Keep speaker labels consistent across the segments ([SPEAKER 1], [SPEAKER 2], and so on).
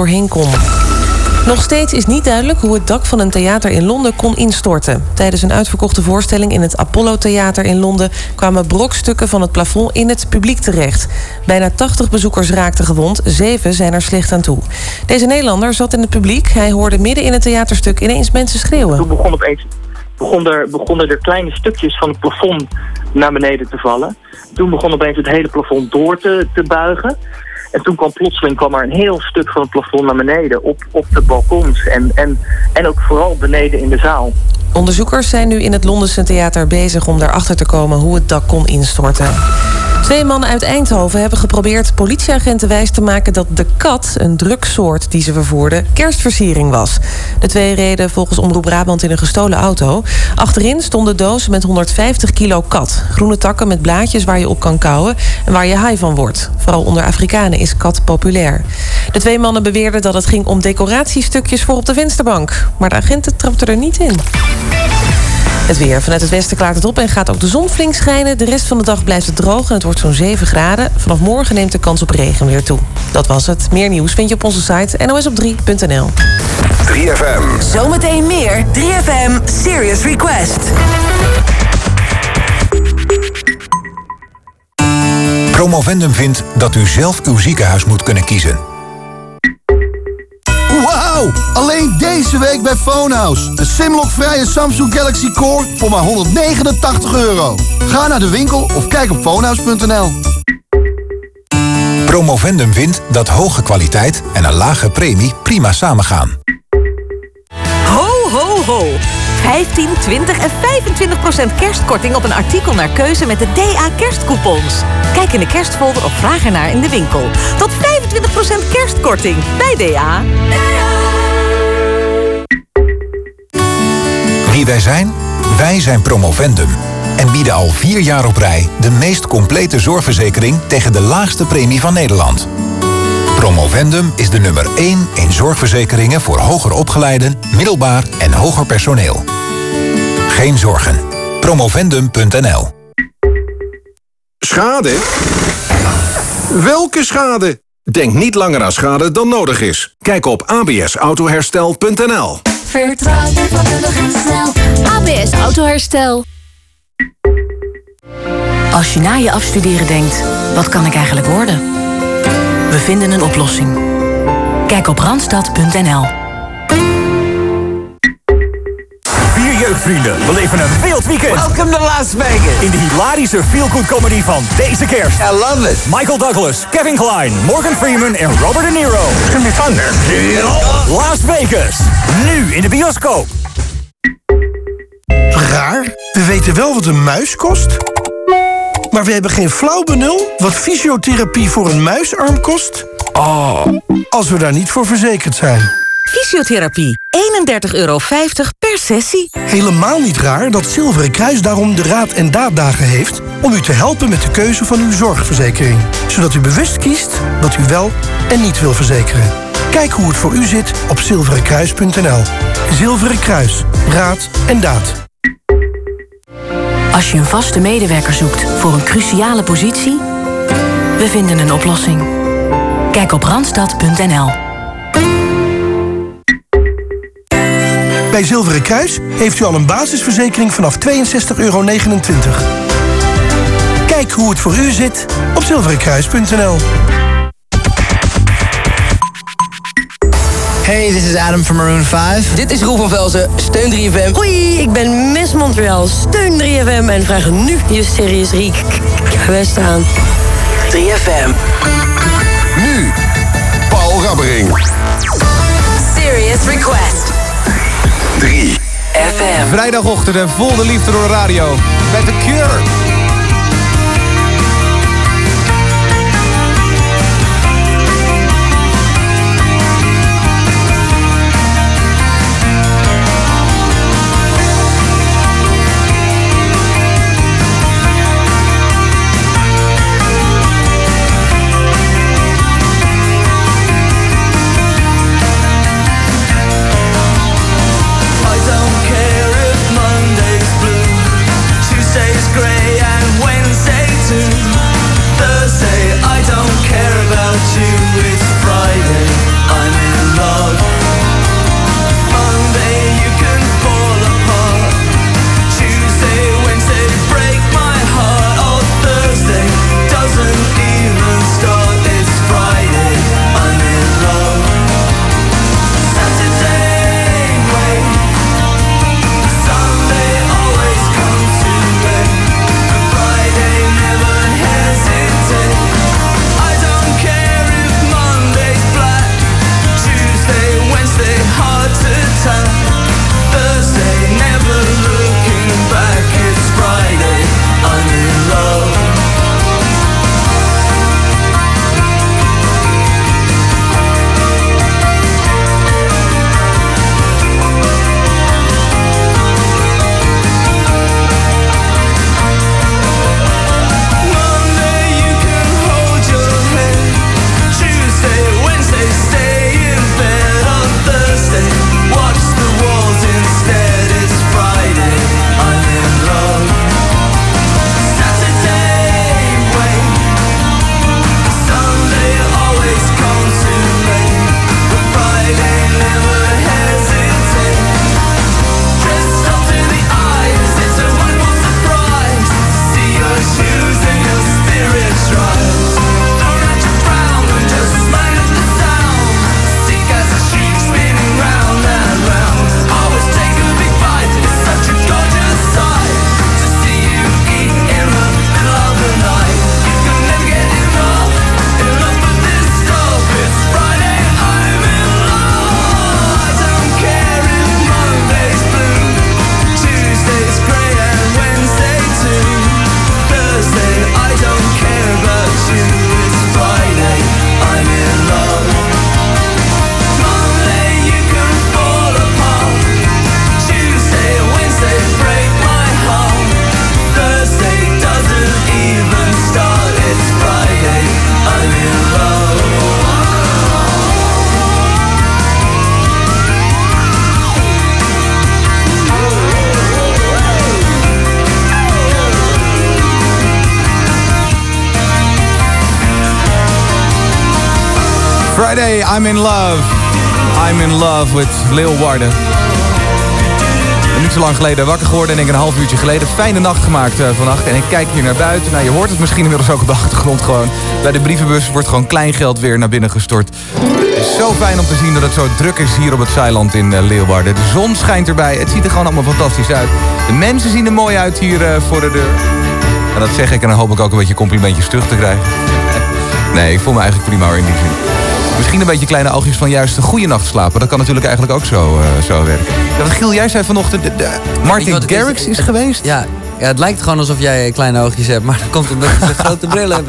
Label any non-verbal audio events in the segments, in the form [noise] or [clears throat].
[SPEAKER 1] doorheen kon. Nog steeds is niet duidelijk hoe het dak van een theater in Londen kon instorten. Tijdens een uitverkochte voorstelling in het Apollo Theater in Londen kwamen brokstukken van het plafond in het publiek terecht. Bijna 80 bezoekers raakten gewond, zeven zijn er slecht aan toe. Deze Nederlander zat in het publiek. Hij hoorde midden in het theaterstuk ineens mensen schreeuwen.
[SPEAKER 2] Toen begon opeens begon er, begonnen er kleine stukjes van het plafond naar beneden te vallen. Toen begon opeens het hele plafond door te, te buigen. En toen kwam plotseling kwam er een heel stuk van het plafond naar beneden op, op de balkons en, en, en ook vooral beneden in de zaal.
[SPEAKER 1] Onderzoekers zijn nu in het Londense theater bezig om erachter te komen hoe het dak kon instorten. Twee mannen uit Eindhoven hebben geprobeerd politieagenten wijs te maken dat de kat, een drugsoort die ze vervoerden, kerstversiering was. De twee reden volgens Omroep Brabant in een gestolen auto. Achterin stonden dozen met 150 kilo kat. Groene takken met blaadjes waar je op kan kauwen en waar je high van wordt. Vooral onder Afrikanen is kat populair. De twee mannen beweerden dat het ging om decoratiestukjes voor op de vensterbank. Maar de agenten trapten er niet in. Het weer. Vanuit het westen klaart het op en gaat ook de zon flink schijnen. De rest van de dag blijft het droog en het wordt zo'n 7 graden. Vanaf morgen neemt de kans op regen weer toe. Dat was het. Meer nieuws vind je op onze site nosop3.nl.
[SPEAKER 3] 3FM.
[SPEAKER 4] Zometeen meer 3FM Serious Request.
[SPEAKER 3] Promovendum vindt dat u zelf uw ziekenhuis moet kunnen kiezen.
[SPEAKER 5] Alleen deze week bij Phonehouse. Een Simlock-vrije Samsung Galaxy Core voor maar 189 euro. Ga naar de winkel of kijk op phonehouse.nl.
[SPEAKER 3] Promovendum vindt dat hoge kwaliteit en een lage premie prima samengaan.
[SPEAKER 4] Ho, ho, ho. 15, 20 en 25 procent kerstkorting op een artikel naar keuze met de DA kerstcoupons. Kijk in de kerstfolder of vraag ernaar in de winkel. Tot 25 procent kerstkorting bij DA.
[SPEAKER 3] Wie wij zijn? Wij zijn Promovendum. En bieden al vier jaar op rij de meest complete zorgverzekering tegen de laagste premie van Nederland. Promovendum is de nummer 1 in zorgverzekeringen voor hoger opgeleiden, middelbaar en hoger personeel. Geen zorgen. Promovendum.nl
[SPEAKER 6] Schade? Welke schade? Denk niet langer aan schade dan nodig is. Kijk op absautoherstel.nl
[SPEAKER 7] Vertrouw je vakkundig en snel. ABS Autoherstel.
[SPEAKER 8] Als je na je afstuderen denkt, wat kan ik eigenlijk worden? We vinden een oplossing. Kijk op randstad.nl.
[SPEAKER 9] Vier jeugdvrienden beleven een wild weekend.
[SPEAKER 10] Welcome to Las Vegas.
[SPEAKER 9] In de hilarische feel-good comedy van deze kerst.
[SPEAKER 10] I love it.
[SPEAKER 9] Michael Douglas, Kevin Klein, Morgan Freeman en Robert De Niro.
[SPEAKER 10] It's gonna be fun.
[SPEAKER 9] Las Vegas. Nu in de bioscoop.
[SPEAKER 11] Raar. We weten wel wat een muis kost. Maar we hebben geen flauw benul wat fysiotherapie voor een muisarm kost. Oh, als we daar niet voor verzekerd zijn.
[SPEAKER 4] Fysiotherapie. 31,50 euro per sessie.
[SPEAKER 11] Helemaal niet raar dat Zilveren Kruis daarom de Raad en Daaddagen heeft... om u te helpen met de keuze van uw zorgverzekering. Zodat u bewust kiest wat u wel en niet wil verzekeren. Kijk hoe het voor u zit op zilverenkruis.nl. Zilveren Kruis. Raad en daad.
[SPEAKER 8] Als je een vaste medewerker zoekt voor een cruciale positie... we vinden een oplossing. Kijk op randstad.nl.
[SPEAKER 11] Bij Zilveren Kruis heeft u al een basisverzekering vanaf 62,29 euro. Kijk hoe het voor u zit op zilverenkruis.nl.
[SPEAKER 12] Hey, this is Adam from Maroon 5.
[SPEAKER 13] Dit is Roel van Velzen, steun 3FM.
[SPEAKER 14] Hoi, ik ben Miss Montreal, steun 3FM en vraag nu je Serious Request aan.
[SPEAKER 4] 3FM.
[SPEAKER 6] Nu, Paul Rabbering.
[SPEAKER 4] Serious Request.
[SPEAKER 6] 3
[SPEAKER 4] FM.
[SPEAKER 15] Vrijdagochtend en vol de liefde door de radio. Met The Cure.
[SPEAKER 16] I'm in love with Leeuwarden. Niet zo lang geleden wakker geworden en ik een half uurtje geleden. Fijne nacht gemaakt uh, vannacht. En ik kijk hier naar buiten. Nou, je hoort het misschien inmiddels ook op de achtergrond gewoon. Bij de brievenbus wordt gewoon kleingeld weer naar binnen gestort. Het is zo fijn om te zien dat het zo druk is hier op het Zeiland in uh, Leeuwarden. De zon schijnt erbij. Het ziet er gewoon allemaal fantastisch uit. De mensen zien er mooi uit hier uh, voor de deur. En dat zeg ik en dan hoop ik ook een beetje complimentjes terug te krijgen. [laughs] Nee, ik voel me eigenlijk prima in die zin. Misschien een beetje kleine oogjes van juist een goede nacht slapen. Dat kan natuurlijk eigenlijk ook zo, uh, zo werken. Giel, jij zei vanochtend... De, de Martin Garrix is, is, geweest?
[SPEAKER 17] Ja, ja, het lijkt gewoon alsof jij kleine oogjes hebt. Maar dat komt omdat een grote bril hebt.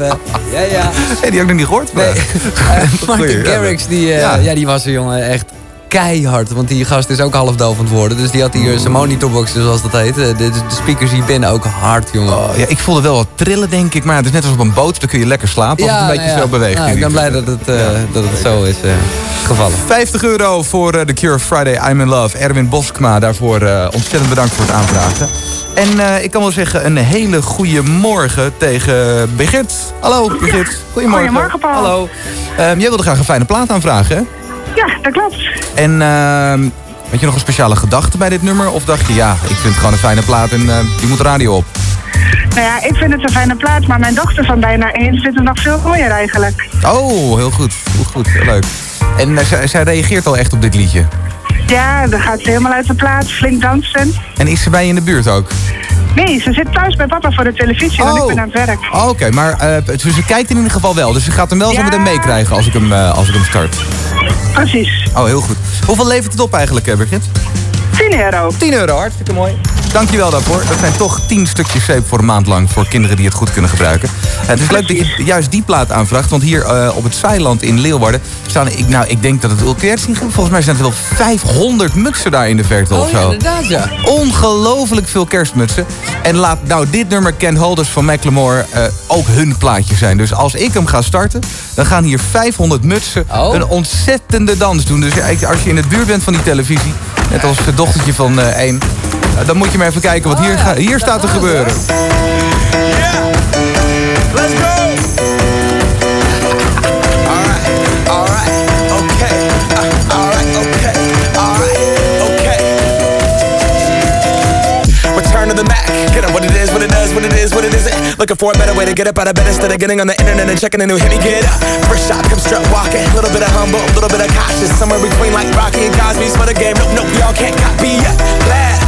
[SPEAKER 17] Ja, ja.
[SPEAKER 16] Hey, die heb ik nog niet gehoord.
[SPEAKER 17] Nee. Uh, [laughs] Martin Garrix, die, uh, ja. ja. die was er, jongen, echt keihard. Want die gast is ook half doof aan het worden. Dus die had hier zijn monitorbox, zoals dat heet. De, de, speakers hier binnen ook hard, jongen.
[SPEAKER 16] Oh, ja, ik voelde wel wat trillen, denk ik. Maar het is net als op een boot. Dan kun je lekker slapen als ja, het een beetje
[SPEAKER 17] ja.
[SPEAKER 16] zo beweegt.
[SPEAKER 17] Nou, ik ben blij dat het, uh, dat het zo is uh, gevallen.
[SPEAKER 16] 50 euro voor uh, The Cure Friday I'm in Love. Erwin Boskma, daarvoor ontzettend bedankt voor het aanvragen. En ik kan wel zeggen, een hele goede morgen tegen Birgit. Hallo Birgit. Goedemorgen.
[SPEAKER 18] Goedemorgen Paul.
[SPEAKER 16] Hallo. Um, jij wilde graag een fijne plaat aanvragen, hè?
[SPEAKER 18] Ja, dat klopt.
[SPEAKER 16] En uh, had je nog een speciale gedachte bij dit nummer? Of dacht je, ja, ik vind het gewoon een fijne plaat en uh, die moet de radio op?
[SPEAKER 18] Nou ja, ik vind het een fijne plaat, maar mijn dochter van bijna één vindt het nog veel mooier eigenlijk.
[SPEAKER 16] Oh, heel goed. Heel goed, leuk. En uh, zij, zij reageert al echt op dit liedje?
[SPEAKER 18] Ja, dan gaat ze helemaal uit de plaats, flink dansen.
[SPEAKER 16] En is ze bij je in de buurt ook?
[SPEAKER 18] Nee, ze zit thuis bij papa voor de televisie, want oh. ik ben aan het werk.
[SPEAKER 16] Oh, Oké, okay, maar uh, ze kijkt in ieder geval wel. Dus ze gaat hem wel ja. zo meteen meekrijgen als, ik hem, uh, als ik hem start.
[SPEAKER 18] Precies.
[SPEAKER 16] Oh, heel goed. Hoeveel levert het op eigenlijk, Birgit?
[SPEAKER 18] 10 euro.
[SPEAKER 16] 10 euro, hartstikke mooi. Dankjewel daarvoor. Dat zijn toch 10 stukjes zeep voor een maand lang voor kinderen die het goed kunnen gebruiken. Het is leuk dat je juist die plaat aanvraagt. Want hier uh, op het Zeiland in Leeuwarden staan, ik, nou, ik denk dat het ulkeert zien. Volgens mij zijn er wel 500 mutsen daar in de verte
[SPEAKER 17] oh,
[SPEAKER 16] of zo.
[SPEAKER 17] Ja, inderdaad, ja.
[SPEAKER 16] Ongelooflijk veel kerstmutsen. En laat nou dit nummer Ken Holders van Macklemore uh, ook hun plaatje zijn. Dus als ik hem ga starten, dan gaan hier 500 mutsen oh. een ontzettende dans doen. Dus als je in het buurt bent van die televisie, net als het dochtertje van uh, één, dan moet je maar even kijken wat hier, hier staat te gebeuren.
[SPEAKER 19] Yeah. Let's go! Alright, alright, okay. Uh, alright, okay, alright, okay. Return to the Mac. Get up what it is, what it does, what it is, what it isn't. Looking for a better way to get up out of bed instead of getting on the internet and checking a new hit. Me get up. First shot, come strut walking. A little bit of humble, a little bit of cautious. Somewhere between like Rocky and Cosby's for the game. Nope, nope, y'all can't copy yet. Glad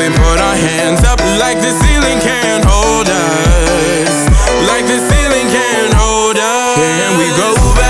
[SPEAKER 20] we put our hands up like the ceiling can't hold us. Like the ceiling can't hold us. Can we go back?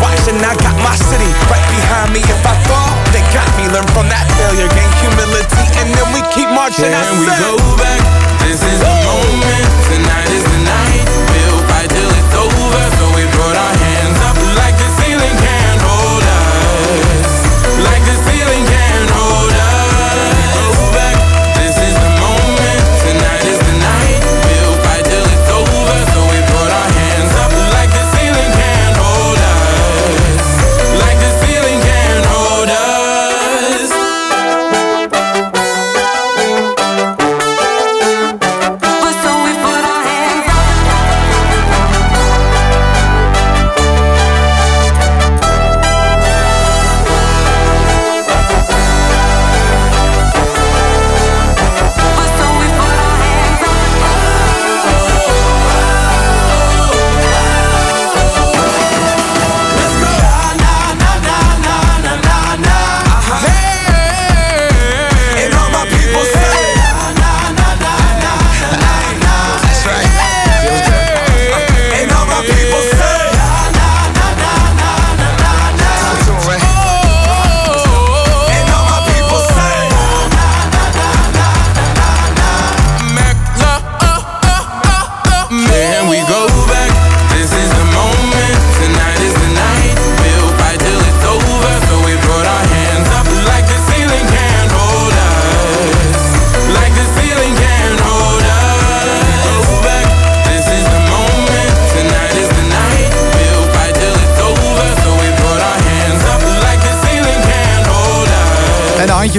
[SPEAKER 19] watching. I got my city right behind me. If I fall, they got me. Learn from that failure, gain humility, and then we keep marching.
[SPEAKER 20] Can
[SPEAKER 19] I
[SPEAKER 20] we
[SPEAKER 19] said,
[SPEAKER 20] go back? This is the moment. Tonight is the night. We'll fight till it's over. So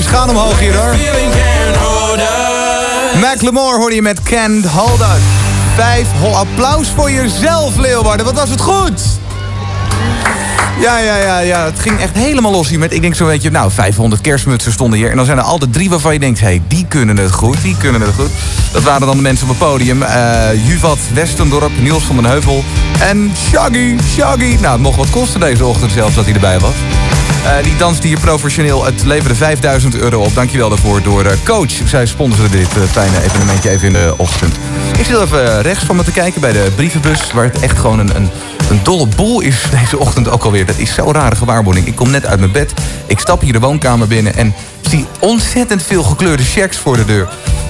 [SPEAKER 16] gaan omhoog hier hoor. Macklemore hoorde je met Can't Hold. Vijf applaus voor jezelf, Leeuwarden. Wat was het goed? Ja, ja, ja, ja. Het ging echt helemaal los hier met, ik denk zo'n beetje, nou, 500 kerstmutsen stonden hier. En dan zijn er altijd drie waarvan je denkt, hé, hey, die kunnen het goed, die kunnen het goed. Dat waren dan de mensen op het podium. Uh, Juvat Westendorp, Niels van den Heuvel en Shaggy, Shaggy. Nou, het mocht wat kosten deze ochtend zelfs dat hij erbij was. Uh, die danste hier professioneel. Het leverde 5000 euro op. Dankjewel daarvoor door uh, Coach. Zij sponsoren dit uh, fijne evenementje even in de ochtend. Ik zit even rechts van me te kijken bij de brievenbus... waar het echt gewoon een, een, een dolle boel is [laughs] deze ochtend ook alweer. Dat is zo'n rare gewaarwording. Ik kom net uit mijn bed. Ik stap hier de woonkamer binnen... en zie ontzettend veel gekleurde checks voor de deur.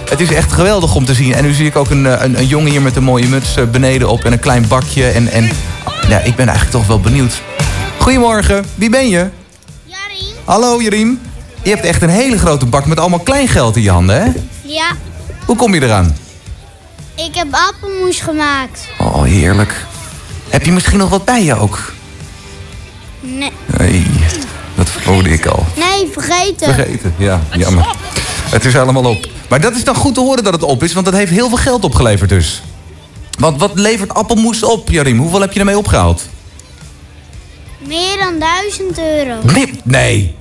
[SPEAKER 16] Het is echt geweldig om te zien. En nu zie ik ook een, een, een jongen hier met een mooie muts beneden op... en een klein bakje. En, en ja, ik ben eigenlijk toch wel benieuwd. Goedemorgen, wie ben je? Hallo Jeriem. Je hebt echt een hele grote bak met allemaal kleingeld in je handen, hè?
[SPEAKER 21] Ja.
[SPEAKER 16] Hoe kom je eraan?
[SPEAKER 21] Ik heb appelmoes gemaakt.
[SPEAKER 16] Oh, heerlijk. Heb je misschien nog wat bij je ook?
[SPEAKER 21] Nee.
[SPEAKER 16] Nee, dat verhoorde ik al.
[SPEAKER 21] Nee, vergeten.
[SPEAKER 16] Vergeten, ja, jammer. Het is helemaal op. Maar dat is dan goed te horen dat het op is, want dat heeft heel veel geld opgeleverd dus. Want wat levert appelmoes op, Jarim? Hoeveel heb je ermee opgehaald?
[SPEAKER 21] Meer dan 1000 euro.
[SPEAKER 16] Nee. nee.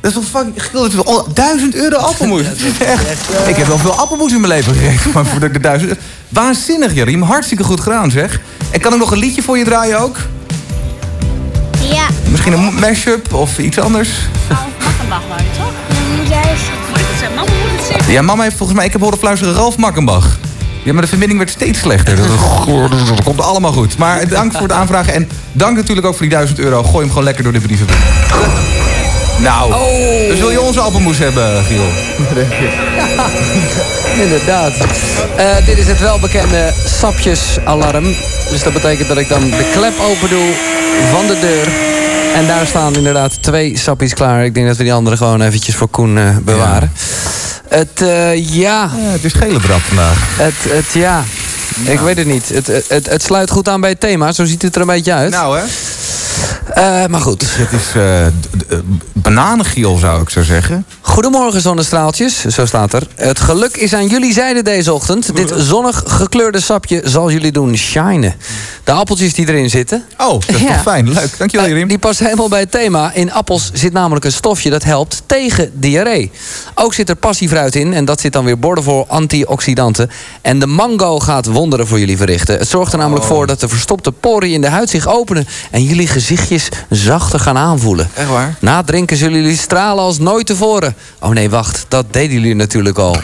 [SPEAKER 16] Dat is wel fucking... Duizend euro appelmoes. [laughs] echt, ik heb wel veel appelmoes in mijn leven gekregen. Maar voor de duizend... Waanzinnig, Jarim. Hartstikke goed gedaan, zeg. En kan ik nog een liedje voor je draaien ook?
[SPEAKER 21] Ja.
[SPEAKER 16] Misschien een mashup of iets anders?
[SPEAKER 21] Nou, Makkenbach maar, toch? Dan moet jij zeggen. Mama moet het zeggen.
[SPEAKER 16] Ja, mama heeft volgens mij... Ik heb horen fluisteren Ralf Makkenbach. Ja, maar de verbinding werd steeds slechter. [laughs] Dat komt allemaal goed. Maar dank voor het aanvragen. En dank natuurlijk ook voor die 1000 euro. Gooi hem gewoon lekker door de brievenbus. Nou, oh. dus wil je onze appelmoes hebben, Giel? [laughs]
[SPEAKER 17] Ja, [laughs] inderdaad. Uh, dit is het welbekende sapjesalarm. Dus dat betekent dat ik dan de klep open doe van de deur. En daar staan inderdaad twee sappies klaar. Ik denk dat we die andere gewoon eventjes voor Koen uh, bewaren. Ja. Het, uh, ja...
[SPEAKER 16] ja... Het is gele brad vandaag.
[SPEAKER 17] Het, het ja... Ik weet het niet. Het, het, het sluit goed aan bij het thema. Zo ziet het er een beetje uit.
[SPEAKER 16] Nou, hè?
[SPEAKER 17] Uh, maar goed.
[SPEAKER 16] Het is uh, zou ik zo zeggen.
[SPEAKER 17] Goedemorgen, zonnestraaltjes. Zo staat er. Het geluk is aan jullie zijde deze ochtend. Dit zonnig gekleurde sapje zal jullie doen shinen. De appeltjes die erin zitten.
[SPEAKER 16] Oh, dat is ja. toch fijn. Leuk. Dankjewel. Uh,
[SPEAKER 17] die past helemaal bij het thema. In appels zit namelijk een stofje dat helpt tegen diarree. Ook zit er passiefruit in. En dat zit dan weer boordevol antioxidanten. En de mango gaat wonderen voor jullie verrichten. Het zorgt er namelijk oh. voor dat de verstopte poren in de huid zich openen. En jullie gezichtjes zachter gaan aanvoelen.
[SPEAKER 16] Echt waar?
[SPEAKER 17] Na drinken zullen jullie stralen als nooit tevoren. Oh nee, wacht. Dat deden jullie natuurlijk al. [laughs]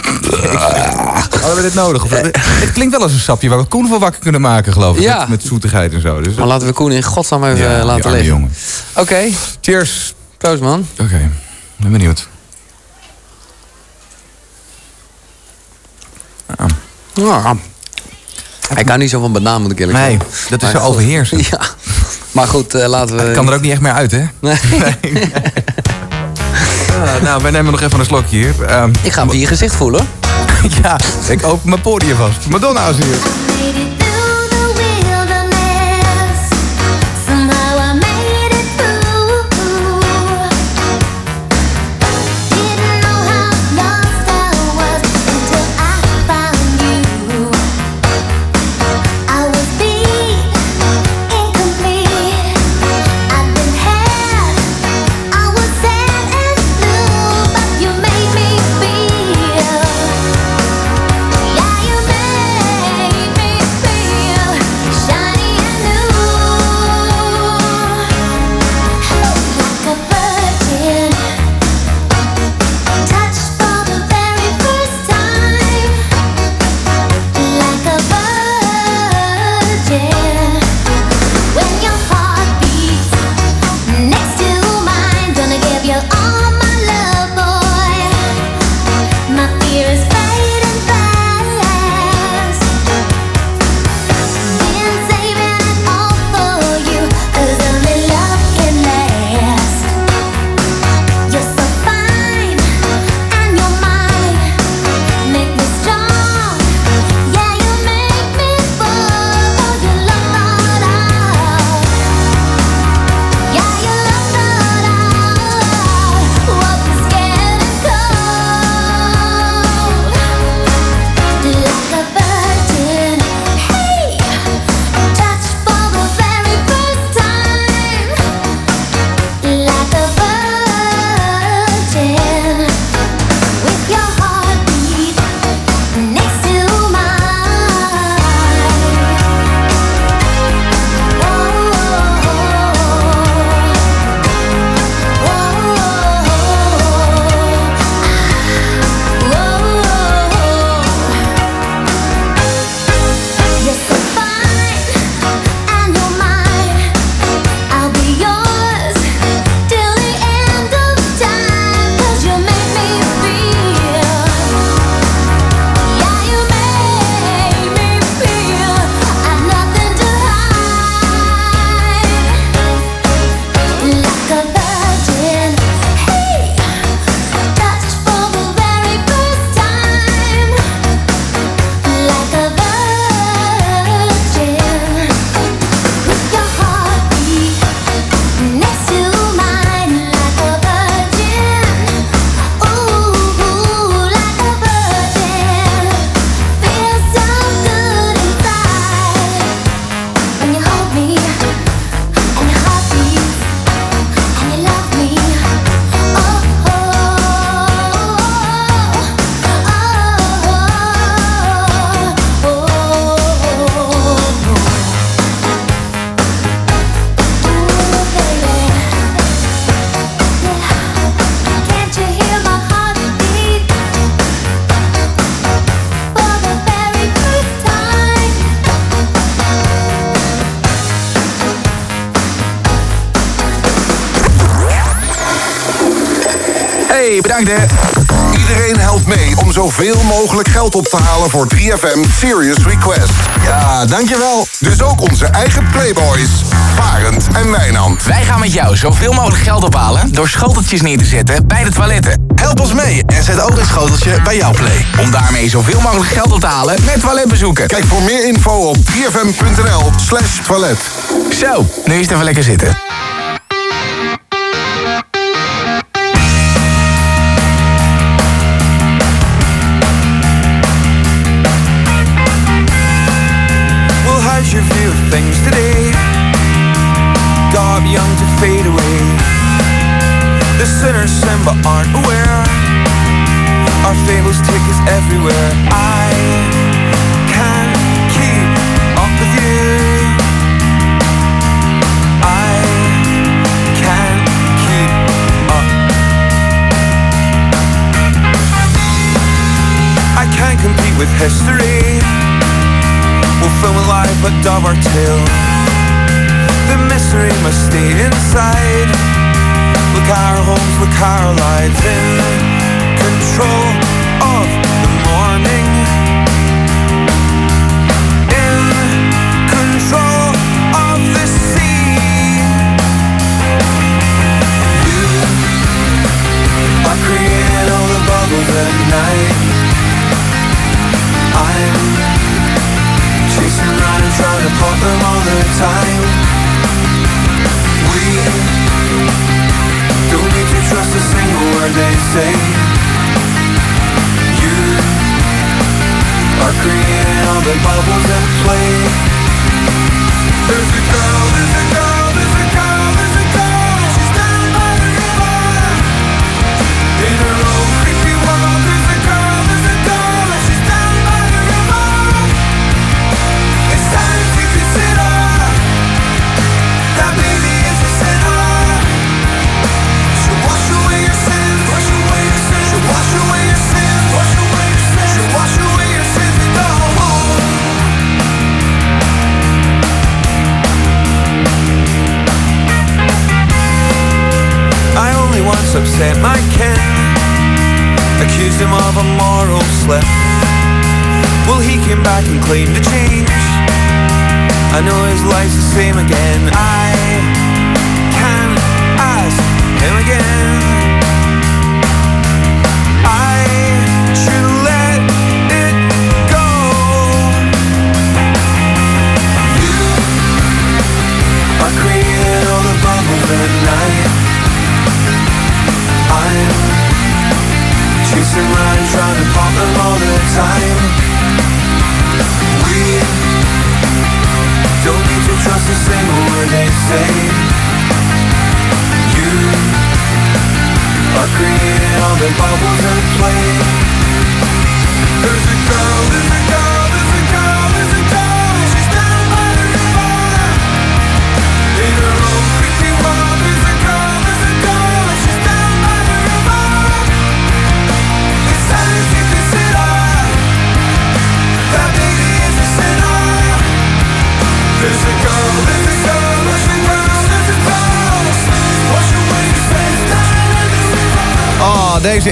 [SPEAKER 16] Hadden we dit nodig? Of, het klinkt wel als een sapje waar we Koen van wakker kunnen maken, geloof ik.
[SPEAKER 17] Ja.
[SPEAKER 16] Met, met zoetigheid en zo. Dus
[SPEAKER 17] maar laten we Koen in godsnaam even ja, laten liggen. Oké. Okay.
[SPEAKER 16] Cheers.
[SPEAKER 17] Proost, man.
[SPEAKER 16] Oké. Okay. Ben benieuwd.
[SPEAKER 17] Ja. ja. Hij kan niet zo van bananen, moet ik eerlijk
[SPEAKER 16] zeggen. Nee, dat is zo overheersend.
[SPEAKER 17] Ja. Maar goed, uh, laten we...
[SPEAKER 16] Het kan er ook niet echt meer uit, hè? Nee. nee. ja, [laughs] nou, wij nemen nog even een slokje hier. Um,
[SPEAKER 17] ik ga hem in je gezicht voelen. [laughs]
[SPEAKER 16] ja, ik open mijn podium vast. Madonna is hier.
[SPEAKER 22] 3FM Serious Request. Ja, dankjewel. Dus ook onze eigen Playboys, Barend en Wijnand.
[SPEAKER 23] Wij gaan met jou zoveel mogelijk geld ophalen door schoteltjes neer te zetten bij de toiletten.
[SPEAKER 22] Help ons mee en zet ook een schoteltje bij jouw play.
[SPEAKER 23] Om daarmee zoveel mogelijk geld op te halen met toiletbezoeken.
[SPEAKER 22] Kijk voor meer info op 3fm.nl slash toilet.
[SPEAKER 23] Zo, nu is het even lekker zitten.
[SPEAKER 24] Came back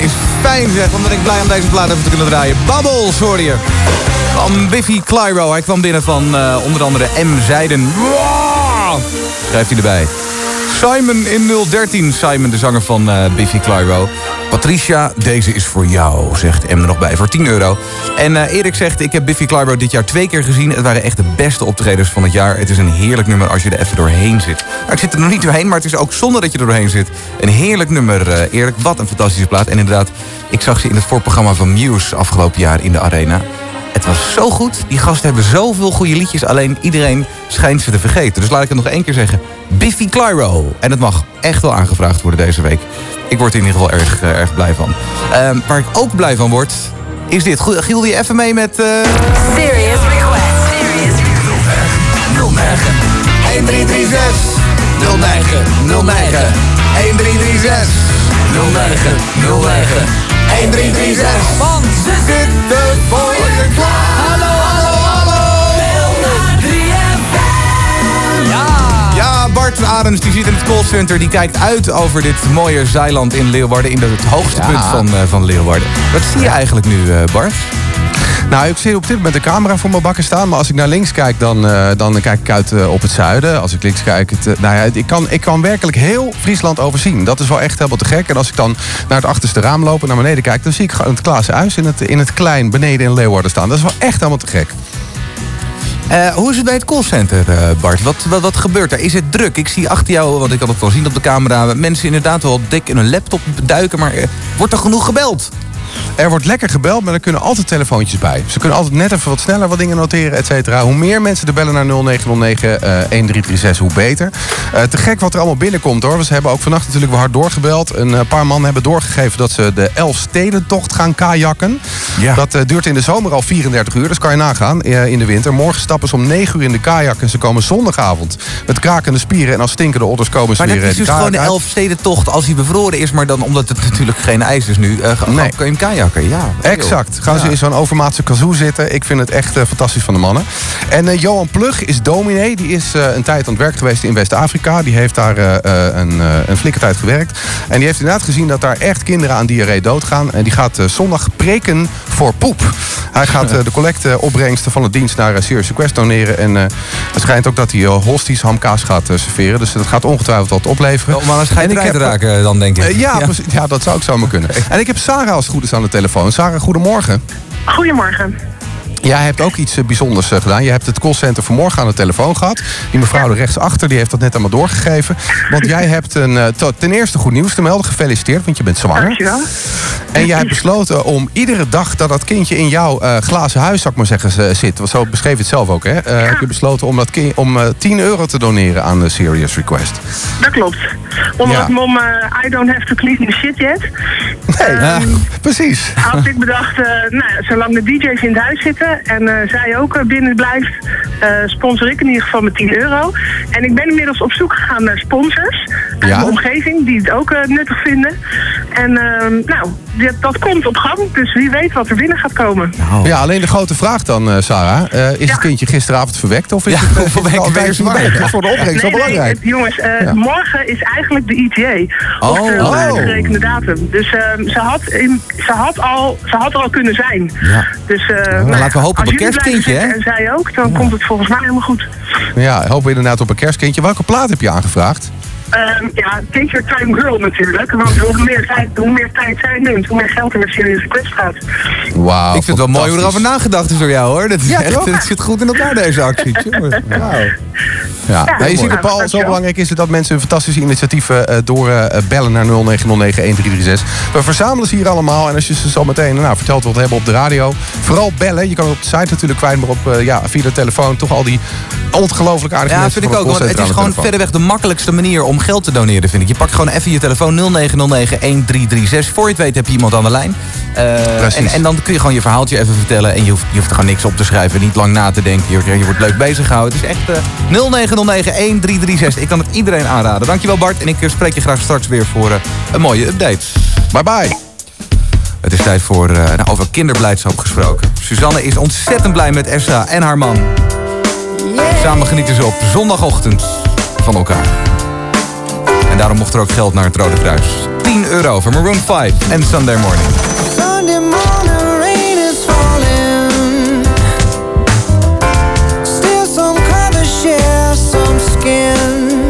[SPEAKER 24] is
[SPEAKER 16] fijn zeg, dan ben ik blij om deze plaat even te kunnen draaien. Bubbles hoorde je. Van Biffy Clyro. Hij kwam binnen van eh, onder andere M. Zijden. Wow! Schrijft hij erbij. Simon in 013. Simon, de zanger van eh, Biffy Clyro. Patricia, deze is voor jou, zegt M er nog bij, voor 10 euro. En eh, Erik zegt, ik heb Biffy Clyro dit jaar twee keer gezien. Het waren echt de beste optredens van het jaar. Het is een heerlijk nummer als je er even doorheen zit. Nou, ik zit er nog niet doorheen, maar het is ook zonder dat je er doorheen zit. Een heerlijk nummer, eh, Erik. Wat een fantastische plaat. En inderdaad, ik zag ze in het voorprogramma van Muse afgelopen jaar in de Arena. Het was zo goed. Die gasten hebben zoveel goede liedjes. Alleen iedereen schijnt ze te vergeten. Dus laat ik het nog één keer zeggen. Biffy Clyro. En het mag echt wel aangevraagd worden deze week. Ik word er in ieder geval erg, eh, erg blij van. Ehm, waar ik ook blij van word, is dit. Giel, je even mee met... eh,
[SPEAKER 25] Serious request. Serious
[SPEAKER 23] 09 1336 09 09 1336 09 09 1336 Want
[SPEAKER 16] Bart Arend Barens die zit in het callcenter. Die kijkt uit over dit mooie zeiland in Leeuwarden. In het hoogste
[SPEAKER 26] Ja.
[SPEAKER 16] punt van, eh, van Leeuwarden. Wat zie je eigenlijk nu, eh, Bart?
[SPEAKER 26] Nou, ik zie op dit moment de camera voor mijn bakken staan. Maar als ik naar links kijk, dan, eh, dan kijk ik uit op het zuiden. Als ik links kijk, het, nou ja, ik, kan, ik kan werkelijk heel Friesland overzien. Dat is wel echt helemaal te gek. En als ik dan naar het achterste raam loop en naar beneden kijk... dan zie ik het Klaas Huis in het, in het klein beneden in Leeuwarden staan. Dat is wel echt helemaal te gek.
[SPEAKER 16] Eh, hoe is het bij het callcenter, eh, Bart? Wat, wat, wat gebeurt er? Is het druk? Ik zie achter jou, want ik kan het wel zien op de camera... mensen inderdaad wel dik in hun laptop duiken... maar eh, wordt er genoeg gebeld?
[SPEAKER 26] Er wordt lekker gebeld, maar er kunnen altijd telefoontjes bij. Ze kunnen altijd net even wat sneller wat dingen noteren, et cetera. Hoe meer mensen er bellen naar 0909 eh, 1336, hoe beter. Eh, te gek wat er allemaal binnenkomt hoor. Ze hebben ook vannacht natuurlijk weer hard doorgebeld. Een eh, paar mannen hebben doorgegeven dat ze de Elfstedentocht gaan kajakken. Dat eh, duurt in de zomer al 34 uur, dus kan je nagaan eh, in de winter. Morgen stappen ze om 9 uur in de kajak en ze komen zondagavond met krakende spieren. En als stinkende otters komen ze
[SPEAKER 16] Maar
[SPEAKER 26] weer
[SPEAKER 16] dat is
[SPEAKER 26] eh,
[SPEAKER 16] dus gewoon de. Elfstedentocht als hij bevroren is... maar dan omdat het natuurlijk geen ijs is nu... eh,
[SPEAKER 26] Nee.
[SPEAKER 16] kan je kajakken, ja.
[SPEAKER 26] Exact. Gaan ze in zo'n overmaatse kazoo zitten. Ik vind het echt eh, fantastisch van de mannen. En eh, Johan Plug is dominee. Die is eh, een tijd aan het werk geweest in West-Afrika. Die heeft daar een, een flinke tijd gewerkt. En die heeft inderdaad gezien dat daar echt kinderen aan diarree doodgaan. En die gaat zondag preken voor poep. Hij gaat de collecteopbrengsten van de dienst naar Serious Request doneren. En het schijnt ook dat hij hosties hamkaas gaat serveren. Dus dat gaat ongetwijfeld wat opleveren.
[SPEAKER 16] Om aan een raken dan, denk ik.
[SPEAKER 26] Ja,
[SPEAKER 16] Ja.
[SPEAKER 26] dat zou ook zomaar kunnen. En ik heb Sarah als goed aan de telefoon. Sarah, goedemorgen.
[SPEAKER 18] Goedemorgen.
[SPEAKER 26] Jij hebt ook iets eh, bijzonders eh, gedaan. Je hebt het callcenter vanmorgen aan de telefoon gehad. Die mevrouw er rechtsachter die heeft dat net allemaal doorgegeven. Want [laughs] jij hebt een, eh, ten eerste goed nieuws te melden. Gefeliciteerd, want je bent zwanger.
[SPEAKER 18] Dankjewel.
[SPEAKER 26] En jij hebt besloten om iedere dag dat dat kindje in jouw glazen huis, zou ik maar zeggen, zit. Want zo beschreef je het zelf ook, hè? Heb je besloten om, dat kind, om eh, 10 euro te doneren aan de Serious Request.
[SPEAKER 18] Dat klopt. Omdat
[SPEAKER 26] Ja.
[SPEAKER 18] mom, I don't have to clean the shit yet. Ehm,
[SPEAKER 26] precies.
[SPEAKER 18] Had ik bedacht, nou, ja, zolang de DJ's in het huis zitten en eh, zij ook eh, binnen blijft, eh, sponsor ik in ieder geval met 10 euro. En ik ben inmiddels op zoek gegaan naar sponsors uit
[SPEAKER 26] Ja.
[SPEAKER 18] mijn omgeving die het ook eh, nuttig vinden. En ehm, nou, dat, dat komt op gang, dus wie weet wat er binnen gaat komen.
[SPEAKER 26] Ja, alleen de grote vraag dan, eh, Sarah. Eh, is het kindje gisteravond verwekt of is het, [laughs] het zwanger? Dat is voor de opbrengst wel
[SPEAKER 18] Nee, nee,
[SPEAKER 26] belangrijk.
[SPEAKER 18] jongens, eh,
[SPEAKER 26] Ja.
[SPEAKER 18] morgen is eigenlijk de ETA.
[SPEAKER 26] Oh.
[SPEAKER 18] Oftewel de
[SPEAKER 26] Oh.
[SPEAKER 18] uitgerekende datum. Dus ehm, ze, had in, ze, had al, ze had er al kunnen zijn.
[SPEAKER 26] Ja.
[SPEAKER 18] Dus eh,
[SPEAKER 26] laten
[SPEAKER 18] nou ja,
[SPEAKER 26] we hopen op een kerstkindje, hè?
[SPEAKER 18] En zij ook, dan komt het volgens mij helemaal goed.
[SPEAKER 26] Ja, hopen we inderdaad op een kerstkindje. Welke plaat heb je aangevraagd?
[SPEAKER 18] Ehm, ja, take your time girl natuurlijk. Want hoe meer, tijd, hoe meer tijd zij neemt, hoe meer geld er met Serious Request gaat.
[SPEAKER 26] Wauw,
[SPEAKER 16] Ik vind het wel mooi hoe erover nagedacht is door jou, hoor. Dat is
[SPEAKER 18] Ja,
[SPEAKER 16] echt,
[SPEAKER 18] toch?
[SPEAKER 16] het zit goed in elkaar, deze actie. [laughs]
[SPEAKER 26] Ja,
[SPEAKER 18] Ja,
[SPEAKER 26] nou, je ziet het, Paul, zo belangrijk is het dat mensen hun fantastische initiatieven eh, doorbellen naar 0909-1336. We verzamelen ze hier allemaal en als je ze zo meteen nou, vertelt wat we hebben op de radio, vooral bellen. Je kan het op de site natuurlijk kwijt, maar op, eh, ja, via de telefoon toch al die ongelooflijk aardige
[SPEAKER 16] Ja,
[SPEAKER 26] mensen
[SPEAKER 16] vind ik ook. Want het is gewoon verreweg de makkelijkste manier om geld te doneren, vind ik. Je pakt gewoon even je telefoon 0909-1336. Voor je het weet heb je iemand aan de lijn. Eh,
[SPEAKER 26] Precies.
[SPEAKER 16] en, en dan kun je gewoon je verhaaltje even vertellen. En je hoeft, je hoeft er gewoon niks op te schrijven. Niet lang na te denken. Je, je wordt leuk bezig gehouden. Het is echt eh 0909-1336. Ik kan het iedereen aanraden. Dankjewel Bart. En ik eh, spreek je graag straks weer voor eh, een mooie update.
[SPEAKER 26] Bye bye.
[SPEAKER 16] Het is tijd voor, eh, nou, over kinderblijdschap gesproken. Suzanne is ontzettend blij met Esra en haar man. Samen genieten ze op zondagochtend van elkaar. En daarom mocht er ook geld naar het Rode Kruis. 10 euro voor Maroon 5 en Sunday Morning.
[SPEAKER 27] Sunday morning skin.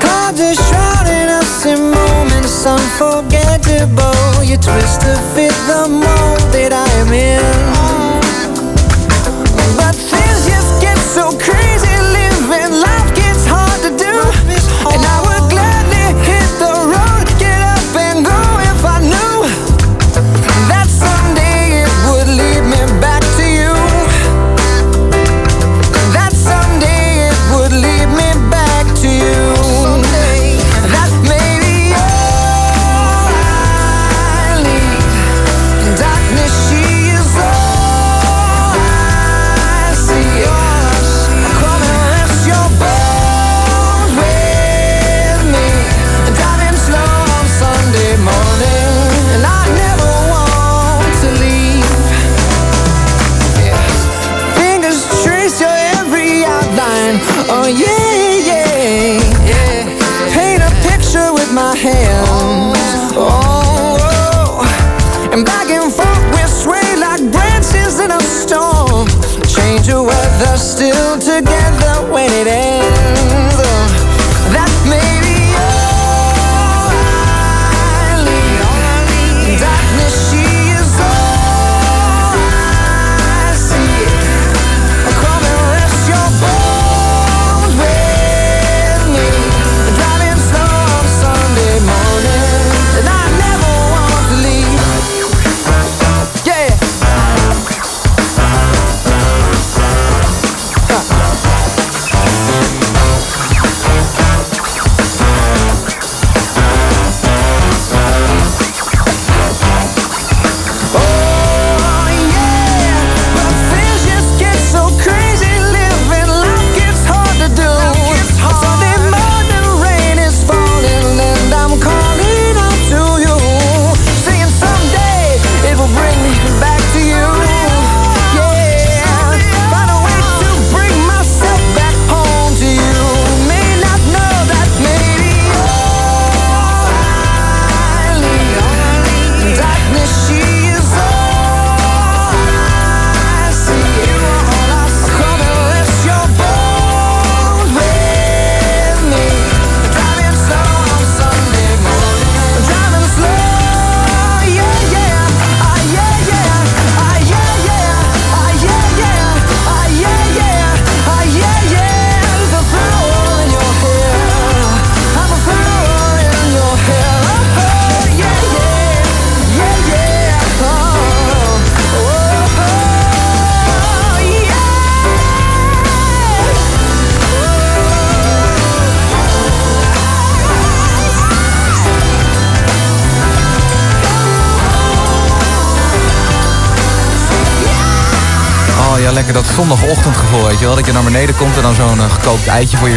[SPEAKER 27] Clouds are shrouding us in moments unforgettable. You twist to fit the mold that I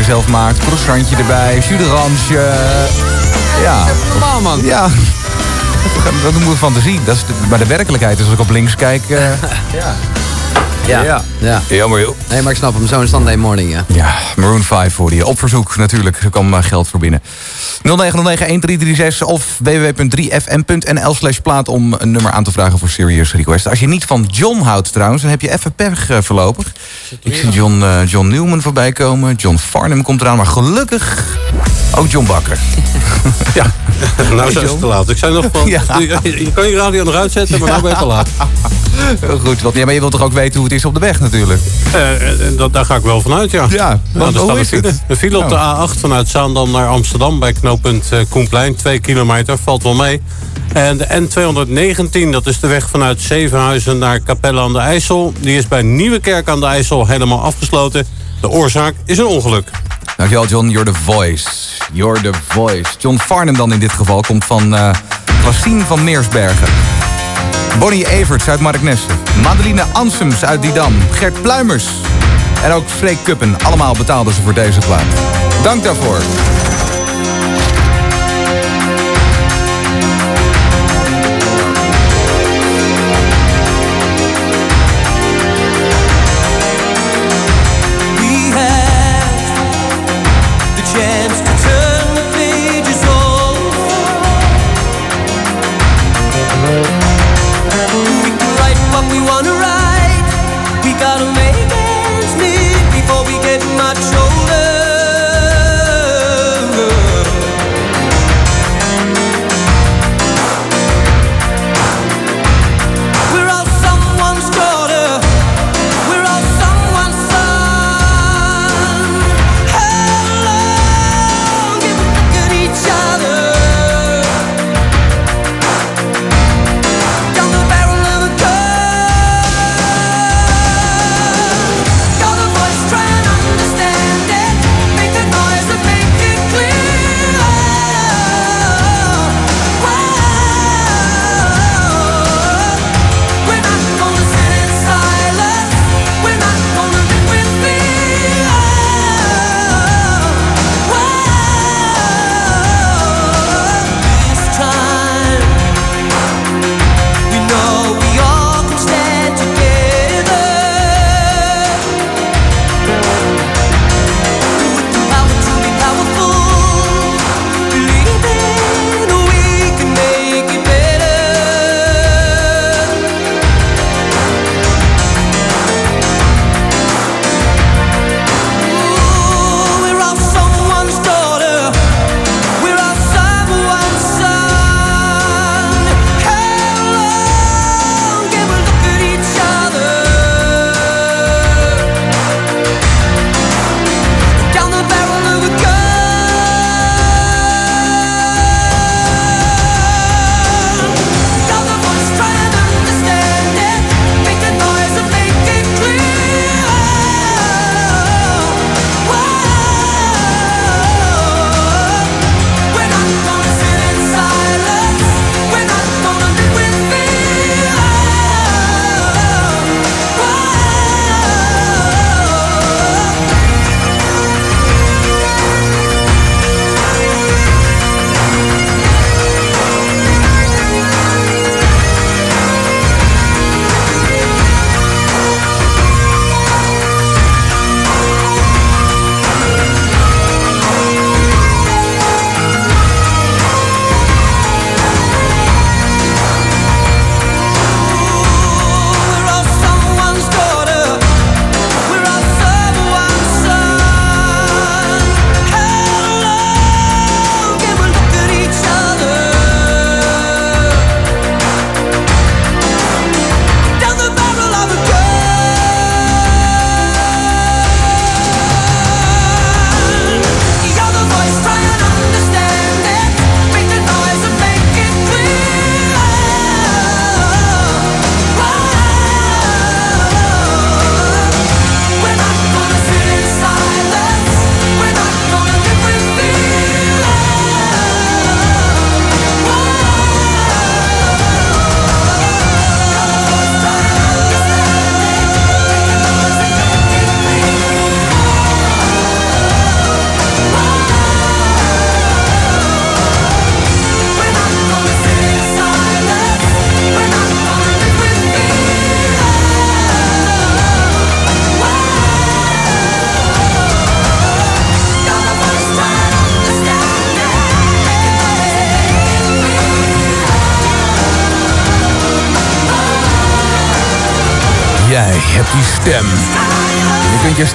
[SPEAKER 16] jezelf maakt. Croissantje erbij, jus eh, Ja.
[SPEAKER 17] Normaal, man.
[SPEAKER 16] Ja. Dat noemen we fantasie. Dat is de, maar de werkelijkheid is als ik op links kijk... eh, [laughs] ja.
[SPEAKER 17] Ja.
[SPEAKER 16] Ja.
[SPEAKER 17] ja.
[SPEAKER 16] Jammer joh.
[SPEAKER 17] Nee, maar ik snap hem. Zo'n Sunday morning, ja.
[SPEAKER 16] Ja, Maroon 5 voor die. Op verzoek natuurlijk. Er kwam eh, geld voor binnen. 0909-1336 of www.3fm.nl slash plaat om een nummer aan te vragen voor Serious Request. Als je niet van John houdt trouwens, dan heb je even pech eh, voorlopig. Ik zie John, eh, John Newman voorbij komen. John Farnham komt eraan, maar gelukkig ook John Bakker. ja. [laughs]
[SPEAKER 28] Nou zijn ze te laat. Ik zei nog van, [laughs]
[SPEAKER 16] Ja.
[SPEAKER 28] je, je kan je radio nog uitzetten, maar nou ben je te laat. [laughs]
[SPEAKER 16] Goed, want, ja, maar je wilt toch ook weten hoe het is op de weg natuurlijk?
[SPEAKER 28] Eh, eh, dat, daar ga ik wel vanuit, ja.
[SPEAKER 16] Ja, want
[SPEAKER 28] er
[SPEAKER 16] hoe is
[SPEAKER 28] een file.
[SPEAKER 16] het?
[SPEAKER 28] Een file op de
[SPEAKER 16] Nou.
[SPEAKER 28] A8 vanuit Zaandam naar Amsterdam bij knooppunt eh, Koenplein. Twee kilometer, valt wel mee. En de N219, dat is de weg vanuit Zevenhuizen naar Capelle aan de IJssel. Die is bij Nieuwekerk aan de IJssel helemaal afgesloten. De oorzaak is een ongeluk.
[SPEAKER 16] Dankjewel John, you're the voice. You're the voice. John Farnham dan in dit geval komt van Klassien van Meersbergen. Bonnie Everts uit Marknesse. Madeline Ansems uit Didam. Gert Pluimers. En ook Freek Kuppen. Allemaal betaalden ze voor deze plaat. Dank daarvoor.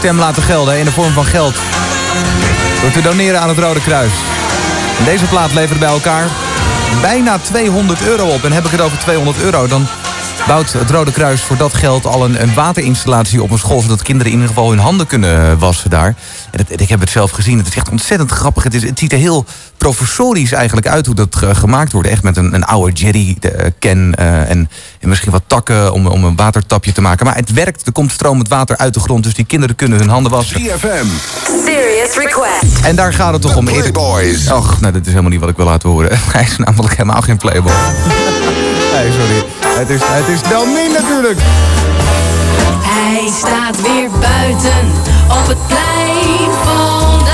[SPEAKER 16] Stem laten gelden in de vorm van geld. Door te doneren aan het Rode Kruis. En deze plaat levert bij elkaar bijna 200 euro op. En heb ik het over 200 euro, dan bouwt het Rode Kruis voor dat geld al een, een waterinstallatie op een school... zodat kinderen in ieder geval hun handen kunnen wassen daar. Ik heb het zelf gezien, het is echt ontzettend grappig. Het, is, het ziet er heel professorisch eigenlijk uit hoe dat ge- gemaakt wordt. Echt met een, een oude jerry-can en, en misschien wat takken om, om een watertapje te maken. Maar het werkt, er komt stromend water uit de grond... dus die kinderen kunnen hun handen wassen.
[SPEAKER 22] 3FM.
[SPEAKER 29] Serious request.
[SPEAKER 16] En daar gaat het toch om.
[SPEAKER 22] Playboys.
[SPEAKER 16] Och, nou, dat is helemaal niet wat ik wil laten horen. [laughs] Hij is namelijk helemaal geen playboy. [laughs] Nee, sorry. Het is, het is Delmin natuurlijk.
[SPEAKER 14] Hij staat weer buiten op het plein het toch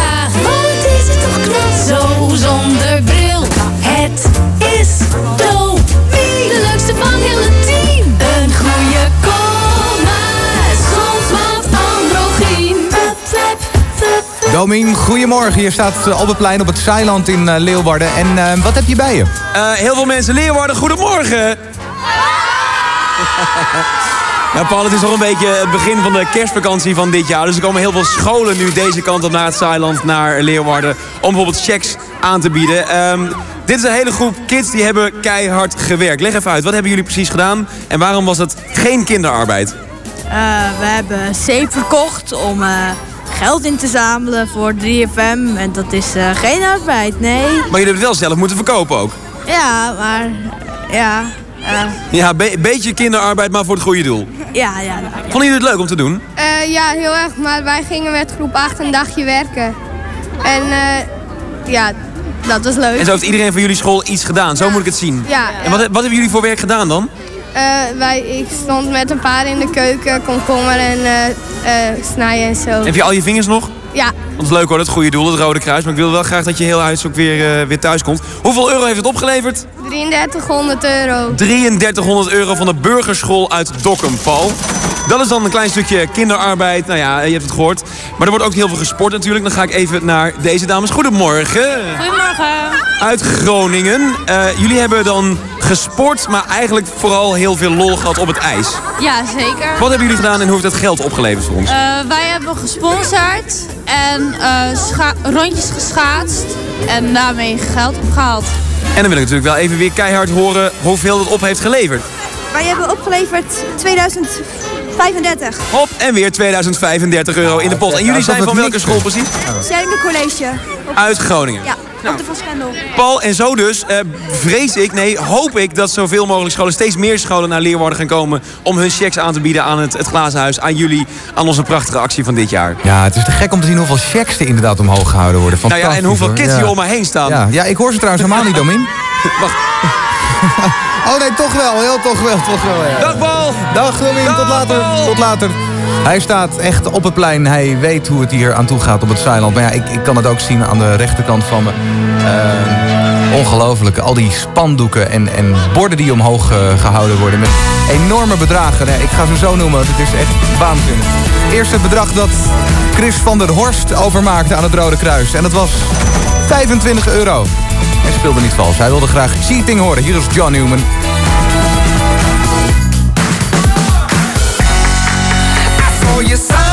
[SPEAKER 14] zonder bril. Het is Toby, de leukste van heel het team. Een goede komma, soms wat androgyn.
[SPEAKER 16] Domien, goedemorgen. Je staat eh, op het plein op het Zeiland in eh, Leeuwarden. En eh, wat heb je bij je?
[SPEAKER 30] Eh, heel veel mensen Leeuwarden, goedemorgen. [laughs] Nou Paul, het is nog een beetje het begin van de kerstvakantie van dit jaar. Dus er komen heel veel scholen nu deze kant op naar het Zeiland, naar Leeuwarden. Om bijvoorbeeld checks aan te bieden. Ehm, dit is een hele groep kids die hebben keihard gewerkt. Leg even uit, wat hebben jullie precies gedaan? En waarom was het geen kinderarbeid?
[SPEAKER 31] Eh, we hebben zeep verkocht om eh, geld in te zamelen voor 3FM. En dat is eh, geen arbeid, nee.
[SPEAKER 30] Maar jullie hebben het wel zelf moeten verkopen ook.
[SPEAKER 31] Ja, maar ja. eh,
[SPEAKER 30] Ja, een beetje kinderarbeid, maar voor het goede doel.
[SPEAKER 31] ja, ja.
[SPEAKER 30] Vonden jullie het leuk om te doen?
[SPEAKER 32] Eh, ja, heel erg. Maar wij gingen met groep 8 een dagje werken. En eh, ja, dat was leuk.
[SPEAKER 30] En zo heeft iedereen van jullie school iets gedaan, zo moet ik het zien.
[SPEAKER 32] Ja.
[SPEAKER 30] En wat, wat hebben jullie voor werk gedaan dan?
[SPEAKER 32] Eh, wij, ik stond met een paar in de keuken, komkommer en eh, eh, snijden en zo.
[SPEAKER 30] Heb je al je vingers nog?
[SPEAKER 32] Ja,
[SPEAKER 30] Dat is leuk hoor, het goede doel, het Rode Kruis. Maar ik wil wel graag dat je heel huis ook weer, weer thuis komt. Hoeveel euro heeft het opgeleverd?
[SPEAKER 32] 3300 euro.
[SPEAKER 30] 3300 euro van de burgerschool uit Dokkum, Paul. Dat is dan een klein stukje kinderarbeid. Nou ja, je hebt het gehoord. Maar er wordt ook heel veel gesport natuurlijk. Dan ga ik even naar deze dames. Goedemorgen.
[SPEAKER 33] Goedemorgen.
[SPEAKER 30] Uit Groningen. Eh, jullie hebben dan gesport, maar eigenlijk vooral heel veel lol gehad op het ijs.
[SPEAKER 33] Ja, zeker.
[SPEAKER 30] Wat hebben jullie gedaan en hoe heeft dat geld opgeleverd voor ons?
[SPEAKER 33] Eh, wij hebben gesponsord en eh, rondjes geschaatst en daarmee geld opgehaald.
[SPEAKER 30] En dan wil ik natuurlijk wel even weer keihard horen hoeveel het op heeft geleverd.
[SPEAKER 31] Wij hebben opgeleverd 2035.
[SPEAKER 30] Hop, en weer 2035 euro in de pot. En jullie zijn van welke school precies?
[SPEAKER 31] Stellingen College.
[SPEAKER 30] Uit Groningen.
[SPEAKER 31] Ja, op de Van Schendel.
[SPEAKER 30] Paul, en zo dus eh, vrees ik, nee, hoop ik dat zoveel mogelijk scholen, steeds meer scholen naar Leeuwarden gaan komen om hun checks aan te bieden aan het, het Glazen Huis, aan jullie, aan onze prachtige actie van dit jaar.
[SPEAKER 16] Ja, het is te gek om te zien hoeveel checks er inderdaad omhoog gehouden worden.
[SPEAKER 30] Nou ja, en hoeveel kids
[SPEAKER 16] Ja.
[SPEAKER 30] hier om me heen staan.
[SPEAKER 16] Ja, ja, ik hoor ze trouwens helemaal niet, Domin. [laughs]
[SPEAKER 30] Wacht. [laughs]
[SPEAKER 16] Oh nee, toch wel. Heel toch wel, toch wel. Ja.
[SPEAKER 30] Dag Paul!
[SPEAKER 16] Dag Domin, tot later. Tot later. Hij staat echt op het plein. Hij weet hoe het hier aan toe gaat op het Zeiland. Maar ja, ik, ik kan het ook zien aan de rechterkant van me. Ehm, ongelooflijk. Al die spandoeken en, en borden die omhoog eh, gehouden worden. Met enorme bedragen. Nee, ik ga ze zo noemen. want Het is echt waanzinnig. Eerst het bedrag dat Chris van der Horst overmaakte aan het Rode Kruis. En dat was 25 euro. Hij speelde niet vals. Hij wilde graag cheating horen. Hier is John Newman.
[SPEAKER 27] Saw you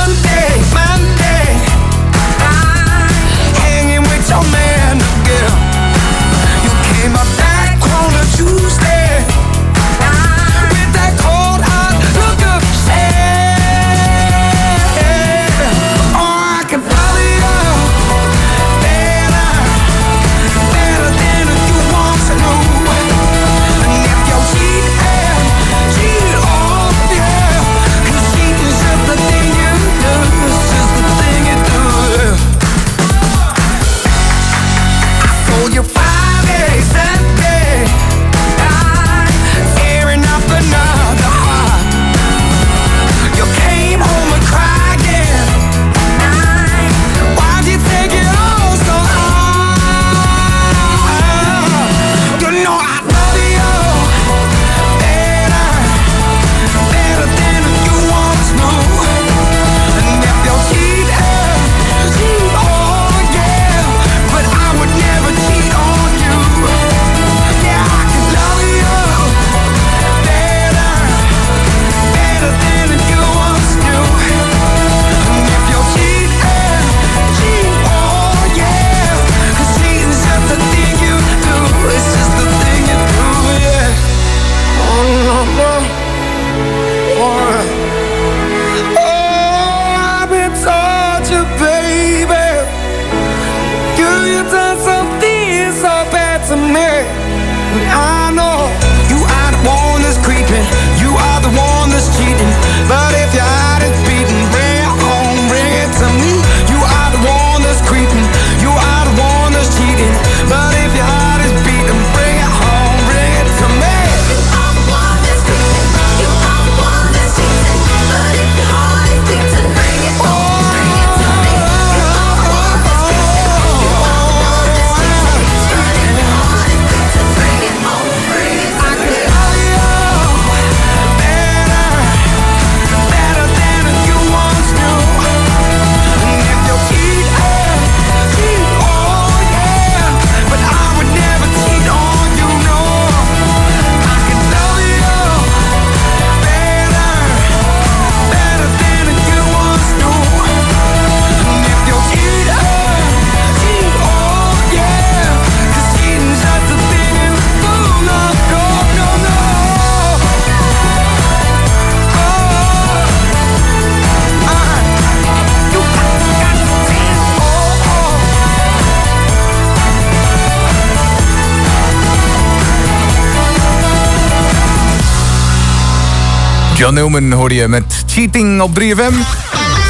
[SPEAKER 16] John Newman hoorde je met Cheating op 3FM.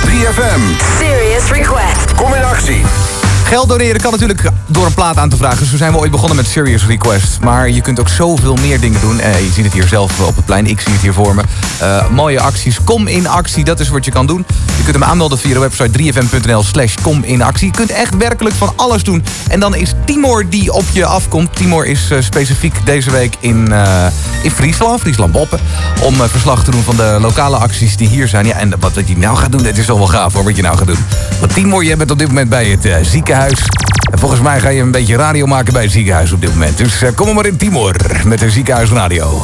[SPEAKER 22] 3FM.
[SPEAKER 34] Serious Request.
[SPEAKER 22] Kom in actie.
[SPEAKER 16] Geld doneren kan natuurlijk door een plaat aan te vragen. Zo zijn we ooit begonnen met Serious Request. Maar je kunt ook zoveel meer dingen doen. Eh, je ziet het hier zelf op het plein. Ik zie het hier voor me. Eh, mooie acties. Kom in actie. Dat is wat je kan doen. Je kunt hem aanmelden via de website 3fm.nl slash kom in actie. Je kunt echt werkelijk van alles doen. En dan is Timor die op je afkomt. Timor is eh, specifiek deze week in, in Friesland. Friesland Boppen. Om verslag te doen van de lokale acties die hier zijn. Ja, en wat hij nou gaat doen, het is wel wel gaaf hoor. Wat je nou gaat doen. Want Timor, jij bent op dit moment bij het eh, En volgens mij ga je een beetje radio maken bij het ziekenhuis op dit moment. Dus eh, kom maar in Timor met de ziekenhuisradio.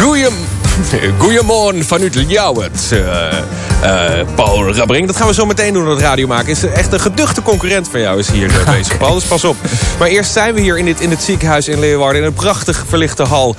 [SPEAKER 35] Goeiem, [laughs] goeiemorgen vanuit Ljouwert. Eh, Paul Rabbering, dat gaan we zo meteen doen, dat radio maken. Is echt een geduchte concurrent van jou is hier eh, [laughs] bezig, Paul. Dus pas op. Maar eerst zijn we hier in, dit, in het ziekenhuis in Leeuwarden. In een prachtig verlichte hal.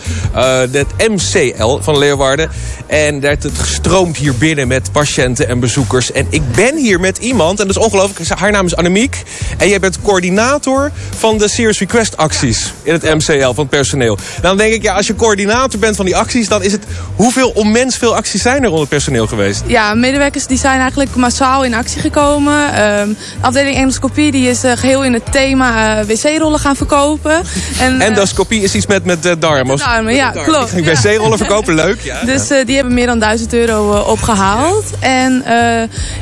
[SPEAKER 35] het MCL van Leeuwarden. En daar het stroomt hier binnen met patiënten en bezoekers. En ik ben hier met iemand, en dat is ongelooflijk. Haar naam is Annemiek. En jij bent coördinator van de Serious Request acties in het MCL van het personeel. Dan denk ik, ja, als je coördinator bent van die acties, dan is het... Hoeveel onmens veel acties zijn er onder personeel geweest?
[SPEAKER 36] Ja, medewerkers die zijn eigenlijk massaal in actie gekomen. Ehm, de afdeling endoscopie die is eh, geheel in het thema eh, wc-rollen gaan verkopen. [laughs] En, eh,
[SPEAKER 35] Endoscopie is iets met, met de darmen.
[SPEAKER 36] darmen, ja, klopt.
[SPEAKER 35] Ik ben wc-rollen verkopen, leuk. [laughs] Ja.
[SPEAKER 36] Dus die hebben meer dan 1000 euro eh, opgehaald. En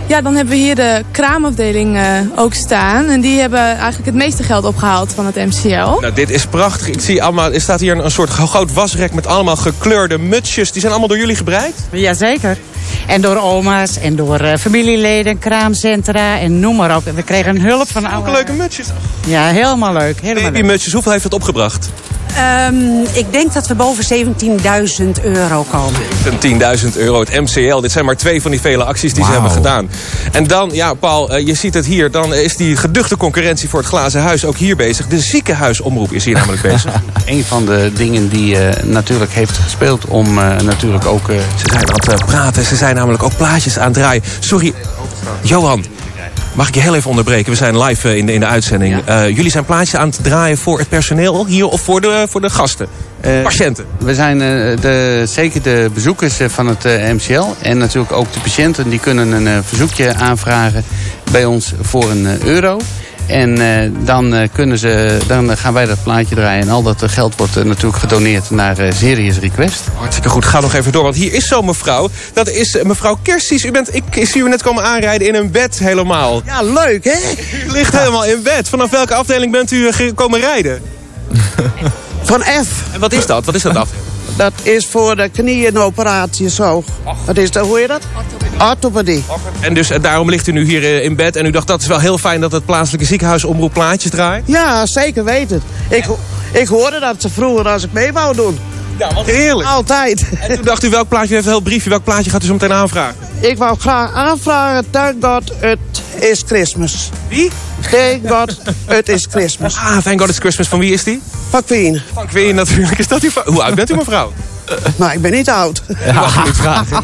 [SPEAKER 36] ja, dan hebben we hier de kraamafdeling ook staan. En die hebben eigenlijk het meeste geld opgehaald van het MCL.
[SPEAKER 35] Nou, dit is prachtig. Ik zie allemaal, er staat hier een, een soort groot wasrek met allemaal gekleurde mutsjes. Die zijn allemaal door jullie gebreid?
[SPEAKER 37] Jazeker. En door oma's en door eh, familieleden, kraamcentra en noem maar op. We kregen hulp van alle...
[SPEAKER 35] Ook leuke mutsjes.
[SPEAKER 37] Ja, helemaal leuk. Helemaal leuk.
[SPEAKER 35] Babymutsjes, hoeveel heeft dat opgebracht?
[SPEAKER 38] Ehm, ik denk dat we boven 17.000 euro komen.
[SPEAKER 35] Een 10.000 euro, het MCL. Dit zijn maar twee van die vele acties die ze hebben gedaan. En dan, ja, Paul, eh, je ziet het hier. Dan is die geduchte concurrentie voor het glazen huis ook hier bezig. De ziekenhuisomroep is hier namelijk bezig. [laughs]
[SPEAKER 39] Een van de dingen die eh, natuurlijk heeft gespeeld om eh, natuurlijk ook...
[SPEAKER 35] Ze zijn aan het praten. Ze zijn namelijk ook plaatjes aan het draaien. Sorry, Johan. Mag ik je heel even onderbreken? We zijn live eh, in de, in de uitzending. Eh, jullie zijn plaatjes aan het draaien voor het personeel hier of voor de, voor de gasten?
[SPEAKER 39] Eh,
[SPEAKER 35] Patiënten.
[SPEAKER 39] We zijn de, zeker de bezoekers van het MCL en natuurlijk ook de patiënten... die kunnen een verzoekje aanvragen bij ons voor een euro. En eh, dan, eh, kunnen ze, dan gaan wij dat plaatje draaien. En al dat eh, geld wordt natuurlijk gedoneerd naar Serious Request.
[SPEAKER 35] Hartstikke goed, ga nog even door. Want hier is zo'n mevrouw. Dat is mevrouw Kersties. U bent, ik zie u net komen aanrijden in een bed helemaal.
[SPEAKER 40] Ja, leuk hè?
[SPEAKER 35] U ligt helemaal in bed. Vanaf welke afdeling bent u komen rijden?
[SPEAKER 40] Van F.
[SPEAKER 35] En wat is dat? Wat is dat af?
[SPEAKER 40] Dat is voor de knieënoperatie zo. Wat is dat, hoe heet dat? Orthopedie.
[SPEAKER 35] En dus eh, daarom ligt u nu hier eh, in bed. En u dacht dat is wel heel fijn dat het plaatselijke ziekenhuis omroep plaatjes draait.
[SPEAKER 40] Ja, zeker weten. Ik, ik hoorde dat ze vroeger als ik mee wou doen.
[SPEAKER 35] Ja, wat heerlijk.
[SPEAKER 40] Altijd.
[SPEAKER 35] En toen dacht u welk plaatje, u heeft een heel briefje. Welk plaatje gaat u zo meteen aanvragen?
[SPEAKER 40] Ik wou graag aanvragen, thank God, het is Christmas.
[SPEAKER 35] Wie?
[SPEAKER 40] Thank God, het is Christmas.
[SPEAKER 35] Ah, thank God it's Christmas. Van wie is die?
[SPEAKER 40] Van Queen.
[SPEAKER 35] Van Queen natuurlijk. Is dat uw vrouw? Hoe oud bent u mevrouw?
[SPEAKER 40] Nou, ik ben niet oud.
[SPEAKER 35] Mag niet vragen.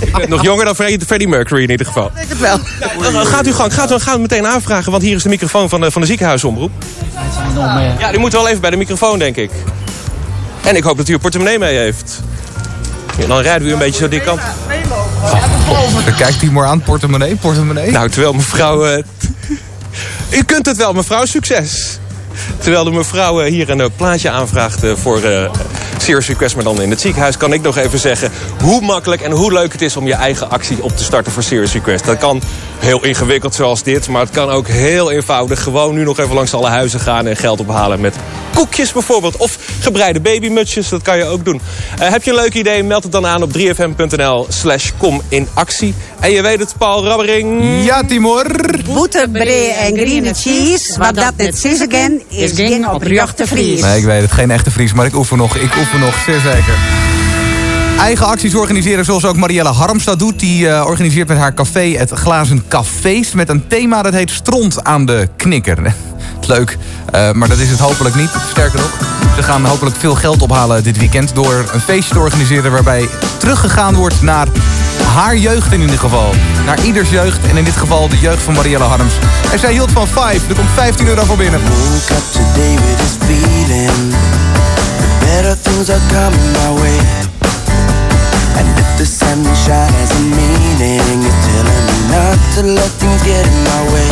[SPEAKER 35] Ik ben nog jonger dan Freddie Mercury in ieder geval.
[SPEAKER 40] Ik het wel.
[SPEAKER 35] Eh, Gaat u gang, gaat u, gaan we meteen aanvragen, want hier is de microfoon van de, van de ziekenhuisomroep. Ja, u moet wel even bij de microfoon, denk ik. En ik hoop dat u uw portemonnee mee heeft. Ja, dan rijden we een beetje zo die kant.
[SPEAKER 16] Kijk Timor aan, portemonnee, portemonnee.
[SPEAKER 35] Nou, terwijl mevrouw... eh, [laughs] u kunt het wel, mevrouw. Succes. Terwijl de mevrouw eh, hier een eh, plaatje aanvraagt eh, voor Serious Request, maar dan in het ziekenhuis, kan ik nog even zeggen hoe makkelijk en hoe leuk het is om je eigen actie op te starten voor Serious Request. Dat kan heel ingewikkeld zoals dit, maar het kan ook heel eenvoudig. Gewoon nu nog even langs alle huizen gaan en geld ophalen met koekjes bijvoorbeeld. Of gebreide babymutsjes, dat kan je ook doen. Eh, heb je een leuk idee, meld het dan aan op 3fm.nl slash kom in actie. En je weet het, Paul Rabbering.
[SPEAKER 16] Ja, Timor.
[SPEAKER 38] Boetebree en green cheese, wat dat het is again, is ding op jachte vries.
[SPEAKER 16] Nee, ik weet het. Geen echte Fries, maar ik oefen nog. Ik oefen nog, zeer zeker. Eigen acties organiseren zoals ook Marielle Harmstad doet. Die eh, organiseert met haar café het Glazen Cafés... met een thema dat heet Stront aan de knikker. [laughs] Leuk, eh, maar dat is het hopelijk niet. Sterker nog, ze gaan hopelijk veel geld ophalen dit weekend... door een feestje te organiseren waarbij teruggegaan wordt naar haar jeugd in ieder geval. Naar ieders jeugd en in dit geval de jeugd van Marielle Harms. En zij hield van 5. Er komt 15 euro voor binnen.
[SPEAKER 41] Has a meaning. Telling not to let things get my way.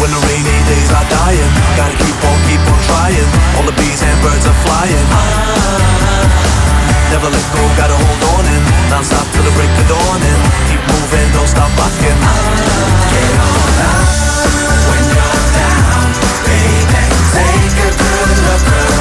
[SPEAKER 35] When the rainy days are dying, gotta keep on, keep on trying. All the bees and birds are flying. Never let go, gotta hold on and non stop till the break of dawn and keep moving, don't stop rocking. Get on up when you're down, baby. Take a good look around.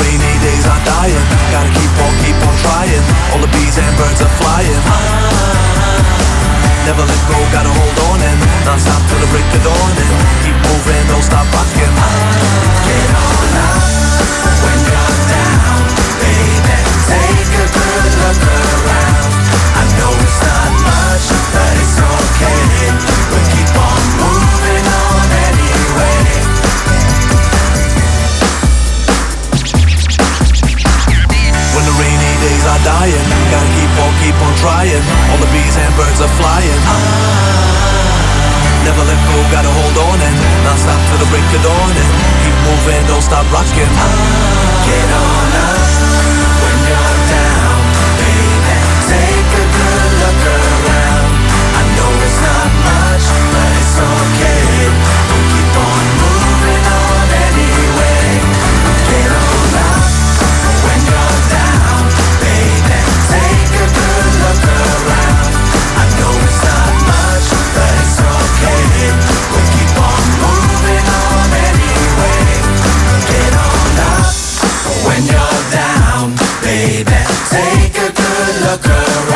[SPEAKER 35] Rainy days are dying, gotta keep on, keep on trying. All the bees and birds are flying. Never let go, gotta hold on and non stop till the break of dawn and keep moving, don't stop rocking. Get on up keep on, trying. All the bees and birds are flying. Never let go, gotta hold on and non stop till the break of dawn and keep moving, don't stop rocking. Get on up look around.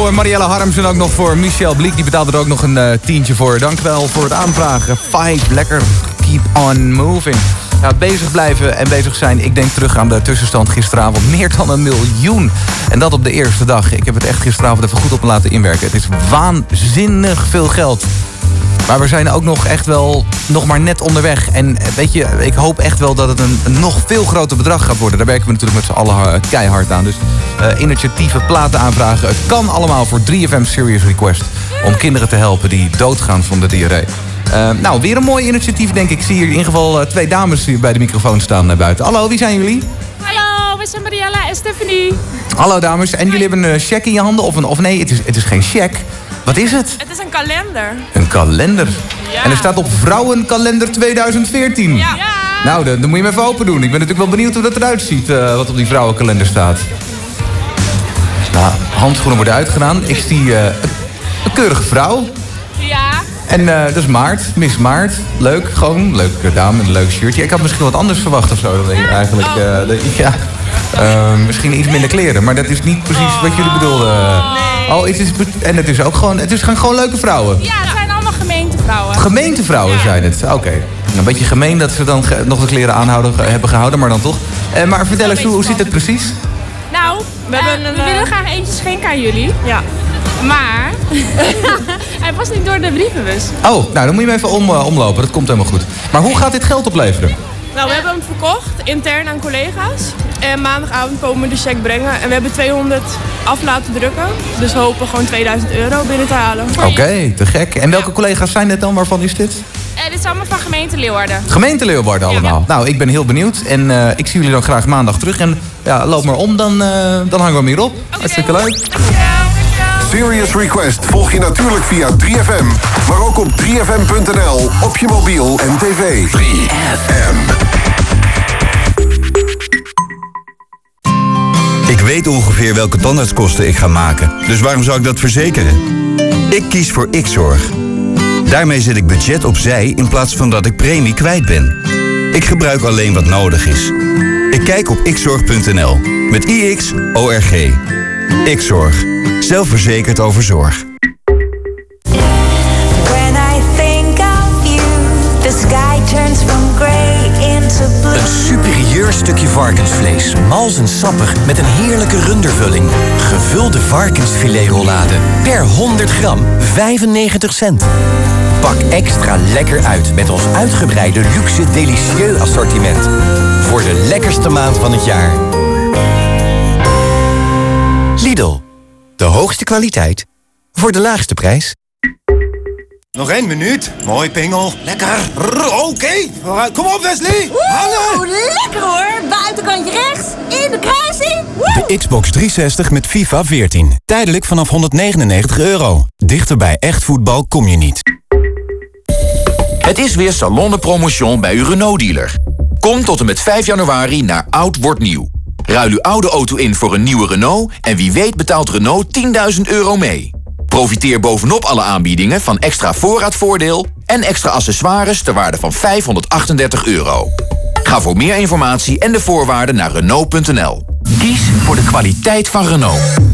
[SPEAKER 16] Voor Marielle Harms en ook nog voor Michel Bliek. Die betaalde er ook nog een eh, tientje voor. Dank wel voor het aanvragen. Five, lekker. Keep on moving. Ja, bezig blijven en bezig zijn. Ik denk terug aan de tussenstand gisteravond. Meer dan een miljoen. En dat op de eerste dag. Ik heb het echt gisteravond even goed op laten inwerken. Het is waanzinnig veel geld. Maar we zijn ook nog echt wel nog maar net onderweg. En eh, weet je, ik hoop echt wel dat het een, een nog veel groter bedrag gaat worden. Daar werken we natuurlijk met z'n allen eh, keihard aan. Dus eh, initiatieve platen aanvragen. Het kan allemaal voor 3FM Serious Request. Om kinderen te helpen die doodgaan van de diarree. Eh, nou, weer een mooi initiatief denk ik. Ik zie hier in ieder geval eh, twee dames hier bij de microfoon staan naar buiten. Hallo, wie zijn jullie?
[SPEAKER 42] Hallo, we zijn Mariella en Stephanie.
[SPEAKER 16] Hallo dames. En jullie hebben een cheque in je handen? Of, een, of nee, het is, het is geen cheque. Wat is het?
[SPEAKER 42] Het is een kalender.
[SPEAKER 16] Een kalender.
[SPEAKER 42] Ja.
[SPEAKER 16] En er staat op Vrouwenkalender 2014.
[SPEAKER 42] Ja.
[SPEAKER 16] Nou, dan, dan moet je hem even open doen. Ik ben natuurlijk wel benieuwd hoe dat eruit ziet, wat op die vrouwenkalender staat. Handschoenen worden uitgedaan. Ik zie eh, een, keurige vrouw.
[SPEAKER 42] Ja.
[SPEAKER 16] En eh, dat is Maart, Miss Maart. Leuk, gewoon. Leuke dame met een leuk shirtje. Ik had misschien wat anders verwacht of zo. Dan denk ik eigenlijk. eh, dat- ja. Eh, misschien iets minder kleren. Maar dat is niet precies wat jullie bedoelden. Oh, het is, en het is ook gewoon, het is gewoon, gewoon leuke vrouwen.
[SPEAKER 42] Ja, het zijn allemaal gemeentevrouwen.
[SPEAKER 16] Gemeentevrouwen zijn het. Oké. Een beetje gemeen dat ze dan nog de kleren aanhouden, hebben gehouden, maar dan toch. Eh, maar vertel eens, hoe, hoe zit het precies?
[SPEAKER 42] We, we willen graag eentje schenken aan jullie. Ja. Maar [laughs] hij past niet door de brievenbus.
[SPEAKER 16] Oh, nou dan moet je hem even om, eh, omlopen. Dat komt helemaal goed. Maar hoe gaat dit geld opleveren?
[SPEAKER 42] Nou, we hebben hem verkocht intern aan collega's. En maandagavond komen we de cheque brengen. En we hebben 200 af laten drukken. Dus we hopen gewoon 2000 euro binnen te halen.
[SPEAKER 16] Oké, te gek. En welke collega's zijn het dan? Waarvan is dit?
[SPEAKER 42] En dit is allemaal van gemeente Leeuwarden.
[SPEAKER 16] Gemeente Leeuwarden allemaal. Nou, ik ben heel benieuwd. En eh, ik zie jullie dan graag maandag terug. En ja, loop maar om, dan, eh, dan hangen we hem hier op. Hartstikke leuk.
[SPEAKER 22] Serious Request volg je natuurlijk via 3FM, maar ook op 3FM.nl, op je mobiel en tv. 3FM.
[SPEAKER 43] Ik weet ongeveer welke tandartskosten ik ga maken, dus waarom zou ik dat verzekeren? Ik kies voor X-Zorg. Daarmee zet ik budget opzij in plaats van dat ik premie kwijt ben. Ik gebruik alleen wat nodig is. Ik kijk op xzorg.nl met IX-ORG. X-Zorg. Zelfverzekerd over zorg.
[SPEAKER 44] When I think of
[SPEAKER 45] stukje varkensvlees, mals en sappig met een heerlijke rundervulling. Gevulde varkensfiletrollade. Per 100 gram 95 cent. Pak extra lekker uit met ons uitgebreide luxe delicieux assortiment. Voor de lekkerste maand van het jaar. Lidl. De hoogste kwaliteit voor de laagste prijs.
[SPEAKER 46] Nog één minuut. Mooi, Pingel. Lekker. Oké. Kom op, Wesley. Hangen.
[SPEAKER 14] lekker hoor. Buitenkantje rechts, in de kruising. Woe!
[SPEAKER 6] De Xbox 360 met FIFA 14. Tijdelijk vanaf 199 euro. Dichter bij echt voetbal kom je niet.
[SPEAKER 47] Het is weer Salon de Promotion bij uw Renault-dealer. Kom tot en met 5 januari naar Oud Wordt Nieuw. Ruil uw oude auto in voor een nieuwe Renault... en wie weet betaalt Renault 10.000 euro mee. Profiteer bovenop alle aanbiedingen van extra voorraadvoordeel... en extra accessoires ter waarde van 538 euro. Ga voor meer informatie en de voorwaarden naar Renault.nl. Kies voor de kwaliteit van Renault.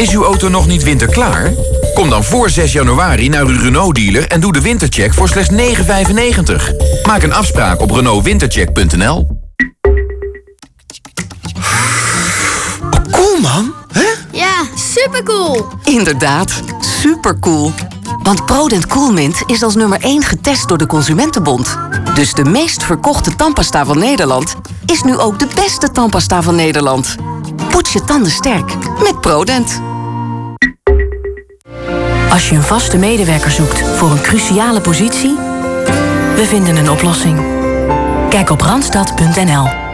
[SPEAKER 47] Is uw auto nog niet winterklaar? Kom dan voor 6 januari naar uw Renault-dealer en doe de wintercheck voor slechts 9,95. Maak een afspraak op renaultwintercheck.nl.
[SPEAKER 48] Cool man, hè?
[SPEAKER 49] Ja, supercool.
[SPEAKER 8] Inderdaad, supercool. Want Prodent Coolmint is als nummer 1 getest door de Consumentenbond. Dus de meest verkochte tandpasta van Nederland is nu ook de beste tandpasta van Nederland. Poets je tanden sterk met Prodent.
[SPEAKER 50] Als je een vaste medewerker zoekt voor een cruciale positie, we vinden een oplossing. Kijk op randstad.nl.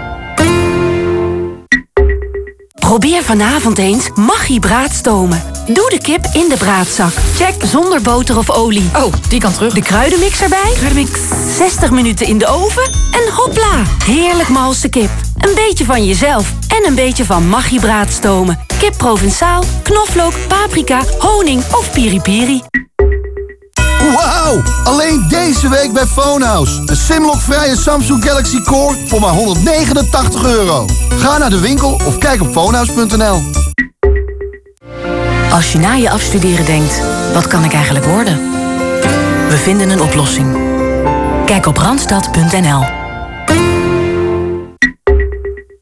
[SPEAKER 8] Probeer vanavond eens Maggi braadstomen. Doe de kip in de braadzak. Check zonder boter of olie. Oh, die kan terug. De kruidenmix erbij. Kruidenmix. 60 minuten in de oven en hopla. Heerlijk malse kip. Een beetje van jezelf en een beetje van Maggi braadstomen. Kip Provençaal, knoflook, paprika, honing of piripiri.
[SPEAKER 5] Wauw! Alleen deze week bij Phonehouse. Een Simlock-vrije Samsung Galaxy Core voor maar 189 euro. Ga naar de winkel of kijk op phonehouse.nl.
[SPEAKER 50] Als je na je afstuderen denkt, wat kan ik eigenlijk worden? We vinden een oplossing. Kijk op randstad.nl.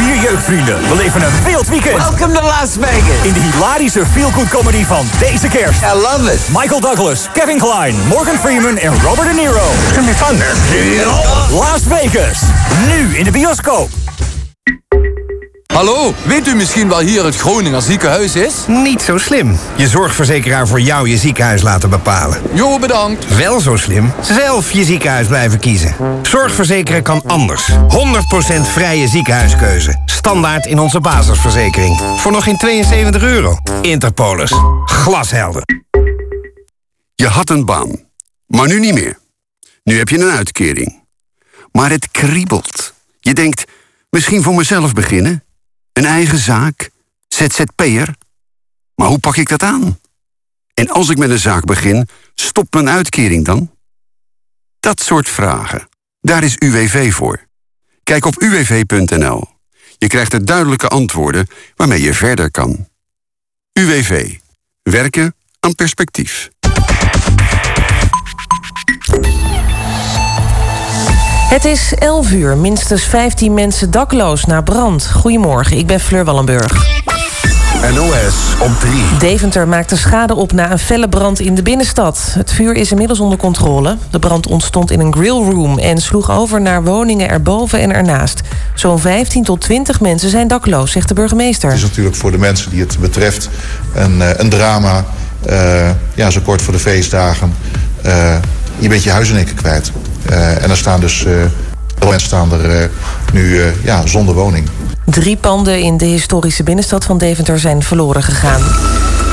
[SPEAKER 9] Vier jeugdvrienden beleven een wild weekend.
[SPEAKER 51] Welcome to Las Vegas.
[SPEAKER 9] In de hilarische feel-good comedy van deze kerst.
[SPEAKER 51] I love it.
[SPEAKER 9] Michael Douglas, Kevin Klein, Morgan Freeman en Robert De Niro.
[SPEAKER 51] It's gonna be fun.
[SPEAKER 9] Las Vegas. Nu in de bioscoop.
[SPEAKER 52] Hallo, weet u misschien wel hier het Groninger ziekenhuis is?
[SPEAKER 27] Niet zo slim. Je zorgverzekeraar voor jou je ziekenhuis laten bepalen.
[SPEAKER 52] Jo, bedankt.
[SPEAKER 27] Wel zo slim. Zelf je ziekenhuis blijven kiezen. Zorgverzekeren kan anders. 100% vrije ziekenhuiskeuze. Standaard in onze basisverzekering. Voor nog geen 72 euro. Interpolis. Glashelder.
[SPEAKER 53] Je had een baan, maar nu niet meer. Nu heb je een uitkering. Maar het kriebelt. Je denkt, misschien voor mezelf beginnen? Een eigen zaak? ZZP'er? Maar hoe pak ik dat aan? En als ik met een zaak begin, stopt mijn uitkering dan? Dat soort vragen. Daar is UWV voor. Kijk op uwv.nl. Je krijgt er duidelijke antwoorden waarmee je verder kan. UWV. Werken aan perspectief.
[SPEAKER 1] Het is 11 uur, minstens 15 mensen dakloos na brand. Goedemorgen, ik ben Fleur Wallenburg.
[SPEAKER 54] NOS op 3.
[SPEAKER 1] Deventer maakte schade op na een felle brand in de binnenstad. Het vuur is inmiddels onder controle. De brand ontstond in een grillroom en sloeg over naar woningen erboven en ernaast. Zo'n 15 tot 20 mensen zijn dakloos, zegt de burgemeester.
[SPEAKER 55] Het is natuurlijk voor de mensen die het betreft een, eh, een drama. Uh, ja, zo kort voor de feestdagen. Uh, je bent je huis en ik kwijt. Uh, en er staan dus mensen staan er nu ja, zonder woning.
[SPEAKER 1] Drie panden in de historische binnenstad van Deventer zijn verloren gegaan.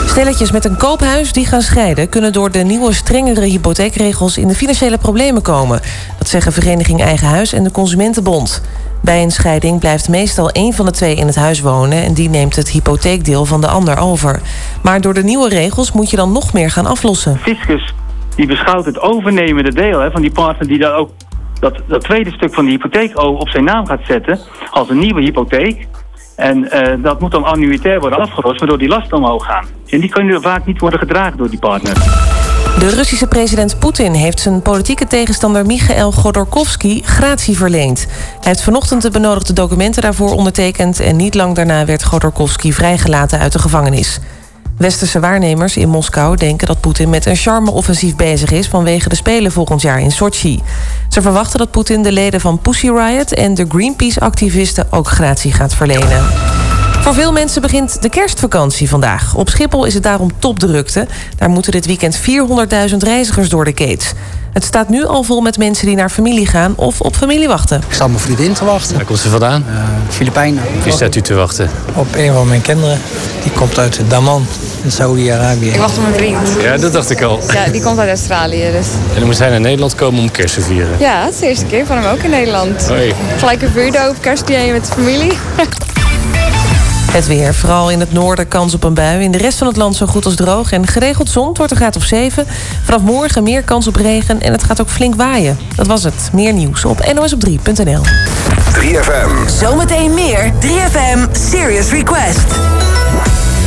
[SPEAKER 1] Stelletjes met een koophuis die gaan scheiden... kunnen door de nieuwe strengere hypotheekregels in de financiële problemen komen. Dat zeggen Vereniging Eigen Huis en de Consumentenbond. Bij een scheiding blijft meestal één van de twee in het huis wonen... en die neemt het hypotheekdeel van de ander over. Maar door de nieuwe regels moet je dan nog meer gaan aflossen.
[SPEAKER 56] Fiscus die beschouwt het overnemende deel hè, van die partner... die dan ook dat, dat tweede stuk van de hypotheek op zijn naam gaat zetten... als een nieuwe hypotheek. En uh, dat moet dan annuitair worden afgelost, waardoor die lasten omhoog gaan. En die kunnen vaak niet worden gedragen door die partner.
[SPEAKER 1] De Russische president Poetin heeft zijn politieke tegenstander Michael Godorkovsky gratie verleend. Hij heeft vanochtend de benodigde documenten daarvoor ondertekend... en niet lang daarna werd Godorkovsky vrijgelaten uit de gevangenis. Westerse waarnemers in Moskou denken dat Poetin met een charme-offensief bezig is vanwege de Spelen volgend jaar in Sochi. Ze verwachten dat Poetin de leden van Pussy Riot en de Greenpeace-activisten ook gratie gaat verlenen. Voor veel mensen begint de kerstvakantie vandaag. Op Schiphol is het daarom topdrukte. Daar moeten dit weekend 400.000 reizigers door de gates. Het staat nu al vol met mensen die naar familie gaan of op familie wachten.
[SPEAKER 57] Ik sta op mijn vriendin te wachten.
[SPEAKER 58] Waar komt ze vandaan?
[SPEAKER 57] Uh, Filipijnen.
[SPEAKER 58] Wie staat u te wachten?
[SPEAKER 57] Op een van mijn kinderen. Die komt uit Daman in Saudi-Arabië.
[SPEAKER 59] Ik wacht op mijn vriend.
[SPEAKER 58] Ja, dat dacht ik al.
[SPEAKER 59] Ja, die komt uit Australië. Dus.
[SPEAKER 58] En dan moet hij naar Nederland komen om kerst te vieren?
[SPEAKER 59] Ja, het is de eerste keer van hem ook in Nederland.
[SPEAKER 58] Hoi.
[SPEAKER 59] Gelijk een vuurdoop, kerstdiner met de familie. [laughs]
[SPEAKER 1] Het weer. Vooral in het noorden kans op een bui. In de rest van het land zo goed als droog. En geregeld zon. Het wordt een graad of 7. Vanaf morgen meer kans op regen. En het gaat ook flink waaien. Dat was het. Meer nieuws op nosop3.nl.
[SPEAKER 54] 3FM.
[SPEAKER 4] Zometeen meer 3FM Serious Request.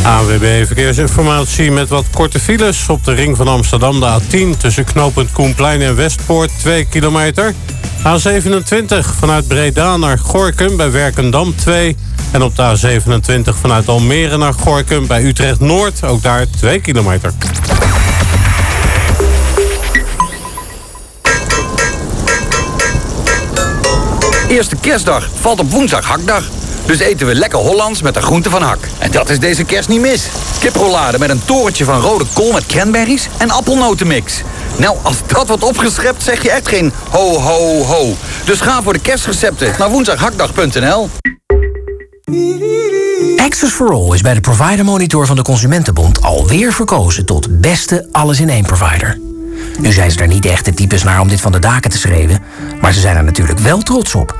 [SPEAKER 60] AWB Verkeersinformatie met wat korte files op de ring van Amsterdam. De A10 tussen knooppunt Koenplein en Westpoort 2 kilometer. A27 vanuit Breda naar Gorkum bij Werkendam 2. En op de A27 vanuit Almere naar Gorkum bij Utrecht Noord. Ook daar 2 kilometer.
[SPEAKER 61] Eerste kerstdag valt op woensdag hakdag. Dus eten we lekker Hollands met de groente van hak. En dat is deze kerst niet mis. Kiprollade met een torentje van rode kool met cranberries en appelnotenmix. Nou, als dat wordt opgeschept, zeg je echt geen ho, ho, ho. Dus ga voor de kerstrecepten naar woensdaghakdag.nl.
[SPEAKER 62] Access for All is bij de Provider Monitor van de Consumentenbond alweer verkozen tot beste alles-in-één provider. Nu zijn ze er niet echt de types naar om dit van de daken te schreeuwen, maar ze zijn er natuurlijk wel trots op.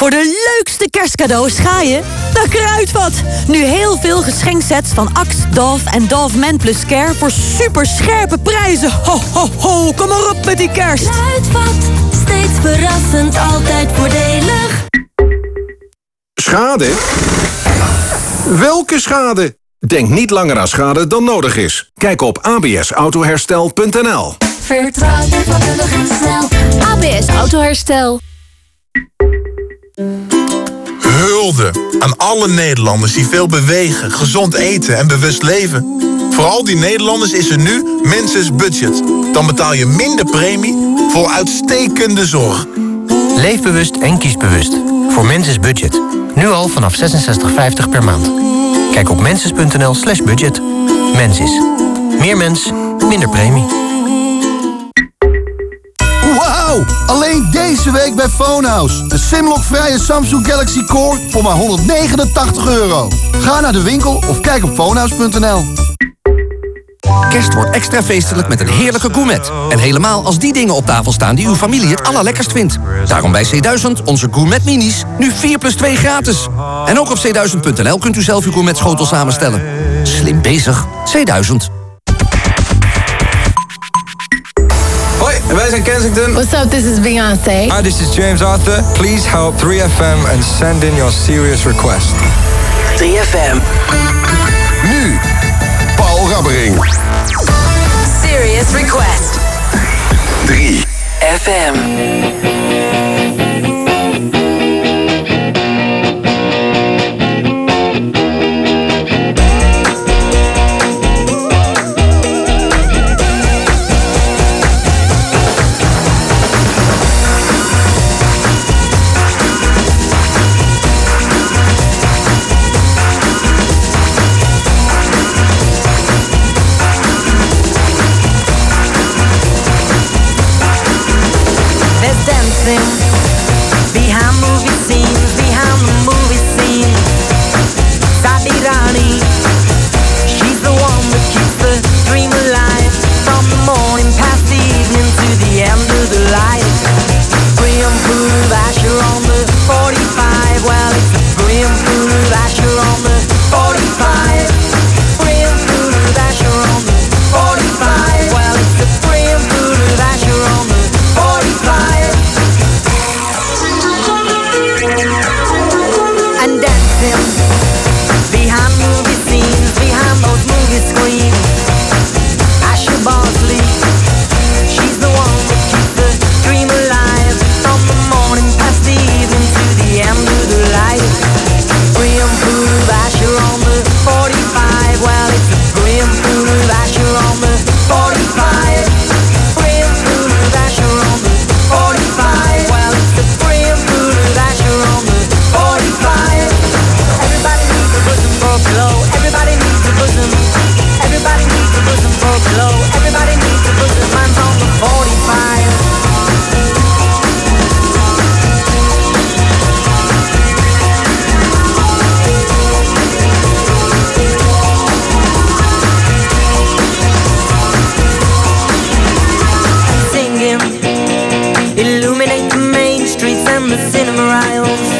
[SPEAKER 4] Voor de leukste kerstcadeaus ga je naar Kruidvat. Nu heel veel geschenksets van Axe, Dove en Dove Men Plus Care... voor super scherpe prijzen. Ho, ho, ho, kom maar op met die kerst.
[SPEAKER 63] Kruidvat, steeds verrassend, altijd voordelig.
[SPEAKER 6] Schade? Welke schade? Denk niet langer aan schade dan nodig is. Kijk op absautoherstel.nl
[SPEAKER 63] Vertrouw je vakkundig en snel. ABS Autoherstel.
[SPEAKER 64] Hulde aan alle Nederlanders die veel bewegen, gezond eten en bewust leven. Voor al die Nederlanders is er nu Menses Budget. Dan betaal je minder premie voor uitstekende zorg.
[SPEAKER 65] Leef bewust en kies bewust. Voor Menses Budget. Nu al vanaf 66,50 per maand. Kijk op menses.nl slash budget. Mensis. Meer mens, minder premie.
[SPEAKER 5] Alleen deze week bij Phonehouse. De Simlock-vrije Samsung Galaxy Core voor maar 189 euro. Ga naar de winkel of kijk op phonehouse.nl.
[SPEAKER 66] Kerst wordt extra feestelijk met een heerlijke gourmet. En helemaal als die dingen op tafel staan die uw familie het allerlekkerst vindt. Daarom bij C1000 onze gourmet minis. Nu 4 plus 2 gratis. En ook op c1000.nl kunt u zelf uw gourmet schotel samenstellen. Slim bezig. C1000.
[SPEAKER 67] Wij
[SPEAKER 68] in Kensington.
[SPEAKER 69] What's up? This is Beyonce.
[SPEAKER 68] Hi, this is James Arthur. Please help 3FM and send in your serious request.
[SPEAKER 70] 3FM.
[SPEAKER 22] Nu, Paul Rabbering.
[SPEAKER 70] Serious request.
[SPEAKER 22] 3
[SPEAKER 54] my own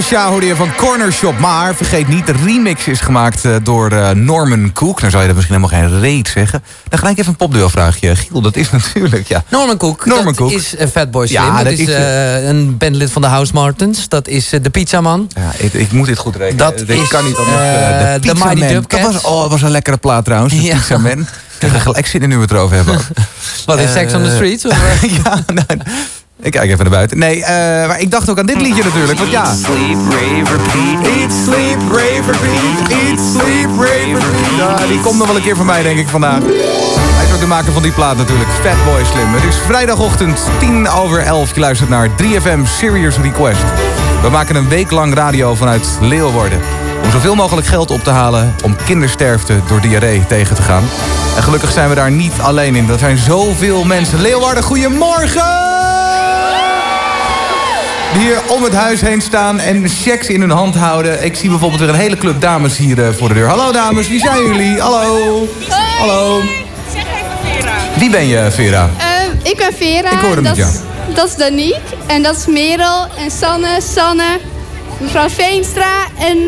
[SPEAKER 16] Hoorde je van Corner Shop. Maar vergeet niet, de remix is gemaakt eh, door eh, Norman Cook. Nou zou je dat misschien helemaal geen reet zeggen. Dan gelijk even een popduo-vraagje. Giel, dat is [laughs] natuurlijk, ja.
[SPEAKER 17] Norman Cook.
[SPEAKER 16] Norman
[SPEAKER 17] dat
[SPEAKER 16] Cook.
[SPEAKER 17] is uh, Fatboy Slim.
[SPEAKER 16] Ja,
[SPEAKER 17] dat,
[SPEAKER 16] dat
[SPEAKER 17] is
[SPEAKER 16] is,
[SPEAKER 17] eh, een bandlid van de House Martins. Dat is eh, de Pizzaman.
[SPEAKER 16] Ja, ik, ik moet dit goed rekenen.
[SPEAKER 17] Dat is,
[SPEAKER 16] kan niet anders.
[SPEAKER 17] eh,
[SPEAKER 16] eh,
[SPEAKER 17] de
[SPEAKER 16] Pizza
[SPEAKER 17] Mighty
[SPEAKER 16] Man. Dat was, oh, dat was een lekkere plaat trouwens. De
[SPEAKER 17] Ja.
[SPEAKER 16] Pizza Man. Ik er gelijk zin in nu we het erover hebben. [laughs]
[SPEAKER 17] Wat is
[SPEAKER 16] Eh,
[SPEAKER 17] Sex on the eh? [laughs]
[SPEAKER 16] ja, nou, ik kijk even naar buiten. Nee, eh, maar ik dacht ook aan dit liedje natuurlijk. Want ja.
[SPEAKER 68] Sleep, rave, repeat.
[SPEAKER 16] Eat, sleep, rave, repeat. Eat, sleep, rave, repeat. Ja, die komt nog wel een keer voorbij, denk ik, vandaag. Hij is ook de maker van die plaat natuurlijk. Fatboy Slim. Het is vrijdagochtend 10 over 11. Je luistert naar 3FM Serious Request. We maken een week lang radio vanuit Leeuwarden. Om zoveel mogelijk geld op te halen om kindersterfte door diarree tegen te gaan. En gelukkig zijn we daar niet alleen in. Er zijn zoveel mensen. Leeuwarden, goedemorgen! Die hier om het huis heen staan en checks in hun hand houden. Ik zie bijvoorbeeld weer een hele club dames hier eh, voor de deur. Hallo dames, wie zijn jullie? Hallo. Hallo. Wie ben je, Vera?
[SPEAKER 71] Eh, ik ben Vera.
[SPEAKER 16] Ik hoorde
[SPEAKER 71] dat,
[SPEAKER 16] met jou.
[SPEAKER 71] is- dat is Danique. En dat is Merel en Sanne, Sanne, mevrouw Veenstra en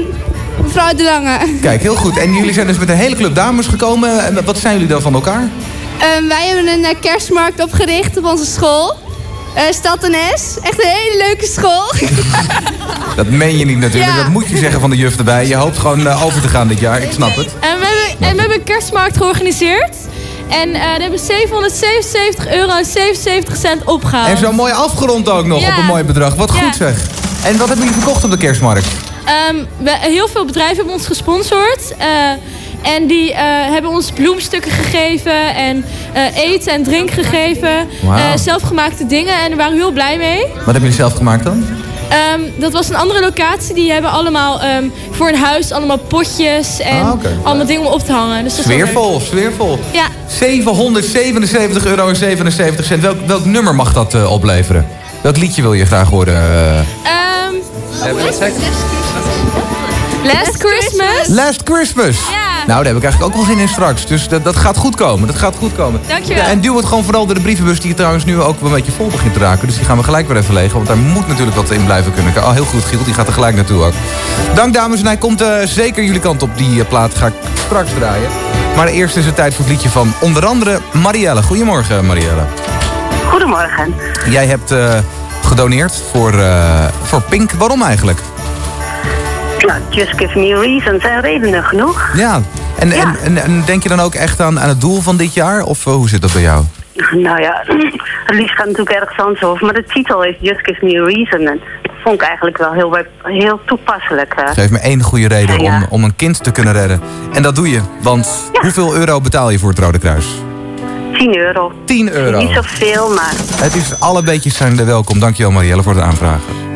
[SPEAKER 71] mevrouw De Lange.
[SPEAKER 16] Kijk, heel goed. En jullie zijn dus met een hele club dames gekomen. En wat zijn jullie dan van elkaar?
[SPEAKER 71] Ehm, wij hebben een eh, kerstmarkt opgericht op onze school. Eh, Stad en S. Echt een hele leuke school. [laughs]
[SPEAKER 16] Dat meen je niet natuurlijk.
[SPEAKER 71] Ja.
[SPEAKER 16] Dat moet je zeggen van de juf erbij. Je hoopt gewoon eh, over te gaan dit jaar. Ik snap het.
[SPEAKER 72] En we hebben, en we hebben een kerstmarkt georganiseerd. En eh daar hebben we 777 euro en 77 cent opgehaald.
[SPEAKER 16] En zo mooi afgerond ook nog
[SPEAKER 72] Ja.
[SPEAKER 16] op een mooi bedrag. Wat
[SPEAKER 72] Ja.
[SPEAKER 16] goed zeg. En wat hebben jullie verkocht op de kerstmarkt?
[SPEAKER 72] Ehm, we, heel veel bedrijven hebben ons gesponsord. En die eh, hebben ons bloemstukken gegeven en eh, eten en drink gegeven. Eh, zelfgemaakte dingen en daar waren we heel blij mee.
[SPEAKER 16] Wat hebben jullie zelf gemaakt dan?
[SPEAKER 72] Ehm, dat was een andere locatie. Die hebben allemaal ehm, voor een huis allemaal potjes en
[SPEAKER 16] Ah,
[SPEAKER 72] allemaal dingen om op te hangen. Dus dat.
[SPEAKER 16] Sfeervol, sfeervol.
[SPEAKER 72] Ja.
[SPEAKER 16] 777 euro en 77 cent. Welk, welk nummer mag dat eh, opleveren? Welk liedje wil je graag horen? eh?
[SPEAKER 72] Ehm, Last Christmas.
[SPEAKER 16] Last Christmas. Nou, daar heb ik eigenlijk ook wel zin in straks. Dus dat, dat gaat goed komen. Dat gaat goed komen.
[SPEAKER 72] Dankjewel.
[SPEAKER 16] En duw het gewoon vooral door de brievenbus die trouwens nu ook wel een beetje vol begint te raken. Dus die gaan we gelijk weer even legen. Want daar moet natuurlijk wat in blijven kunnen. Oh, heel goed, Giel. Die gaat er gelijk naartoe ook. Dank dames en hij komt eh, zeker jullie kant op. Die eh, plaat ga ik straks draaien. Maar eerst is het tijd voor het liedje van onder andere Marielle. Goedemorgen, Marielle.
[SPEAKER 73] Goedemorgen.
[SPEAKER 16] Jij hebt eh, gedoneerd voor, eh, voor Pink. Waarom eigenlijk?
[SPEAKER 73] Nou, just give me a reason. Zijn redenen genoeg?
[SPEAKER 16] Ja. En, En, en, en denk je dan ook echt aan, aan het doel van dit jaar? Of eh, hoe zit dat bij jou?
[SPEAKER 73] Nou ja, [clears throat] het liefst gaat natuurlijk ergens anders over. Maar de titel is Just give me a reason. En dat vond ik eigenlijk wel heel, heel toepasselijk. eh.
[SPEAKER 16] Geef me één goede reden
[SPEAKER 73] Ja.
[SPEAKER 16] om, om een kind te kunnen redden. En dat doe je. Want hoeveel euro betaal je voor het Rode Kruis?
[SPEAKER 73] 10 euro.
[SPEAKER 16] 10 euro.
[SPEAKER 73] Niet zoveel, maar
[SPEAKER 16] Het is alle beetjes zijn er welkom. Dankjewel Marielle voor de aanvragen.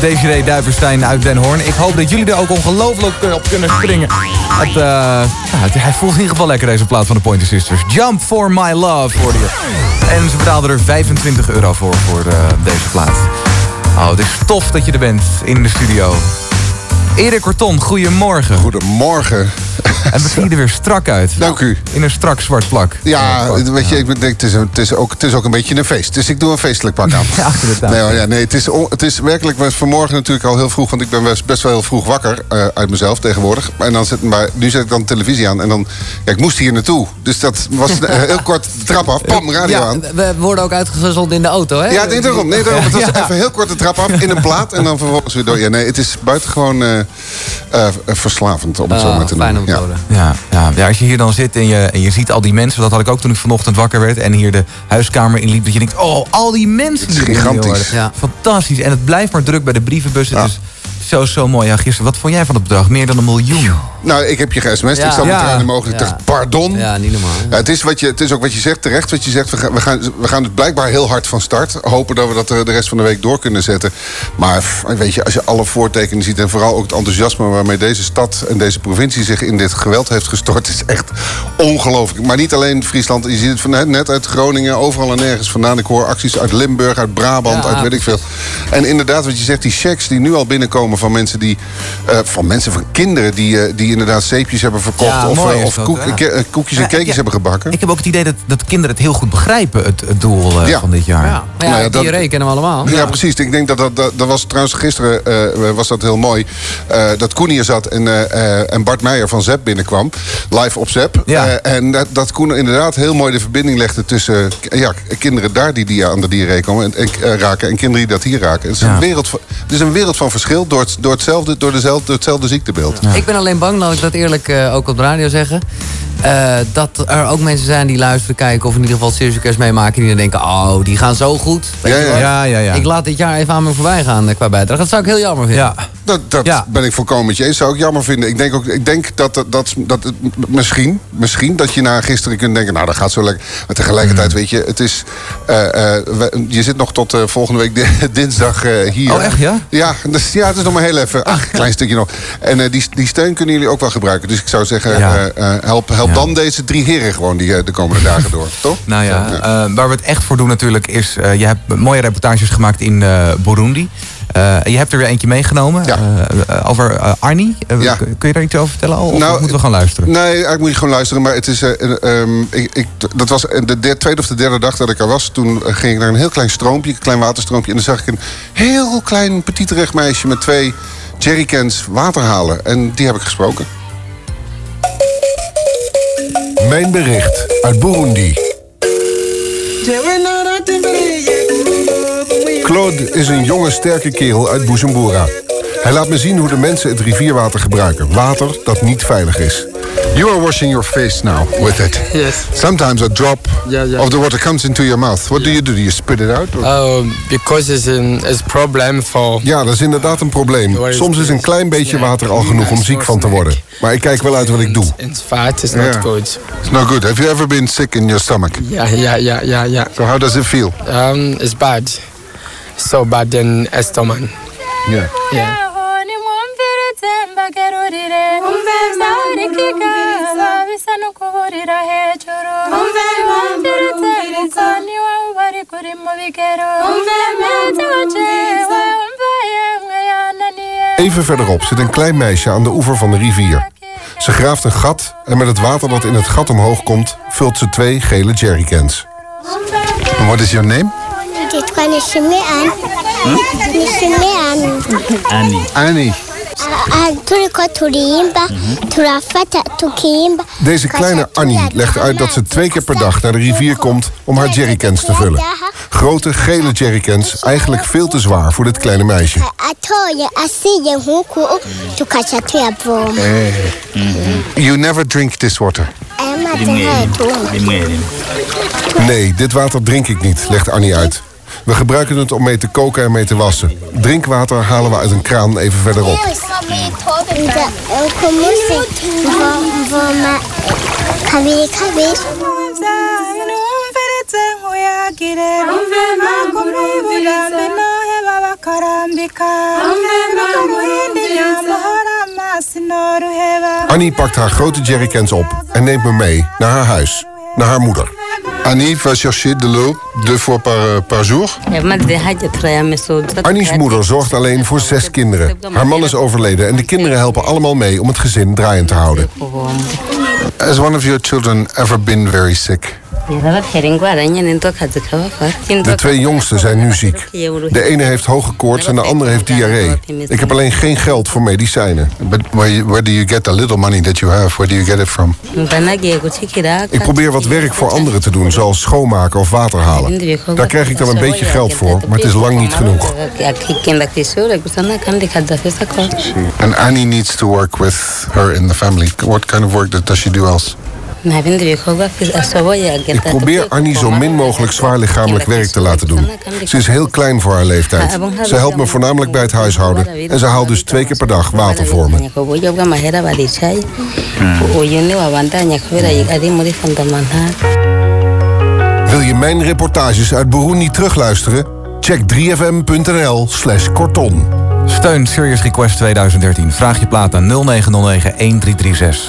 [SPEAKER 16] Desiree Duiverstein uit Den Hoorn. Ik hoop dat jullie er ook ongelooflijk eh, op kunnen springen. Eh, het- hij voelt in ieder geval lekker, deze plaat van de Pointer Sisters. Jump for my love, hoorde je. En ze betaalden er 25 euro voor, voor eh, deze plaat. Oh, het is tof dat je er bent in de studio. Erik Corton, goedemorgen.
[SPEAKER 22] Goedemorgen. [laughs]
[SPEAKER 16] En we zien er weer strak uit.
[SPEAKER 22] Dank u.
[SPEAKER 16] In een strak zwart plak.
[SPEAKER 22] Ja, weet je, ik denk, het, is, een- het, is ook, het is ook een beetje een feest. Dus ik doe een feestelijk pak aan. [laughs]
[SPEAKER 16] Ja, inderdaad.
[SPEAKER 22] Nee, hoor, ja, nee het, is, on- het is werkelijk was vanmorgen natuurlijk al heel vroeg. Want ik ben best, wel heel vroeg wakker eh, uit mezelf tegenwoordig. En dan zet, maar nu zet ik dan de televisie aan. En dan, ja, ik moest hier naartoe. Dus dat was eh, heel kort de trap af. Pam, radio
[SPEAKER 17] ja,
[SPEAKER 22] aan.
[SPEAKER 17] We worden ook uitgezonden in de auto, hè?
[SPEAKER 22] Ja, nee, daarom. Nee, daarom. Het was
[SPEAKER 17] Ja.
[SPEAKER 22] even heel kort de trap af in een plaat. En dan vervolgens weer door. Ja, nee, het is buitengewoon eh, eh, verslavend, om het zo
[SPEAKER 17] Ah,
[SPEAKER 22] maar te
[SPEAKER 17] fijn
[SPEAKER 22] noemen.
[SPEAKER 17] om periode.
[SPEAKER 16] Ja, ja, ja, als je hier dan zit en je, en je ziet al die mensen... dat had ik ook toen ik vanochtend wakker werd... en hier de huiskamer inliep, dat je denkt... oh, al die mensen die
[SPEAKER 22] gigantisch.
[SPEAKER 16] worden.
[SPEAKER 17] Ja.
[SPEAKER 16] Fantastisch. En het blijft maar druk bij de brievenbus. Het is zo, zo mooi. Ja, gisteren, wat vond jij van het bedrag? Meer dan een miljoen.
[SPEAKER 22] Nou, ik heb je ge-sms'd.
[SPEAKER 17] Ja.
[SPEAKER 22] Ik zal met
[SPEAKER 16] Ja.
[SPEAKER 22] tranen mogelijk
[SPEAKER 17] Ja.
[SPEAKER 22] tegen pardon.
[SPEAKER 17] Ja, niet normaal.
[SPEAKER 22] Ja, het, is wat je, het is ook wat je zegt, terecht wat je zegt. We gaan, we gaan, we gaan het blijkbaar heel hard van start. Hopen dat we dat eh, de rest van de week door kunnen zetten. Maar weet je, als je alle voortekenen ziet... en vooral ook het enthousiasme waarmee deze stad en deze provincie... zich in dit geweld heeft gestort, is echt ongelooflijk. Maar niet alleen Friesland. Je ziet het van, net uit Groningen, overal en nergens vandaan. Ik hoor acties uit Limburg, uit Brabant,
[SPEAKER 17] Ja,
[SPEAKER 22] uit weet ik veel. En inderdaad, wat je zegt, die checks die nu al binnenkomen... van mensen, die, eh, van, mensen van kinderen die, eh, die inderdaad zeepjes hebben verkocht...
[SPEAKER 16] Ja,
[SPEAKER 22] of, eh, of
[SPEAKER 16] dat,
[SPEAKER 22] koek- koekjes en
[SPEAKER 16] Ja,
[SPEAKER 22] cakejes hebben gebakken.
[SPEAKER 16] Ik heb ook het idee dat, dat kinderen het heel goed begrijpen, het, het doel eh,
[SPEAKER 22] Ja.
[SPEAKER 16] van dit jaar.
[SPEAKER 17] Ja,
[SPEAKER 22] Nou ja, dat-
[SPEAKER 17] diarree kennen we allemaal.
[SPEAKER 22] Ja, precies. Ik denk dat dat, dat, dat was trouwens gisteren eh, was dat heel mooi. eh, dat Koen hier zat en, eh, en Bart Meijer van ZEP binnenkwam. Live op ZEP.
[SPEAKER 16] Ja.
[SPEAKER 22] En dat, dat Koen inderdaad heel mooi de verbinding legde tussen ja, kinderen daar die, die aan de diarree komen en, en, raken. En kinderen die dat hier raken. Het is, een, wereld van, het is een wereld van verschil door, het, door, hetzelfde, door, dezelfde, door hetzelfde ziektebeeld.
[SPEAKER 17] Ik ben alleen bang, laat ik dat eerlijk ook op de radio zeggen. dat er ook mensen zijn die luisteren, kijken of in ieder geval Serious Request meemaken. Die dan denken, oh, die gaan zo goed. Weet
[SPEAKER 22] Ja,
[SPEAKER 17] je
[SPEAKER 22] ja.
[SPEAKER 17] wat?
[SPEAKER 16] Ja, ja, ja.
[SPEAKER 17] Ik laat dit jaar even aan me voorbij gaan eh, qua bijdrage. Dat zou ik heel jammer vinden.
[SPEAKER 16] Ja.
[SPEAKER 22] Dat, dat
[SPEAKER 16] Ja.
[SPEAKER 22] ben ik volkomen met je eens. Zou ik jammer vinden. Ik denk, ook, ik denk dat, dat, dat, misschien, misschien dat je na gisteren kunt denken... nou, dat gaat zo lekker. Maar tegelijkertijd,
[SPEAKER 16] Mm.
[SPEAKER 22] weet je, het is... eh, eh, we- je zit nog tot eh, volgende week di- [laughs] dinsdag hier.
[SPEAKER 16] Oh, echt, ja?
[SPEAKER 22] Ja, dus, ja, het is nog maar heel even. Ach, een klein stukje nog. En die, die steun kunnen jullie ook wel gebruiken. Dus ik zou zeggen,
[SPEAKER 16] Ja.
[SPEAKER 22] help, help
[SPEAKER 16] Ja.
[SPEAKER 22] dan deze drie heren gewoon die, de komende dagen door. [laughs] Toch?
[SPEAKER 16] Nou ja, waar we het echt voor doen natuurlijk is... je hebt mooie reportages gemaakt in Burundi. Eh, je hebt er weer eentje meegenomen
[SPEAKER 22] Ja.
[SPEAKER 16] eh, eh, over Arnie.
[SPEAKER 22] Ja.
[SPEAKER 16] kun, je daar iets over vertellen al? Of
[SPEAKER 22] Nou,
[SPEAKER 16] moeten we gaan luisteren?
[SPEAKER 22] Nee, eigenlijk moet je gewoon luisteren. Maar het is. eh, eh, ehm, ik, ik, dat was de, de tweede of de derde dag dat ik er was. Toen ging ik naar een heel klein stroompje, een klein waterstroompje. En dan zag ik een heel klein petiterig meisje met twee jerrycans water halen. En die heb ik gesproken.
[SPEAKER 74] Mijn bericht uit Burundi. Claude is een jonge, sterke kerel uit Bujumbura. Hij laat me zien hoe de mensen het rivierwater gebruiken. Water dat niet veilig is.
[SPEAKER 22] You are washing your face now with it.
[SPEAKER 72] Yes.
[SPEAKER 22] Sometimes a drop
[SPEAKER 72] Yeah, yeah.
[SPEAKER 22] of the water comes into your mouth. What do you do? Do you spit it out? or-
[SPEAKER 72] Um, because it's it's problem for
[SPEAKER 22] Ja, dat is inderdaad een probleem. Soms is een klein beetje water al genoeg om ziek van te worden. Maar ik kijk wel uit wat ik doe.
[SPEAKER 72] it's fat. It's not good.
[SPEAKER 22] It's not good. Have you ever been sick in your stomach?
[SPEAKER 72] Yeah, yeah, yeah, yeah, yeah.
[SPEAKER 22] So how does it feel?
[SPEAKER 72] Um, it's bad. So bad than stomach.
[SPEAKER 22] Yeah.
[SPEAKER 72] Yeah.
[SPEAKER 74] Even verderop zit een klein meisje aan de oever van de rivier. Ze graaft een gat en met het water dat in het gat omhoog komt... vult ze twee gele jerrycans.
[SPEAKER 22] What is your name?
[SPEAKER 75] Nditwa Nishimian. Nishimian.
[SPEAKER 22] Annie. Annie.
[SPEAKER 75] Ah, turiko turiimba, turafata tukiimba.
[SPEAKER 74] Deze kleine Annie legt uit dat ze twee keer per dag naar de rivier komt om haar jerrycans te vullen. Grote gele jerrycans, eigenlijk veel te zwaar voor dit kleine meisje.
[SPEAKER 22] You never drink this water.
[SPEAKER 75] Nkayetunga.
[SPEAKER 74] Nee, dit water drink ik niet, legt Annie uit. We gebruiken het om mee te koken en mee te wassen. Drinkwater halen we uit een kraan even verderop. Annie pakt haar grote jerrycans op en neemt me mee naar haar huis, naar haar moeder.
[SPEAKER 22] Annie va chercher de l'eau deux fois par, euh, par jour.
[SPEAKER 74] Annie's moeder zorgt alleen voor zes kinderen. Haar man is overleden en de kinderen helpen allemaal mee om het gezin draaiend te houden.
[SPEAKER 22] Has one of your children ever been very sick?
[SPEAKER 74] De twee jongsten zijn nu ziek. De ene heeft hoge koorts en de andere heeft diarree. Ik heb alleen geen geld voor medicijnen.
[SPEAKER 22] But where, do you get the little money that you have? Where do you get it from?
[SPEAKER 74] Ik probeer wat werk voor anderen te doen, zoals schoonmaken of water halen. Daar krijg ik dan een beetje geld voor, maar het is lang niet genoeg.
[SPEAKER 22] And Annie needs to work with her in the family. What kind of work does she do else?
[SPEAKER 74] Ik probeer Annie zo min mogelijk zwaar lichamelijk werk te laten doen. Ze is heel klein voor haar leeftijd. Ze helpt me voornamelijk bij het huishouden. En ze haalt dus twee keer per dag water voor me. Wil je mijn reportages uit Burundi terugluisteren? Check 3fm.nl slash korton.
[SPEAKER 16] Steun Serious Request 2013. Vraag je plaat aan 0909 1336.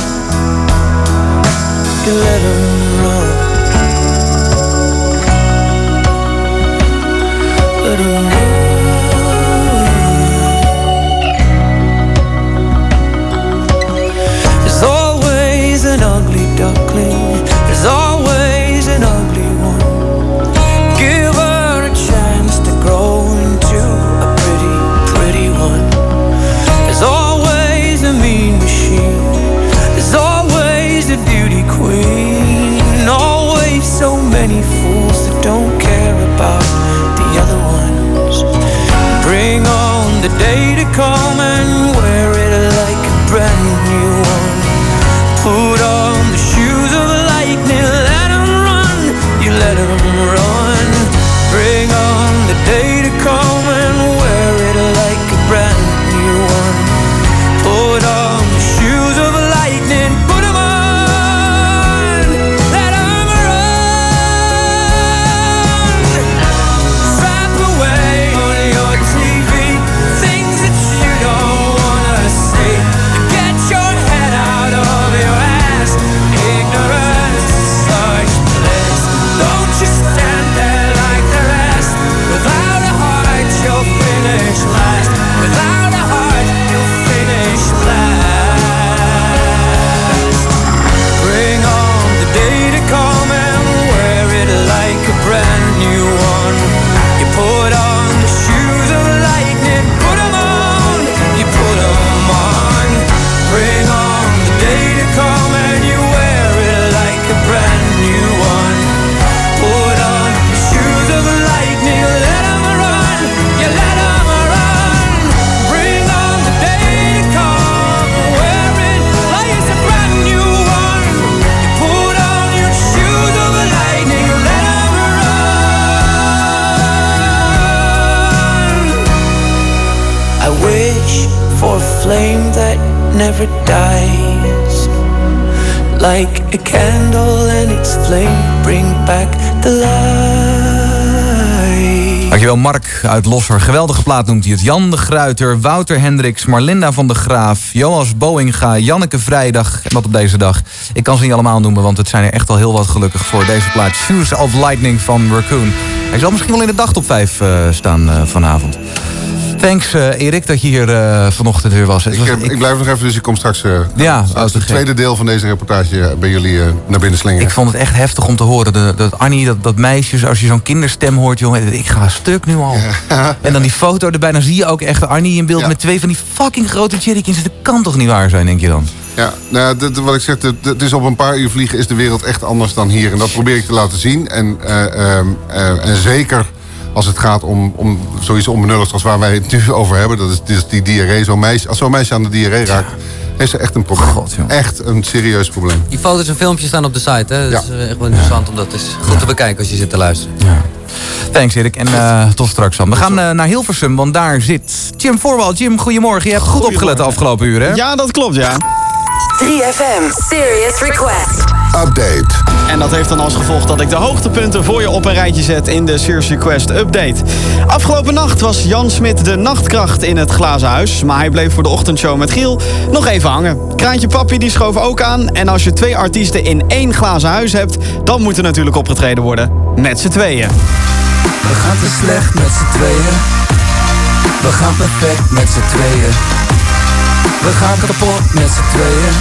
[SPEAKER 76] You let 'em wish for a flame that never dies. Like a candle and its flame bring back the light.
[SPEAKER 16] Dankjewel Mark uit Losser. Geweldige plaat noemt hij het. Jan de Gruiter, Wouter Hendricks, Marlinda van de Graaf... Joas Boinga, Janneke Vrijdag en wat op deze dag. Ik kan ze niet allemaal noemen, want het zijn er echt al heel wat gelukkig voor. Deze plaat Shoes of Lightning van Raccoon. Hij zal misschien wel in de dagtop 5 eh, staan eh, vanavond. Thanks eh, Erik dat je hier eh, vanochtend weer was. Het
[SPEAKER 22] Ik,
[SPEAKER 16] was-
[SPEAKER 22] eh, ik blijf nog even, dus ik kom straks, eh
[SPEAKER 16] Ja, te
[SPEAKER 22] het tweede deel van deze reportage bij jullie eh, naar binnen slingeren.
[SPEAKER 16] Ik vond het echt heftig om te horen. De- Dat Annie, dat, dat meisje, als je zo'n kinderstem hoort, jongen, ik ga stuk nu al. [laughs] En dan die foto erbij, dan zie je ook echt Annie in beeld met twee van die fucking grote cherrykins. Dat kan toch niet waar zijn, denk je dan?
[SPEAKER 22] Ja, nou, dit- wat ik zeg, het- is op een paar uur vliegen is de wereld echt anders dan hier. En dat probeer ik te laten zien. En, eh, ehm, eh, en zeker als het gaat om, om zoiets onbenulligs als waar wij het nu [laughs] over hebben. Dat is, die diarree. Zo'n meisje, als zo'n meisje aan de diarree raakt, heeft ze echt een probleem. echt een serieus probleem.
[SPEAKER 17] Die foto's en filmpjes staan op de site. Hè? Dat is eh, echt wel interessant om dat eens goed te bekijken als je zit te luisteren.
[SPEAKER 16] Thanks Erik en eh, tot straks dan. We gaan eh, naar Hilversum, want daar zit Jim Voorwal. Jim, goedemorgen. Je hebt goed opgelet de afgelopen uren, hè?
[SPEAKER 77] Ja, dat klopt, ja.
[SPEAKER 14] 3FM Serious Request.
[SPEAKER 22] Update.
[SPEAKER 77] En dat heeft dan als gevolg dat ik de hoogtepunten voor je op een rijtje zet in de Serious Request Update. Afgelopen nacht was Jan Smit de nachtkracht in het glazen huis. Maar hij bleef voor de ochtendshow met Giel nog even hangen. Kraantje Papi die schoof ook aan. En als je twee artiesten in één glazen huis hebt... dan moet er natuurlijk opgetreden worden. Met z'n tweeën.
[SPEAKER 78] We gaan te slecht met z'n tweeën. We gaan perfect met z'n tweeën. We gaan kapot met z'n tweeën.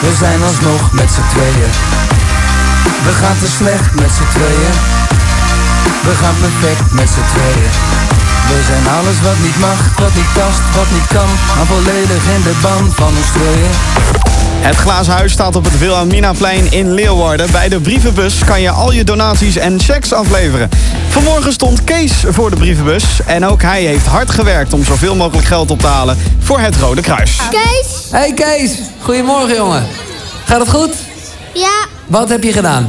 [SPEAKER 78] We zijn alsnog met z'n tweeën. We gaan te slecht met z'n tweeën. We gaan perfect met z'n tweeën. We zijn alles wat niet mag, wat niet past, wat niet kan. Maar volledig in de ban van ons tweeën.
[SPEAKER 77] Het glazen huis staat op het Wilhelminaplein in Leeuwarden. Bij de brievenbus kan je al je donaties en checks afleveren. Vanmorgen stond Kees voor de brievenbus. En ook hij heeft hard gewerkt om zoveel mogelijk geld op te halen voor het Rode Kruis.
[SPEAKER 21] Kees?
[SPEAKER 17] Hey Kees, goedemorgen jongen. Gaat het goed?
[SPEAKER 21] Ja,
[SPEAKER 17] Wat heb je gedaan?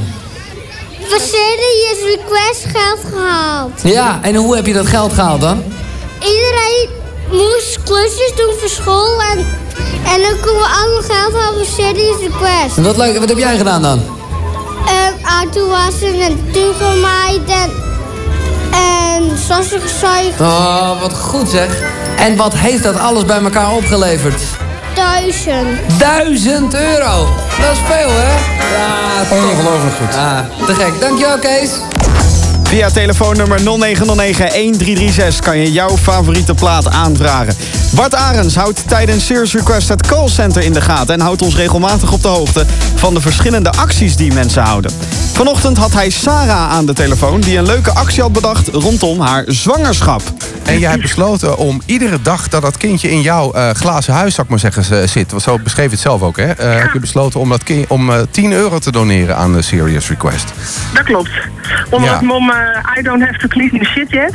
[SPEAKER 21] voor Serious Request geld gehaald.
[SPEAKER 17] Ja, en hoe heb je dat geld gehaald dan?
[SPEAKER 21] Iedereen moest klusjes doen voor school en, en dan konden we allemaal geld halen voor Serious Request.
[SPEAKER 17] Wat leuk, wat heb jij gedaan dan?
[SPEAKER 21] Ehm auto wassen en tuin gemaaid en, en sassen gezuigd.
[SPEAKER 17] Oh, wat goed zeg. En wat heeft dat alles bij elkaar opgeleverd?
[SPEAKER 21] Duizend.
[SPEAKER 17] Duizend euro! Dat is veel, hè? Ja.
[SPEAKER 22] Ongelooflijk goed.
[SPEAKER 17] Ah, te gek. Dankjewel, Kees.
[SPEAKER 77] Via telefoonnummer 0909-1336 kan je jouw favoriete plaat aanvragen. Bart Arends houdt tijdens Serious Request het callcenter in de gaten... en houdt ons regelmatig op de hoogte van de verschillende acties die mensen houden. Vanochtend had hij Sarah aan de telefoon... die een leuke actie had bedacht rondom haar zwangerschap.
[SPEAKER 26] En jij hebt besloten om iedere dag dat dat kindje in jouw eh, glazen huis, zou ik maar zeggen, z- zit. Want zo beschreef je het zelf ook, hè? eh, Heb je besloten om, dat om eh, 10 euro te doneren aan de Serious Request.
[SPEAKER 18] Dat klopt. Omdat
[SPEAKER 26] Ja.
[SPEAKER 18] mom, eh, I don't have to clean the shit yet.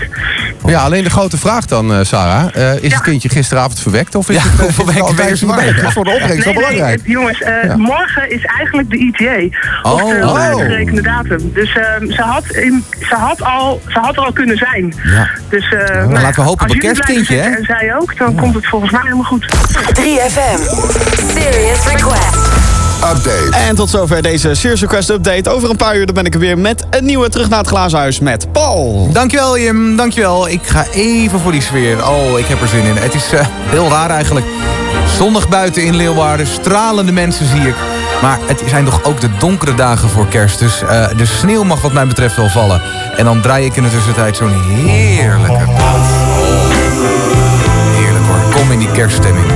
[SPEAKER 26] Ja, alleen de grote vraag dan, eh, Sarah. eh, is het kindje gisteravond verwekt of is het, eh, is het al bij zwanger? Dat is voor de opbrengst wel
[SPEAKER 18] nee, nee,
[SPEAKER 26] belangrijk.
[SPEAKER 18] het- jongens, eh,
[SPEAKER 26] Ja.
[SPEAKER 18] morgen is eigenlijk de ETA. Of
[SPEAKER 26] Oh.
[SPEAKER 18] de
[SPEAKER 26] Oh.
[SPEAKER 18] uitgerekende datum. Dus ehm, ze, had in, ze, had al, ze had er al kunnen zijn.
[SPEAKER 16] Ja.
[SPEAKER 18] Dus eh,
[SPEAKER 16] laten
[SPEAKER 18] nou ja,
[SPEAKER 16] we hopen op een kerstkindje,
[SPEAKER 18] zitten
[SPEAKER 16] hè?
[SPEAKER 18] En zij ook, dan komt het volgens mij helemaal goed.
[SPEAKER 14] 3FM Serious Request.
[SPEAKER 22] Update.
[SPEAKER 77] En tot zover deze Serious Request update. Over een paar uur dan ben ik er weer met een nieuwe Terug naar het Glazen Huis met Paul.
[SPEAKER 16] Dankjewel Jim, dankjewel. Ik ga even voor die sfeer. Oh, ik heb er zin in. Het is eh, heel raar eigenlijk. Zondag buiten in Leeuwarden, stralende mensen zie ik. Maar het zijn toch ook de donkere dagen voor kerst. Dus eh, de sneeuw mag wat mij betreft wel vallen. En dan draai ik in de tussentijd zo'n heerlijke. Heerlijk hoor, kom in die kerststemming.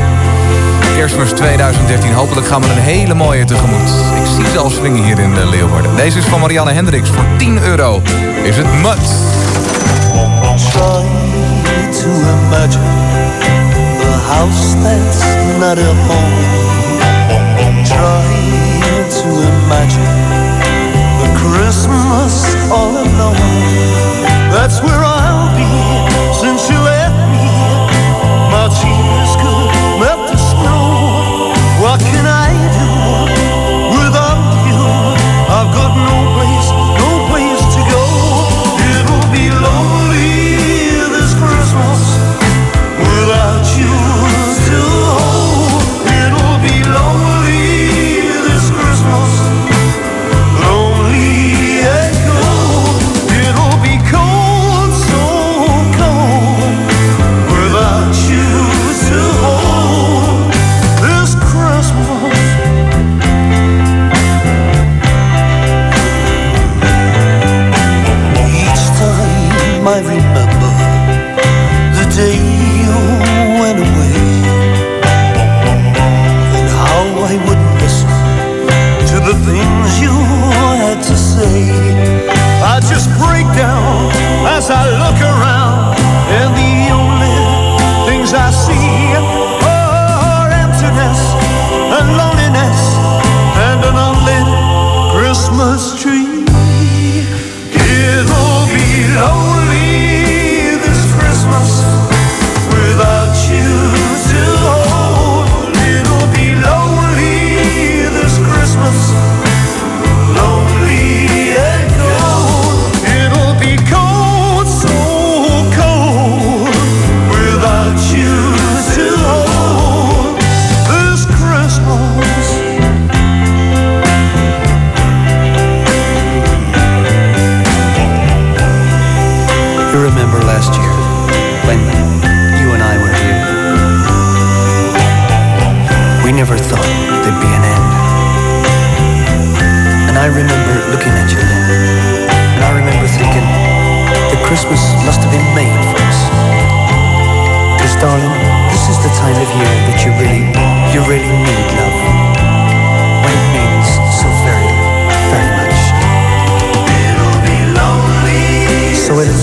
[SPEAKER 16] Kerstmis 2013, hopelijk gaan we een hele mooie tegemoet. Ik zie ze al swingen hier in eh, Leeuwarden. Deze is van Marianne Hendricks voor 10 euro. Is het
[SPEAKER 78] the Christmas all. That's where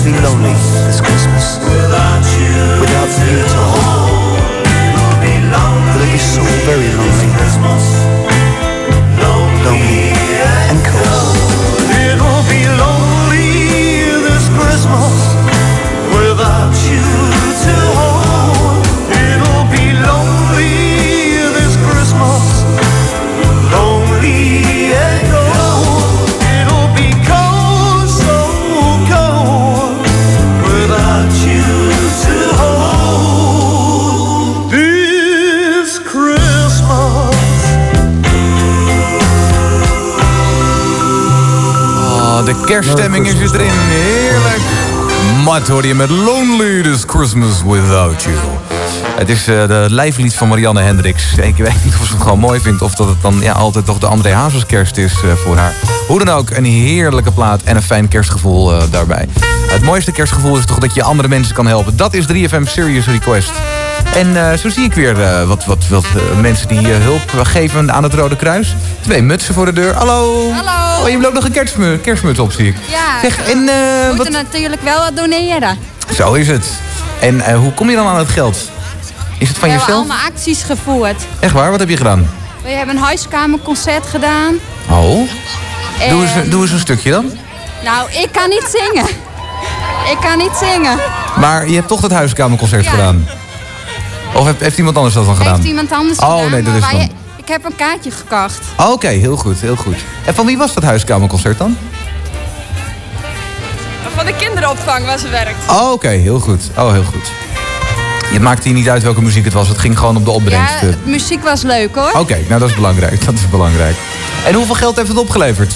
[SPEAKER 78] lonely. So it'll be lonely
[SPEAKER 16] kerststemming is erin. Heerlijk. Matt hoor je met Lonely This Christmas Without You. Het is eh, de lijflied van Marianne Hendricks. Ik weet niet of ze het gewoon mooi vindt... of dat het dan ja, altijd toch de André Hazes kerst is eh, voor haar. Hoe dan ook, een heerlijke plaat en een fijn kerstgevoel eh, daarbij. Het mooiste kerstgevoel is toch dat je andere mensen kan helpen. Dat is 3FM Serious Request. En zo zie ik weer wat, wat, wat mensen die hulp geven aan het Rode Kruis. Twee mutsen voor de deur. Hallo.
[SPEAKER 79] Hallo.
[SPEAKER 16] Oh, je hebt ook nog een kerstmu kerstmuts op, zie ik.
[SPEAKER 79] Ja,
[SPEAKER 16] Zeg, en, eh,
[SPEAKER 79] we
[SPEAKER 16] wat-
[SPEAKER 79] moeten natuurlijk wel wat doneren.
[SPEAKER 16] Zo is het. En eh, hoe kom je dan aan het geld? Is het van
[SPEAKER 79] we hebben
[SPEAKER 16] jezelf?
[SPEAKER 79] allemaal acties gevoerd.
[SPEAKER 16] Echt waar? Wat heb je gedaan?
[SPEAKER 79] We hebben een huiskamerconcert gedaan.
[SPEAKER 16] Oh. Doe, eens,
[SPEAKER 79] En-
[SPEAKER 16] doe eens een stukje dan.
[SPEAKER 79] Nou, ik kan niet zingen. Ik kan niet zingen.
[SPEAKER 16] Maar je hebt toch dat huiskamerconcert
[SPEAKER 79] Ja.
[SPEAKER 16] gedaan? Of heeft, heeft iemand anders dat dan gedaan?
[SPEAKER 79] Heeft iemand anders
[SPEAKER 16] Oh,
[SPEAKER 79] gedaan,
[SPEAKER 16] nee, dat is dan-
[SPEAKER 79] heb een kaartje gekocht.
[SPEAKER 16] Oh, Oké, heel goed, heel goed. En van wie was dat huiskamerconcert dan?
[SPEAKER 80] Van de kinderopvang waar ze werkt.
[SPEAKER 16] Oh, oké, heel goed. Oh, heel goed. Je maakte hier niet uit welke muziek het was. Het ging gewoon om de
[SPEAKER 79] Ja,
[SPEAKER 16] opbrengst. eh.
[SPEAKER 79] de muziek was leuk hoor.
[SPEAKER 16] Oké, nou dat is belangrijk. Dat is belangrijk. En hoeveel geld heeft het opgeleverd?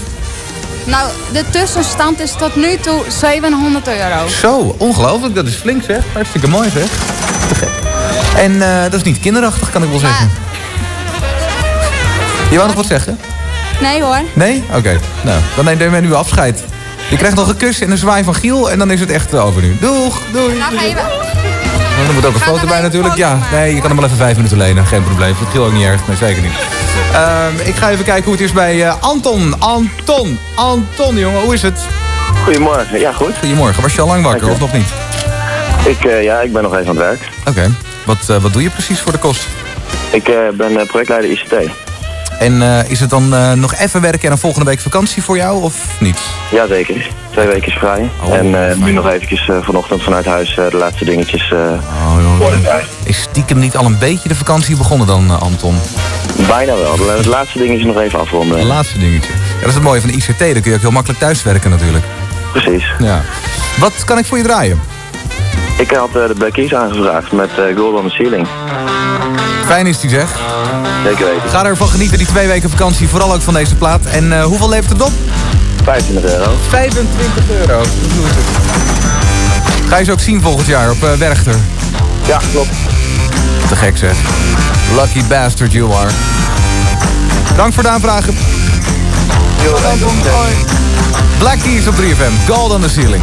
[SPEAKER 79] Nou, de tussenstand is tot nu toe 700 euro.
[SPEAKER 16] Zo, ongelooflijk. Dat is flink zeg. Hartstikke mooi zeg. Te gek. En eh, dat is niet kinderachtig, kan ik wel zeggen. Je wou nog wat zeggen?
[SPEAKER 79] Nee hoor.
[SPEAKER 16] Nee? Oké. Nou, dan neemt men nu afscheid. Je krijgt nog een kus en een zwaai van Giel en dan is het echt over nu. Doeg, doei.
[SPEAKER 79] Nou, ga je wel.
[SPEAKER 16] Er moet ook een foto bij natuurlijk. Ja, nee, je kan hem wel even vijf minuten lenen. Geen probleem. Vindt Giel ook niet erg. Nee, zeker niet. Ehm, ik ga even kijken hoe het is bij eh, Anton. Anton. Anton, jongen. Hoe is het?
[SPEAKER 81] Goedemorgen, ja goed.
[SPEAKER 16] Goedemorgen. Was je al lang wakker of nog niet?
[SPEAKER 81] Ik, eh, ja, ik ben nog even aan het werk.
[SPEAKER 16] Oké. Wat, eh, wat doe je precies voor de kost?
[SPEAKER 81] Ik eh, ben projectleider ICT.
[SPEAKER 16] En eh, is het dan eh, nog even werken en dan volgende week vakantie voor jou of niet?
[SPEAKER 81] Jazeker, twee weken vrij. en eh, nu nog eventjes eh, vanochtend vanuit huis eh, de laatste dingetjes eh worden.
[SPEAKER 16] Is stiekem niet al een beetje de vakantie begonnen dan, eh, Anton?
[SPEAKER 81] Bijna wel, het laatste dingetje nog even afronden.
[SPEAKER 16] Het laatste dingetje. Ja, dat is het mooie van de ICT. Dan kun je ook heel makkelijk thuiswerken natuurlijk.
[SPEAKER 81] Precies.
[SPEAKER 16] Ja. Wat kan ik voor je draaien?
[SPEAKER 81] Ik had eh, de Black Keys aangevraagd met eh, Gold on the Ceiling.
[SPEAKER 16] Fijn is die zeg.
[SPEAKER 81] Zeker weten.
[SPEAKER 16] Ga ervan genieten, die twee weken vakantie. Vooral ook van deze plaat. En eh, hoeveel levert het op?
[SPEAKER 81] 25 euro.
[SPEAKER 16] 25 euro. Dat doet het. Ga je ze ook zien volgend jaar op eh, Werchter?
[SPEAKER 81] Ja, klopt.
[SPEAKER 16] Te gek zeg. Lucky bastard you are. Dank voor de aanvragen. Black Keys op 3FM. Gold on the ceiling.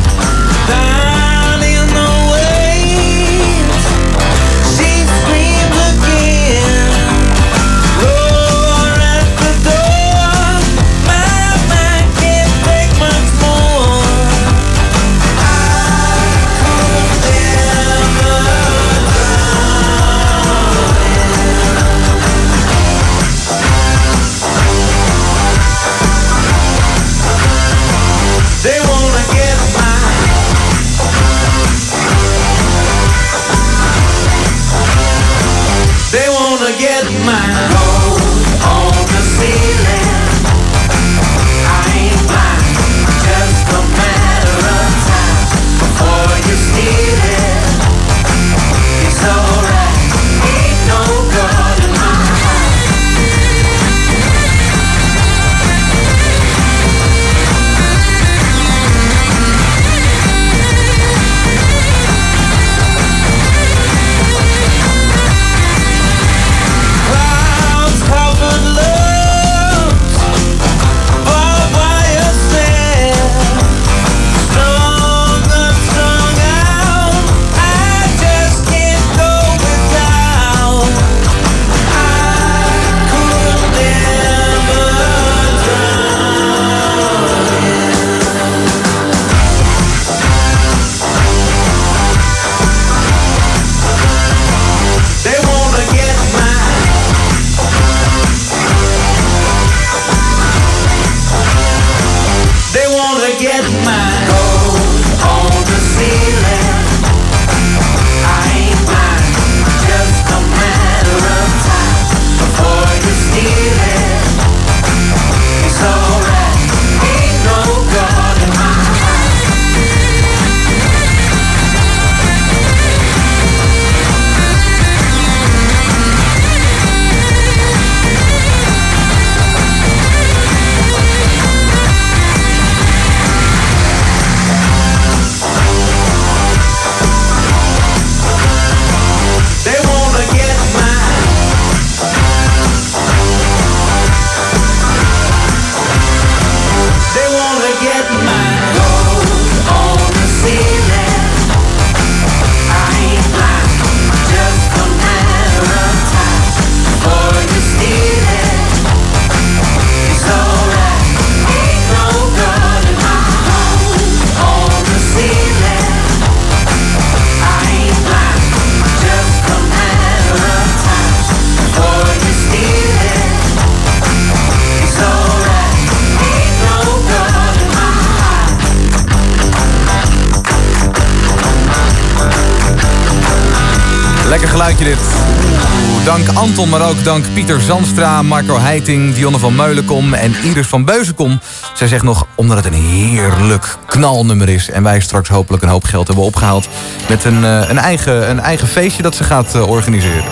[SPEAKER 16] Ook dank Pieter Zandstra, Marco Heiting, Dionne van Meulenkom en Iris van Beuzenkom. Zij zegt nog, omdat het een heerlijk knalnummer is... en wij straks hopelijk een hoop geld hebben opgehaald... met een, eh, een, eigen, een eigen feestje dat ze gaat eh, organiseren.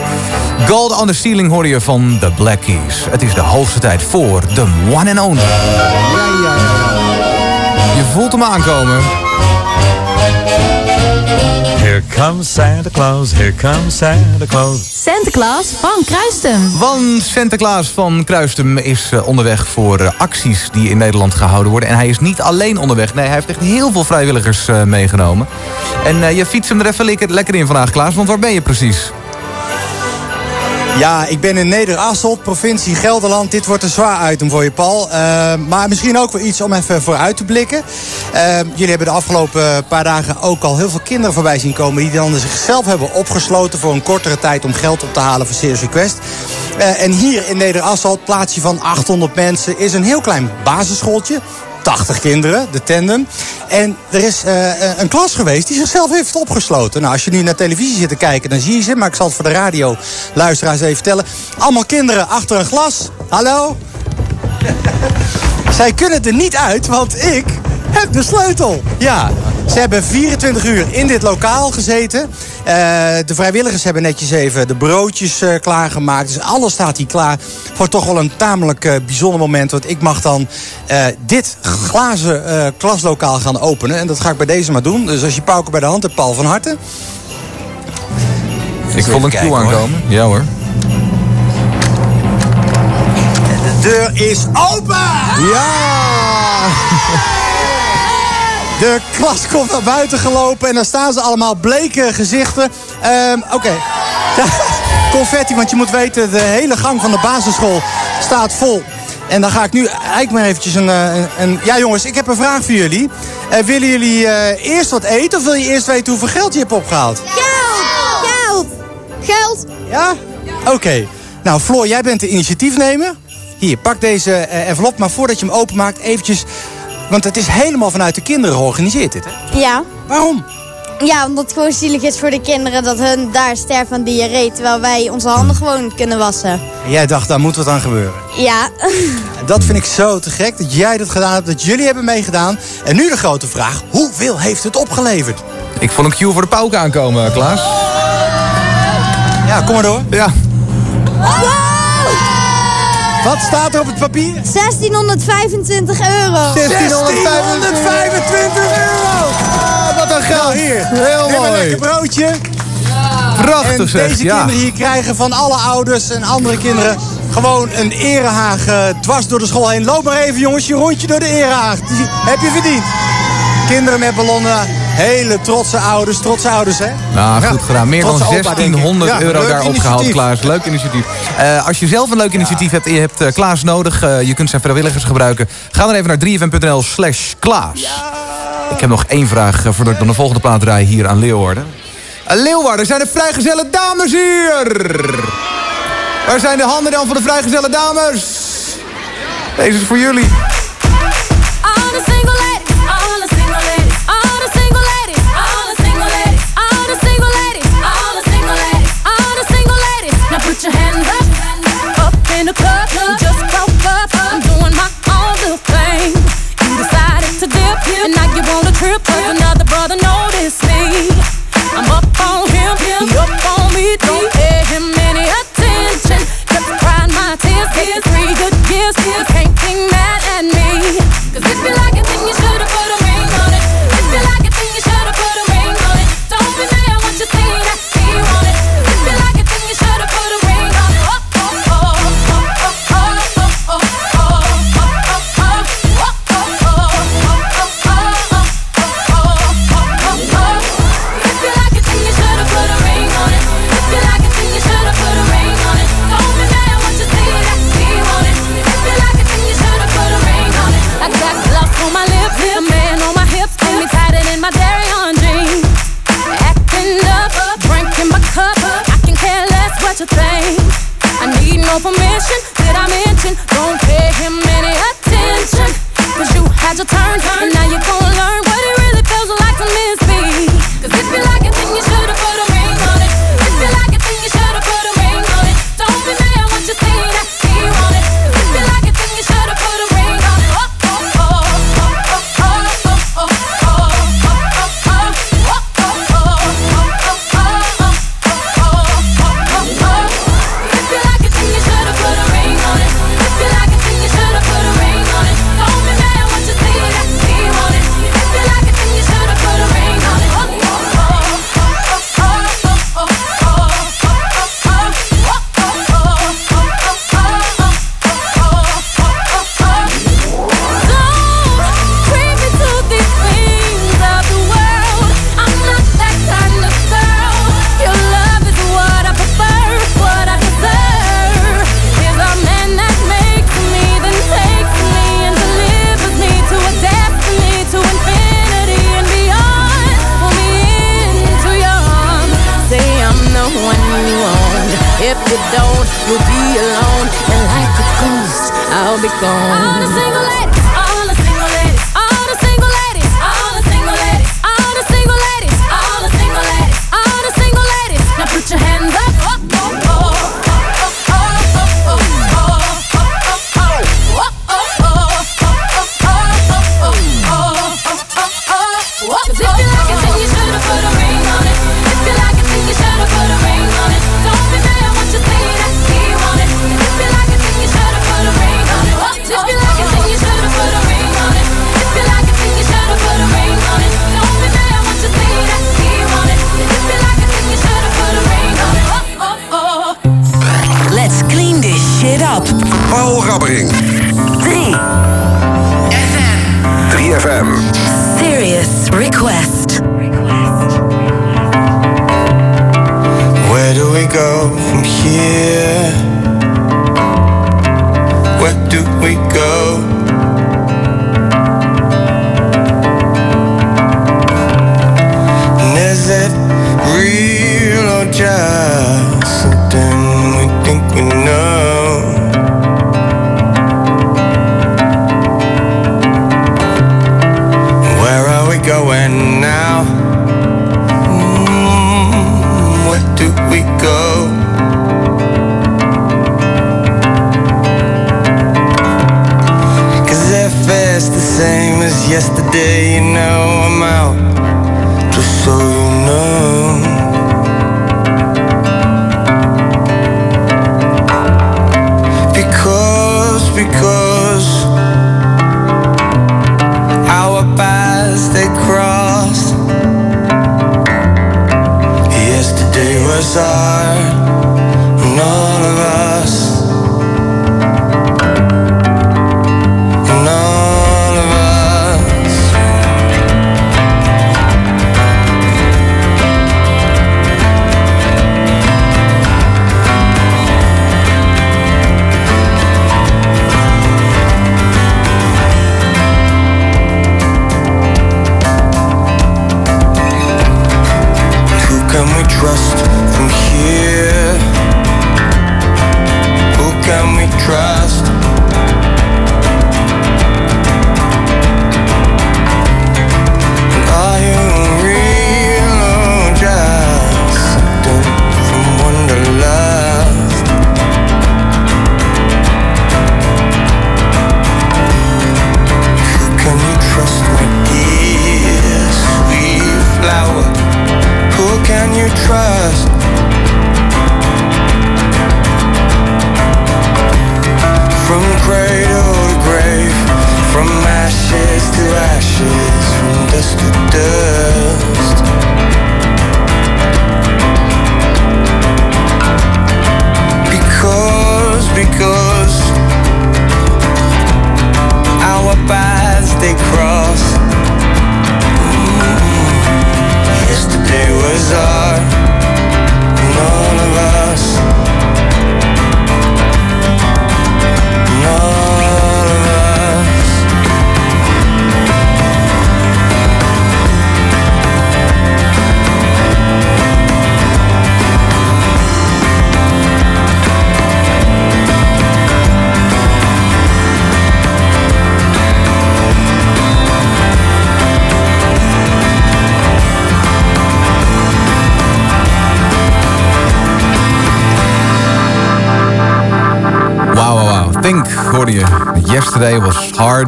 [SPEAKER 16] Gold on the Ceiling hoor je van The Black Keys. Het is de hoogste tijd voor The One and Only. Je voelt hem aankomen.
[SPEAKER 82] Here comes Santa Claus, here comes Santa Claus.
[SPEAKER 83] Santa Claus van Kruistum.
[SPEAKER 16] Want Sinterklaas van Kruistum is eh, onderweg voor eh, acties die in Nederland gehouden worden. En hij is niet alleen onderweg. Nee, hij heeft echt heel veel vrijwilligers eh, meegenomen. En je fietst hem er even lekker in vandaag, Klaas. Want waar ben je precies?
[SPEAKER 84] Ja, ik ben in Neder-Asselt, provincie Gelderland. Dit wordt een zwaar item voor je, Paul. Eh, maar misschien ook wel iets om even vooruit te blikken. Eh, jullie hebben de afgelopen paar dagen ook al heel veel kinderen voorbij zien komen... die dan zichzelf hebben opgesloten voor een kortere tijd... om geld op te halen voor Serious Request. Eh, en hier in Neder-Asselt, plaatsje van 800 mensen... is een heel klein basisschooltje. 80 kinderen, de tandem. En er is eh, een klas geweest die zichzelf heeft opgesloten. Nou, als je nu naar televisie zit te kijken, dan zie je ze. Maar ik zal het voor de radio luisteraars even vertellen. Allemaal kinderen achter een glas. Hallo? [laughs] Zij kunnen er niet uit, want ik heb de sleutel. Ja, ze hebben 24 uur in dit lokaal gezeten. Eh, de vrijwilligers hebben netjes even de broodjes eh, klaargemaakt. Dus alles staat hier klaar voor toch wel een tamelijk eh, bijzonder moment. Want ik mag dan eh, dit glazen eh, klaslokaal gaan openen. En dat ga ik bij deze maar doen. Dus als je Pauken bij de hand hebt, Paul van harte.
[SPEAKER 16] Ik voel een cue aankomen. Ja hoor.
[SPEAKER 84] De deur is open! Ja! De klas komt naar buiten gelopen en dan staan ze allemaal bleke gezichten. Ehm, Oké. [laughs] Confetti, want je moet weten, de hele gang van de basisschool staat vol. En dan ga ik nu eigenlijk maar eventjes een, eh, een, een- Ja jongens, ik heb een vraag voor jullie. Eh, willen jullie eh, eerst wat eten of wil je eerst weten hoeveel geld je hebt opgehaald?
[SPEAKER 85] Geld! Geld! Geld!
[SPEAKER 84] Ja? Oké. Nou, Floor, jij bent de initiatiefnemer. Hier, pak deze envelop, maar voordat je hem openmaakt, eventjes... Want het is helemaal vanuit de kinderen georganiseerd, dit, hè?
[SPEAKER 85] Ja.
[SPEAKER 84] Waarom?
[SPEAKER 85] Ja, omdat het gewoon zielig is voor de kinderen dat hun daar sterven aan diarree... terwijl wij onze handen gewoon kunnen wassen.
[SPEAKER 84] En jij dacht, daar moet wat aan gebeuren.
[SPEAKER 85] Ja.
[SPEAKER 84] En dat vind ik zo te gek, dat jij dat gedaan hebt, dat jullie hebben meegedaan. En nu de grote vraag, hoeveel heeft het opgeleverd?
[SPEAKER 16] Ik vond een cue voor de pauken aankomen, Klaas.
[SPEAKER 84] Ja, kom maar door.
[SPEAKER 16] Ja.
[SPEAKER 84] Wat staat er op het papier?
[SPEAKER 85] 1625 euro.
[SPEAKER 84] 1625 euro!
[SPEAKER 86] Ah, wat een geld.
[SPEAKER 84] Nou, hier.
[SPEAKER 86] Heel
[SPEAKER 84] Neem een
[SPEAKER 86] mooi.
[SPEAKER 84] lekker broodje.
[SPEAKER 16] Prachtig
[SPEAKER 84] En
[SPEAKER 16] zeg,
[SPEAKER 84] deze
[SPEAKER 16] ja.
[SPEAKER 84] kinderen hier krijgen van alle ouders en andere kinderen gewoon een erehaag eh, dwars door de school heen. Loop maar even jongens, je rondje door de erehaag. Die heb je verdiend. Kinderen met ballonnen, hele trotse ouders, trotse ouders hè.
[SPEAKER 16] Nou, goed gedaan. Meer dan
[SPEAKER 84] Trotse opa, denk ik.
[SPEAKER 16] 1600
[SPEAKER 84] Ja,
[SPEAKER 16] euro daar opgehaald. Klaas. Leuk initiatief. Eh, als je zelf een leuk initiatief hebt en je hebt eh, Klaas nodig... eh, je kunt zijn vrijwilligers gebruiken. Ga dan even naar 3fm.nl slash Klaas. Ik heb nog één vraag voordat ik dan de volgende plaat draai hier aan Leeuwarden. Uh, Leeuwarden, zijn de vrijgezelle dames hier? Waar zijn de handen dan van de vrijgezelle dames? Deze is voor jullie.
[SPEAKER 87] All the single ladies, all the the club. Just broke up. I'm doing my own little thing. You decided to dip, and now you want a trip 'cause another brother noticed me. I'm up on no permission. Did I mention? Don't pay him any attention. Cause you had your turn, and now you're gonna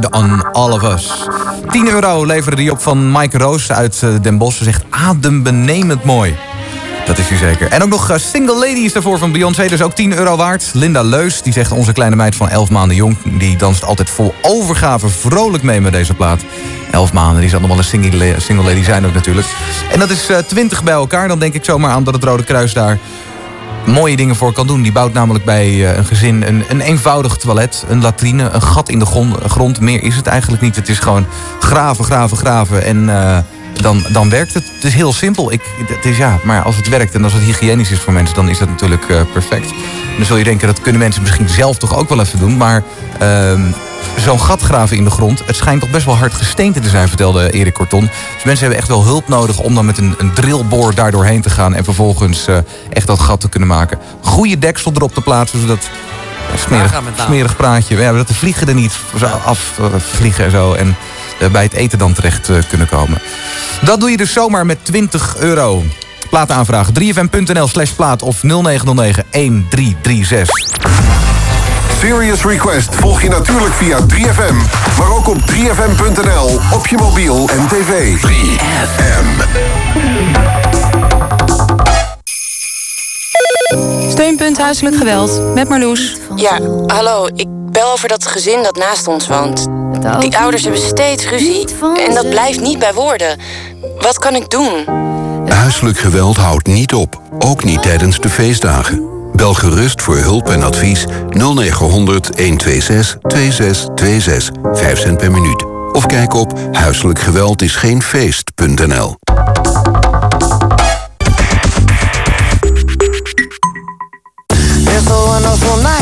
[SPEAKER 16] hard on all of us. 10 euro leverde die op van Mike Roos uit eh, Den Bosch. Ze zegt adembenemend mooi. Dat is hij zeker. En ook nog eh, Single Lady is daarvoor van Beyoncé, dus ook 10 euro waard. Linda Leus, die zegt onze kleine meid van 11 maanden jong... die danst altijd vol overgave vrolijk mee met deze plaat. 11 maanden, die zal nog wel een single, single lady zijn ook natuurlijk. En dat is eh, 20 bij elkaar. Dan denk ik zomaar aan dat het Rode Kruis daar mooie dingen voor kan doen. Die bouwt namelijk bij eh, een gezin een, een eenvoudig toilet, een latrine, een gat in de grond. Meer is het eigenlijk niet. Het is gewoon graven, graven, graven en eh, dan, dan werkt het. Het is heel simpel. Ik, het is, ja, maar als het werkt en als het hygiënisch is voor mensen, dan is dat natuurlijk eh, perfect. Dan zul je denken, dat kunnen mensen misschien zelf toch ook wel even doen. Maar ehm, zo'n gat graven in de grond. Het schijnt toch best wel hard gesteente te zijn, vertelde Erik Korton. Dus mensen hebben echt wel hulp nodig om dan met een, een drillboor daar doorheen te gaan... en vervolgens eh, echt dat gat te kunnen maken. Goede deksel erop te plaatsen, zodat... ja, Smerig, smerig praatje. Ja, dat de vliegen er niet afvliegen en zo. En eh, bij het eten dan terecht eh, kunnen komen. Dat doe je dus zomaar met 20 euro. Plaat aanvragen. 3fm.nl slash plaat of 0909 1336.
[SPEAKER 22] Serious Request volg je natuurlijk via 3FM. Maar ook op 3FM.nl, op je mobiel en tv. 3FM.
[SPEAKER 88] Steunpunt Huiselijk Geweld met Marloes.
[SPEAKER 89] Ja, hallo. Ik bel over dat gezin dat naast ons woont. Die ouders hebben steeds ruzie. En dat blijft niet bij woorden. Wat kan ik doen?
[SPEAKER 90] Huiselijk geweld houdt niet op, ook niet tijdens de feestdagen. Bel gerust voor hulp en advies 0900 126 2626, 5 cent per minuut. Of kijk op huiselijkgeweldisgeenfeest.nl.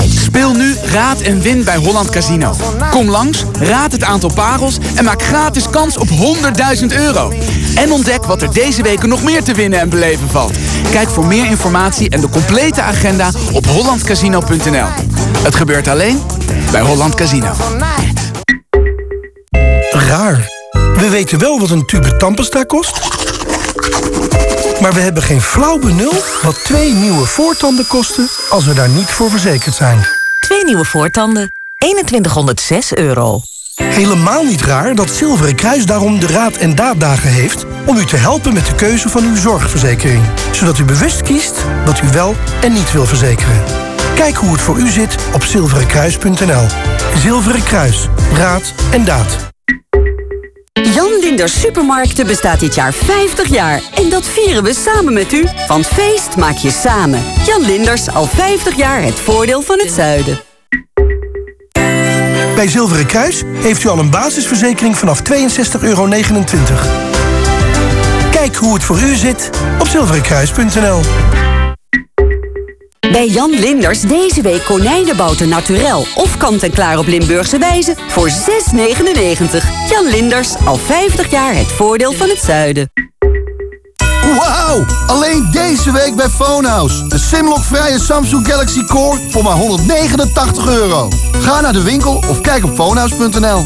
[SPEAKER 23] Speel nu Raad en Win bij Holland Casino. Kom langs, raad het aantal parels en maak gratis kans op 100.000 euro. En ontdek wat er deze weken nog meer te winnen en beleven valt. Kijk voor meer informatie en de complete agenda op hollandcasino.nl. Het gebeurt alleen bij Holland Casino.
[SPEAKER 11] Raar. We weten wel wat een tube tandpasta kost. Maar we hebben geen flauw benul wat twee nieuwe voortanden kosten als we daar niet voor verzekerd zijn.
[SPEAKER 4] Twee nieuwe voortanden. 2106 euro.
[SPEAKER 11] Helemaal niet raar dat Zilveren Kruis daarom de Raad en Daaddagen heeft... om u te helpen met de keuze van uw zorgverzekering. Zodat u bewust kiest wat u wel en niet wil verzekeren. Kijk hoe het voor u zit op zilverenkruis.nl. Zilveren Kruis. Raad en daad.
[SPEAKER 87] Jan Linders Supermarkten bestaat dit jaar 50 jaar. En dat vieren we samen met u. Want feest maak je samen. Jan Linders, al 50 jaar het voordeel van het zuiden.
[SPEAKER 11] Bij Zilveren Kruis heeft u al een basisverzekering vanaf 62,29 euro. Kijk hoe het voor u zit op zilverenkruis.nl.
[SPEAKER 87] Bij Jan Linders deze week konijnenbouten naturel of kant-en-klaar op Limburgse wijze voor 6,99. Jan Linders, al 50 jaar het voordeel van het zuiden.
[SPEAKER 5] Wauw! Alleen deze week bij Phonehouse. Een Simlock-vrije Samsung Galaxy Core voor maar 189 euro. Ga naar de winkel of kijk op phonehouse.nl.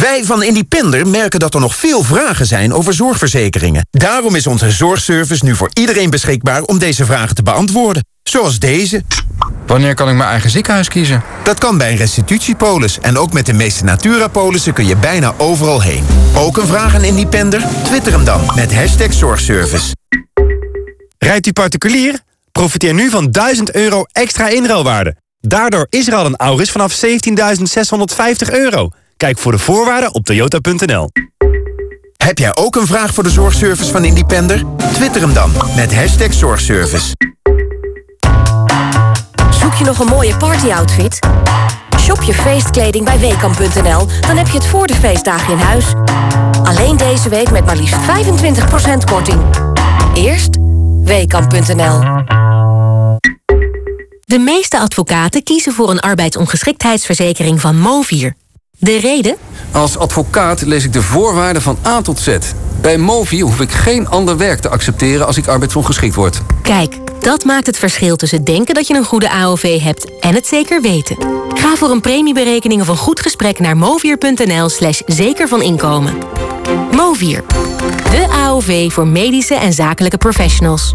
[SPEAKER 47] Wij van Independer merken dat er nog veel vragen zijn over zorgverzekeringen. Daarom is onze zorgservice nu voor iedereen beschikbaar om deze vragen te beantwoorden. Zoals deze.
[SPEAKER 26] Wanneer kan ik mijn eigen ziekenhuis kiezen?
[SPEAKER 47] Dat kan bij een restitutiepolis. En ook met de meeste Natura-polissen kun je bijna overal heen. Ook een vraag aan Independer? Twitter hem dan met hashtag zorgservice.
[SPEAKER 91] Rijdt u particulier? Profiteer nu van 1000 euro extra inruilwaarde. Daardoor is er al een Auris vanaf 17.650 euro. Kijk voor de voorwaarden op toyota.nl.
[SPEAKER 47] Heb jij ook een vraag voor de zorgservice van Independer? Twitter hem dan met hashtag zorgservice.
[SPEAKER 8] Zoek je nog een mooie partyoutfit? Shop je feestkleding bij Weekamp.nl, dan heb je het voor de feestdagen in huis. Alleen deze week met maar liefst 25% korting. Eerst Weekamp.nl.
[SPEAKER 92] De meeste advocaten kiezen voor een arbeidsongeschiktheidsverzekering van Movier. De reden?
[SPEAKER 93] Als advocaat lees ik de voorwaarden van A tot Z. Bij Movi hoef ik geen ander werk te accepteren als ik arbeidsongeschikt word.
[SPEAKER 92] Kijk, dat maakt het verschil tussen denken dat je een goede AOV hebt en het zeker weten. Ga voor een premieberekening of een goed gesprek naar movier.nl slash zeker van inkomen. Movier, de AOV voor medische en zakelijke professionals.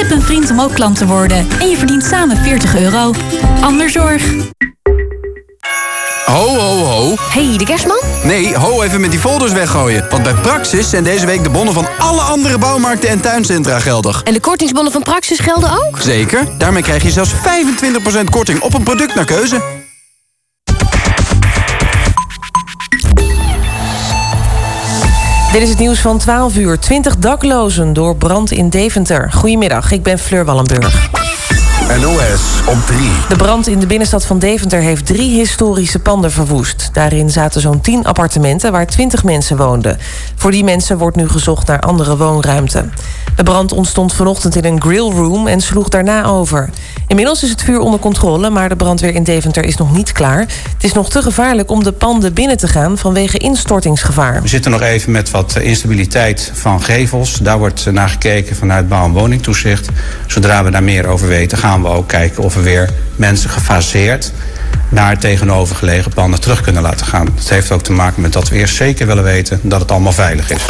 [SPEAKER 83] Tip een vriend om ook klant te worden. En je verdient samen 40 euro. Anderzorg.
[SPEAKER 30] Ho, ho, ho.
[SPEAKER 14] Hey, de kerstman?
[SPEAKER 30] Nee, ho even met die folders weggooien. Want bij Praxis zijn deze week de bonnen van alle andere bouwmarkten en tuincentra geldig.
[SPEAKER 14] En de kortingsbonnen van Praxis gelden ook?
[SPEAKER 30] Zeker. Daarmee krijg je zelfs 25% korting op een product naar keuze.
[SPEAKER 1] Dit is het nieuws van 12 uur. 20 daklozen door brand in Deventer. Goedemiddag, ik ben Fleur Wallenburg.
[SPEAKER 5] NOS op 3.
[SPEAKER 1] De brand in de binnenstad van Deventer heeft drie historische panden verwoest. Daarin zaten zo'n 10 appartementen waar 20 mensen woonden. Voor die mensen wordt nu gezocht naar andere woonruimte. De brand ontstond vanochtend in een grillroom en sloeg daarna over. Inmiddels is het vuur onder controle, maar de brandweer in Deventer is nog niet klaar. Het is nog te gevaarlijk om de panden binnen te gaan vanwege instortingsgevaar.
[SPEAKER 94] We zitten nog even met wat instabiliteit van gevels. Daar wordt naar gekeken vanuit bouw- en woningtoezicht. Zodra we daar meer over weten, gaan we ook kijken of we weer mensen gefaseerd naar tegenovergelegen panden terug kunnen laten gaan. Dat heeft ook te maken met dat we eerst zeker willen weten dat het allemaal veilig is.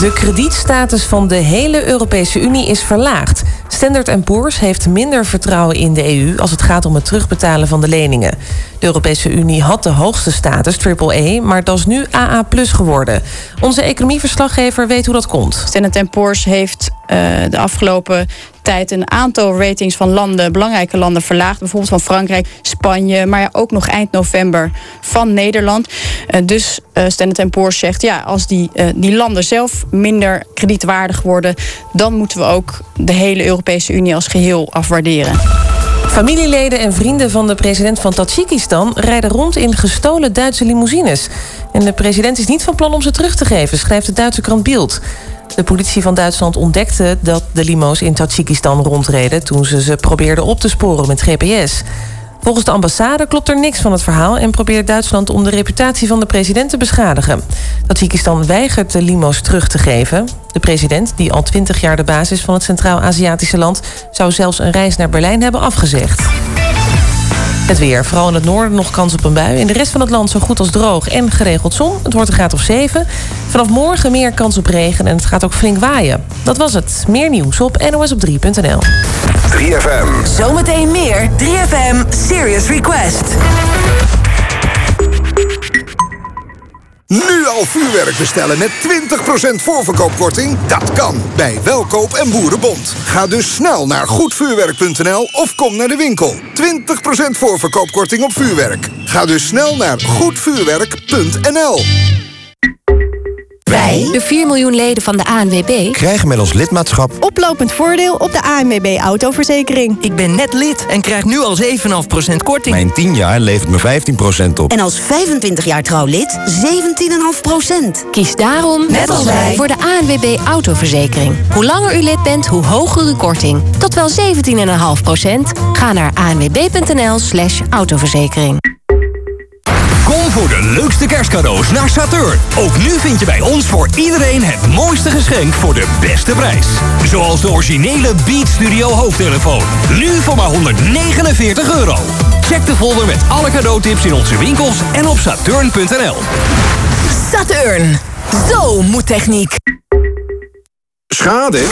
[SPEAKER 1] De kredietstatus van de hele Europese Unie is verlaagd. Standard Poor's heeft minder vertrouwen in de EU als het gaat om het terugbetalen van de leningen. De Europese Unie had de hoogste status, AAA, maar dat is nu AA plus geworden. Onze economieverslaggever weet hoe dat komt.
[SPEAKER 92] Standard Poor's heeft uh, de afgelopen tijd een aantal ratings van landen, belangrijke landen verlaagd. Bijvoorbeeld van Frankrijk, Spanje, maar ja, ook nog eind november van Nederland. Uh, dus uh, Standard zegt, ja, als die, die landen zelf minder kredietwaardig worden, dan moeten we ook de hele Europese Unie als geheel afwaarderen.
[SPEAKER 1] Familieleden en vrienden van de president van Tajikistan rijden rond in gestolen Duitse limousines. En de president is niet van plan om ze terug te geven, schrijft de Duitse krant Bild. De politie van Duitsland ontdekte dat de limo's in Tajikistan rondreden toen ze ze probeerden op te sporen met GPS. Volgens de ambassade klopt er niks van het verhaal en probeert Duitsland om de reputatie van de president te beschadigen. Tajikistan weigert de limo's terug te geven. De president, die al twintig jaar de baas is van het Centraal-Aziatische land, zou zelfs een reis naar Berlijn hebben afgezegd. Het weer. Vooral in het noorden nog kans op een bui. In de rest van het land zo goed als droog en geregeld zon. Het wordt een graad of 7. Vanaf morgen meer kans op regen en het gaat ook flink waaien. Dat was het. Meer nieuws op nosop3.nl.
[SPEAKER 5] 3FM.
[SPEAKER 95] Zometeen meer 3FM Serious Request.
[SPEAKER 5] Nu al vuurwerk bestellen met 20% voorverkoopkorting? Dat kan bij Welkoop en Boerenbond. Ga dus snel naar goedvuurwerk.nl of kom naar de winkel. 20% voorverkoopkorting op vuurwerk. Ga dus snel naar goedvuurwerk.nl.
[SPEAKER 14] Wij, de 4 miljoen leden van de ANWB,
[SPEAKER 90] krijgen met ons lidmaatschap
[SPEAKER 87] oplopend voordeel op de ANWB autoverzekering.
[SPEAKER 68] Ik ben net lid en krijg nu al 7,5% korting.
[SPEAKER 90] Mijn 10 jaar levert me 15% op.
[SPEAKER 87] En als 25 jaar trouwlid 17,5%.
[SPEAKER 14] Kies daarom, net als wij, voor de ANWB autoverzekering. Hoe langer u lid bent, hoe hoger uw korting. Tot wel 17,5%. Ga naar anwb.nl slash autoverzekering.
[SPEAKER 96] Kom voor de leukste kerstcadeaus naar Saturn. Ook nu vind je bij ons voor iedereen het mooiste geschenk voor de beste prijs. Zoals de originele Beat Studio hoofdtelefoon. Nu voor maar 149 euro. Check de folder met alle cadeautips in onze winkels en op saturn.nl.
[SPEAKER 95] Saturn. Zo moet techniek.
[SPEAKER 5] Schade?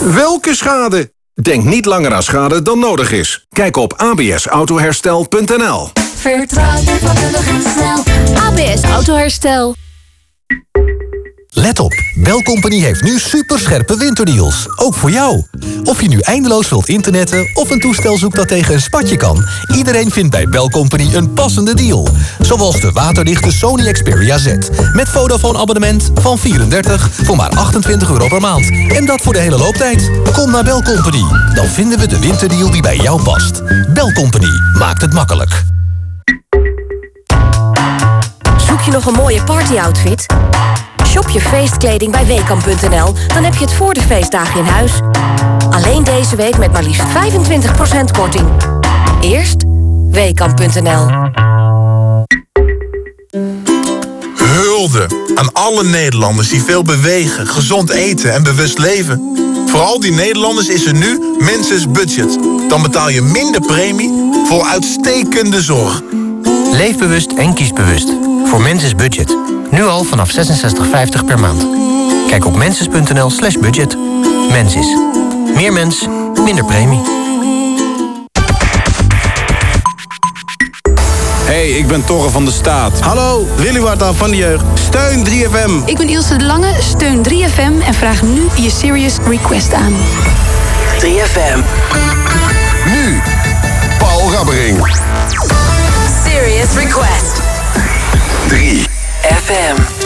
[SPEAKER 5] Welke schade? Denk niet langer aan schade dan nodig is. Kijk op absautoherstel.nl.
[SPEAKER 14] Vertrouw je vakkundig en snel. ABS Autoherstel.
[SPEAKER 91] Let op, Belcompany heeft nu superscherpe winterdeals. Ook voor jou. Of je nu eindeloos wilt internetten of een toestel zoekt dat tegen een spatje kan. Iedereen vindt bij Belcompany een passende deal. Zoals de waterdichte Sony Xperia Z. Met Vodafone abonnement van 34 voor maar 28 euro per maand. En dat voor de hele looptijd. Kom naar Belcompany. Dan vinden we de winterdeal die bij jou past. Belcompany maakt het makkelijk.
[SPEAKER 14] Zoek je nog een mooie partyoutfit? Shop je feestkleding bij Weekamp.nl, dan heb je het voor de feestdagen in huis. Alleen deze week met maar liefst 25% korting. Eerst Weekamp.nl.
[SPEAKER 97] Hulde aan alle Nederlanders die veel bewegen, gezond eten en bewust leven.
[SPEAKER 90] Voor al die Nederlanders is er nu Menses Budget. Dan betaal je minder premie voor uitstekende zorg.
[SPEAKER 62] Leef bewust en kies bewust. Voor Menses Budget. Nu al vanaf 66,50 per maand. Kijk op menses.nl slash budget. Mensis. Meer mens, minder premie.
[SPEAKER 30] Hey, ik ben Torre van de Staat.
[SPEAKER 98] Hallo, Willy Warta van de Jeugd. Steun 3FM.
[SPEAKER 99] Ik ben Ilse de Lange, steun 3FM en vraag nu je Serious Request aan.
[SPEAKER 100] 3FM.
[SPEAKER 22] Nu, Paul Rabbering.
[SPEAKER 100] Serious Request.
[SPEAKER 22] 3
[SPEAKER 100] FM.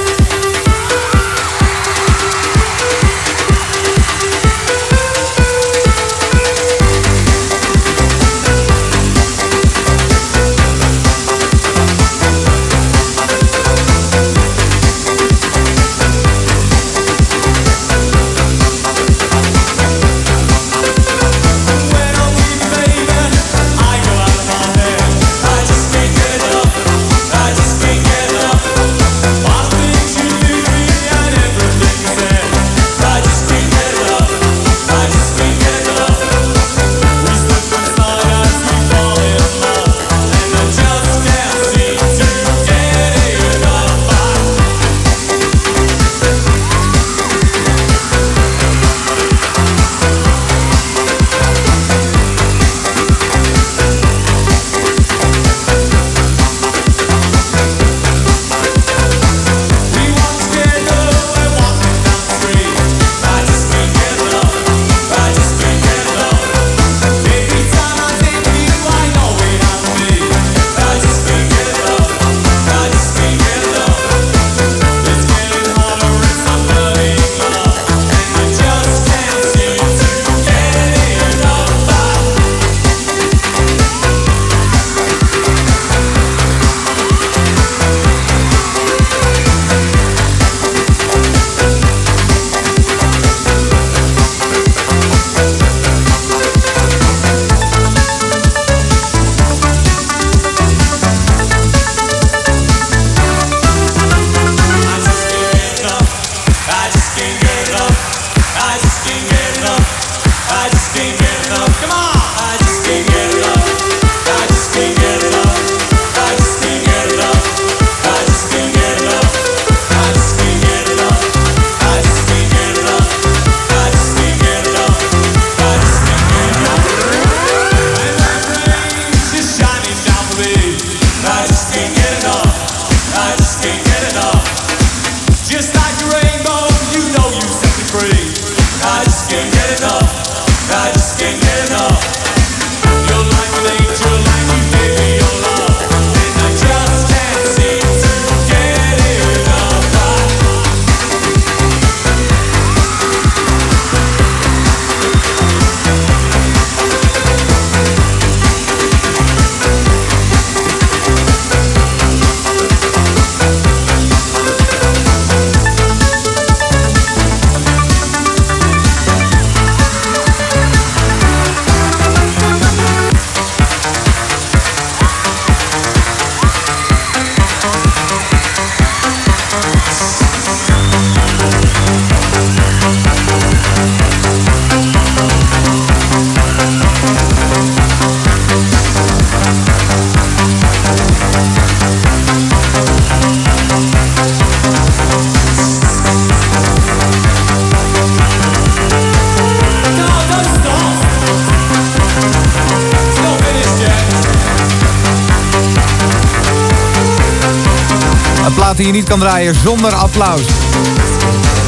[SPEAKER 16] Draaien zonder applaus.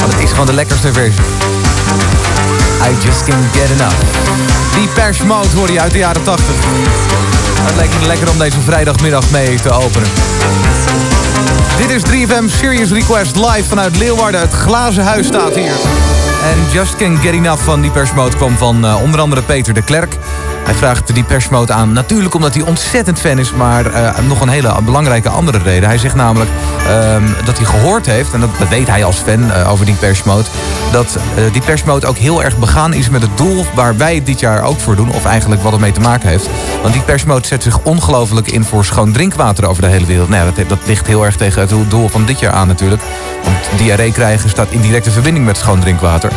[SPEAKER 16] Het is gewoon de lekkerste versie. I just can't get enough. Die Persh Mode hoor je uit de jaren 80. Het leek me lekker om deze vrijdagmiddag mee te openen. Dit is 3FM Serious Request live vanuit Leeuwarden. Het glazen huis staat hier. En Just Can't Get Enough van die Mode kwam van uh, onder andere Peter de Klerk. Hij vraagt die persmoot aan. Natuurlijk omdat hij ontzettend fan is, maar eh, nog een hele belangrijke andere reden. Hij zegt namelijk ehm, dat hij gehoord heeft, en dat, weet hij als fan eh, over die persmoot, dat eh, die persmoot ook heel erg begaan is met het doel waar wij dit jaar ook voor doen, of eigenlijk wat het mee te maken heeft. Want die persmoot zet zich ongelooflijk in voor schoon drinkwater over de hele wereld. Nou dat, dat ligt heel erg tegen het doel van dit jaar aan natuurlijk. Want diarree krijgen staat in directe verbinding met schoon drinkwater.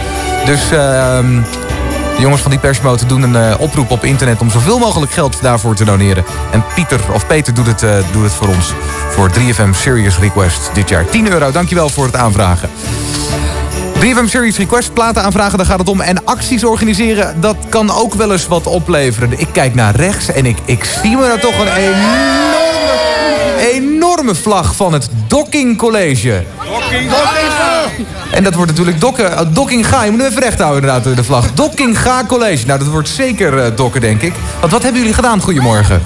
[SPEAKER 16] Dus ehm, de jongens van die persmotor doen een eh, oproep op internet... om zoveel mogelijk geld daarvoor te doneren. En Pieter, of Peter doet het, eh, doet het voor ons. Voor 3FM Serious Request dit jaar. 10 euro, dankjewel voor het aanvragen. 3FM Series Request, platen aanvragen, daar gaat het om. En acties organiseren, dat kan ook wel eens wat opleveren. Ik kijk naar rechts en ik, ik zie me daar toch een enorme, enorme vlag van het Docking College. En dat wordt natuurlijk dokken, uh, Dokkinga. Je moet hem even recht houden inderdaad, de vlag. Dokkinga College. Nou, dat wordt zeker uh, dokken, denk ik. Want wat hebben jullie gedaan? Goedemorgen.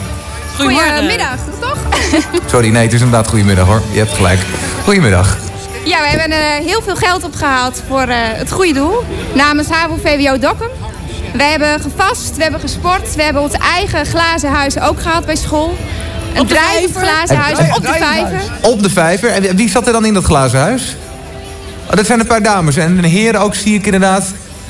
[SPEAKER 79] Goedemiddag, toch? [laughs]
[SPEAKER 16] Sorry, nee, het is inderdaad goedemiddag hoor. Je hebt gelijk. Goedemiddag.
[SPEAKER 79] Ja, we hebben uh, heel veel geld opgehaald voor uh, het goede doel. Namens HAVO VWO Dokkum. We hebben gevast, we hebben gesport. We hebben ons eigen glazen huis ook gehad bij school. Een drijvend glazen huis op de vijver.
[SPEAKER 16] Op de vijver. En wie zat er dan in dat glazen huis? Oh, dat zijn een paar dames. En een heer ook, zie ik inderdaad.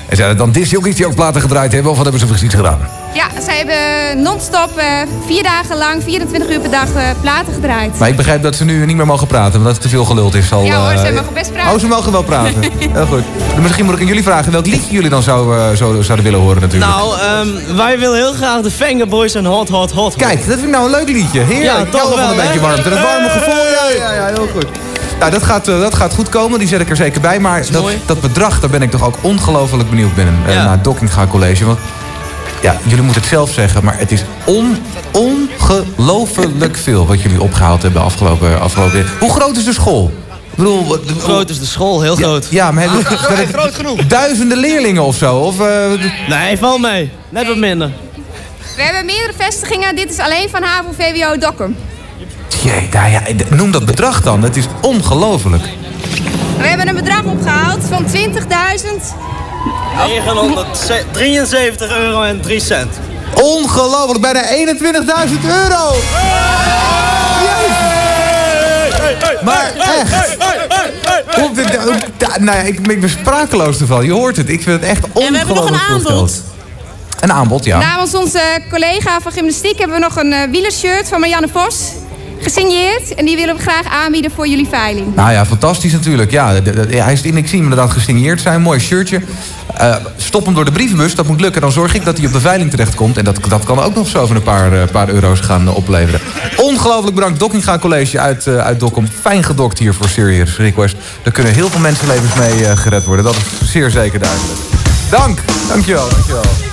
[SPEAKER 16] En zijn het dan discjockeys die ook platen gedraaid hebben? Of wat hebben ze precies gedaan?
[SPEAKER 79] Ja, zij hebben non-stop uh, vier dagen lang, 24 uur per dag uh, platen gedraaid.
[SPEAKER 16] Maar ik begrijp dat ze nu niet meer mogen praten, omdat het te veel geluld is. Al,
[SPEAKER 79] ja hoor, ze
[SPEAKER 16] uh,
[SPEAKER 79] mogen best praten.
[SPEAKER 16] Oh, ze mogen wel praten. [laughs] Heel goed. Misschien moet ik aan jullie vragen welk liedje jullie dan zou, zo, zouden willen horen natuurlijk.
[SPEAKER 101] Nou, um, wij willen heel graag de Fingerboys en Hot Hot Hot.
[SPEAKER 16] Kijk, dat vind ik nou een leuk liedje. Heerlijk.
[SPEAKER 101] Ja, toch
[SPEAKER 16] wel,
[SPEAKER 101] wel
[SPEAKER 16] een beetje warmte. Dat warme gevoel. Ja, ja, ja, heel goed. Nou, dat gaat, uh, dat gaat goed komen. Die zet ik er zeker bij. Maar dat, dat, bedrag, daar ben ik toch ook ongelooflijk benieuwd binnen. Uh, ja. Naar het Dockinga College. Want ja, jullie moeten het zelf zeggen. Maar het is on, ongelooflijk veel wat jullie opgehaald hebben afgelopen, afgelopen Hoe groot is de school? Ik bedoel,
[SPEAKER 101] Hoe groot is de school? Heel
[SPEAKER 16] ja,
[SPEAKER 101] groot.
[SPEAKER 16] Ja, maar [laughs] hebben
[SPEAKER 101] ja, groot genoeg.
[SPEAKER 16] duizenden leerlingen of zo? Of, uh,
[SPEAKER 101] nee, val mee. Net wat minder.
[SPEAKER 79] We hebben meerdere vestigingen. Dit is alleen van HAVO VWO Dokkum.
[SPEAKER 16] Jee, nou ja, noem dat bedrag dan. Het is ongelooflijk.
[SPEAKER 79] We hebben een bedrag opgehaald van 20.000.
[SPEAKER 101] 973 euro en 3 cent.
[SPEAKER 16] Ongelooflijk, bijna 21.000 euro! Maar echt. Nou ja, ik, ik ben sprakeloos ervan. Je hoort het. Ik vind het echt ongelooflijk
[SPEAKER 79] En we hebben nog een aanbod.
[SPEAKER 16] Een aanbod, ja.
[SPEAKER 79] Namens onze collega van gymnastiek hebben we nog een uh, wielershirt van Marianne Vos gesigneerd. En die willen we graag aanbieden voor jullie veiling.
[SPEAKER 16] Nou ja, fantastisch natuurlijk. Ja, hij is, ik zie hem inderdaad gesigneerd zijn. Mooi shirtje. Uh, stop hem door de brievenbus, dat moet lukken. Dan zorg ik dat hij op de veiling terechtkomt. En dat, dat kan ook nog zo van een paar, uh, paar euro's gaan uh, opleveren. Ongelooflijk bedankt Dokkinga College uit, uit Dokkum. Fijn gedokt hier voor Serious Request. Er kunnen heel veel mensenlevens mee gered worden. Dat is zeer zeker duidelijk. Dank, dankjewel, dankjewel.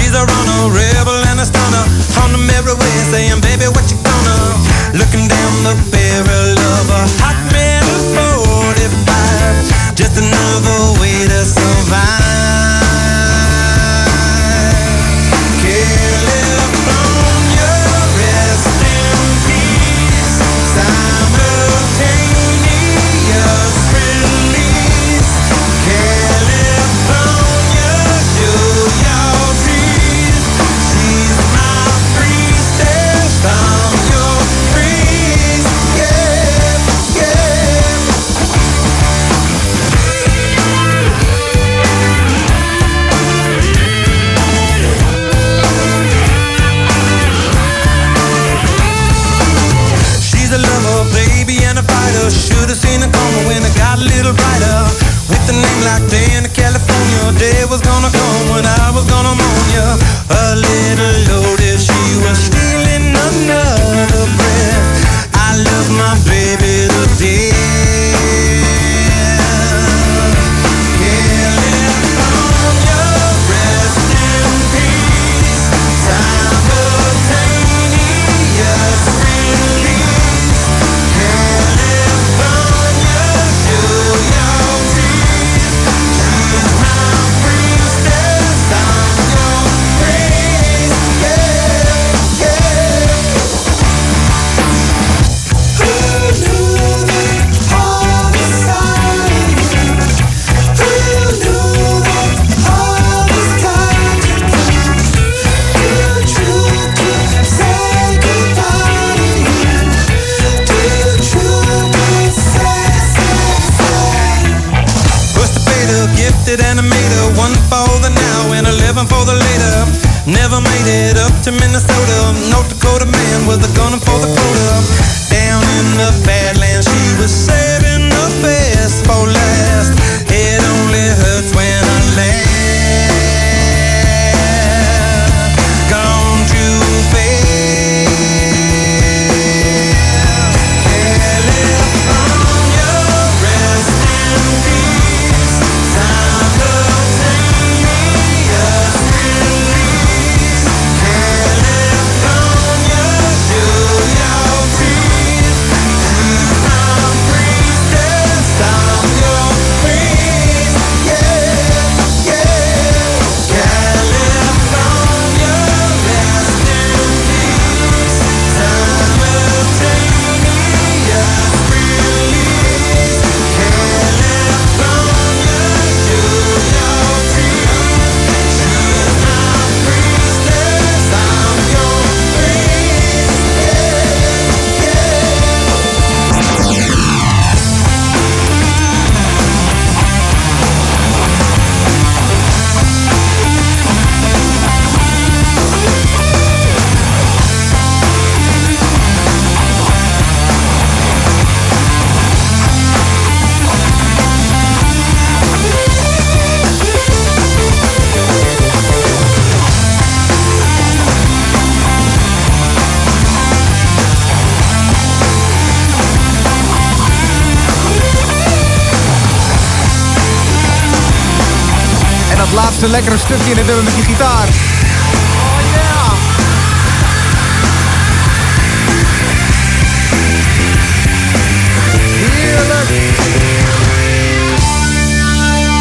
[SPEAKER 102] She's a runner, rebel and a stunner. On the merry way, saying, baby, what you gonna? Looking down the barrel of a hot metal 45 Just another way to survive
[SPEAKER 16] laatste lekkere stukje in het nummer met die gitaar. Oh.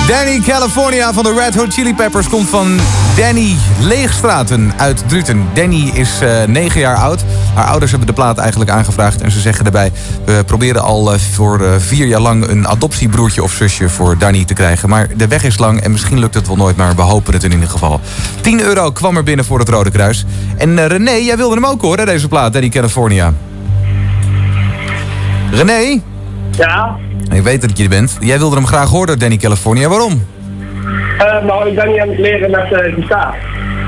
[SPEAKER 16] Danny California van de Red Hot Chili Peppers komt van Danny Leegstraten uit Druten. Danny is eh 9 jaar oud. Haar ouders hebben de plaat eigenlijk aangevraagd en ze zeggen erbij... we proberen al eh, voor eh, vier jaar lang een adoptiebroertje of zusje voor Danny te krijgen. Maar de weg is lang en misschien lukt het wel nooit, maar we hopen het in ieder geval. 10 euro kwam er binnen voor het Rode Kruis. En eh, René, jij wilde hem ook horen, deze plaat, Danny California. René?
[SPEAKER 103] Ja?
[SPEAKER 16] Ik weet dat je er bent. Jij wilde hem graag horen, Danny California. Waarom?
[SPEAKER 103] Eh, nou, ik ben niet aan het leren met de gitaar.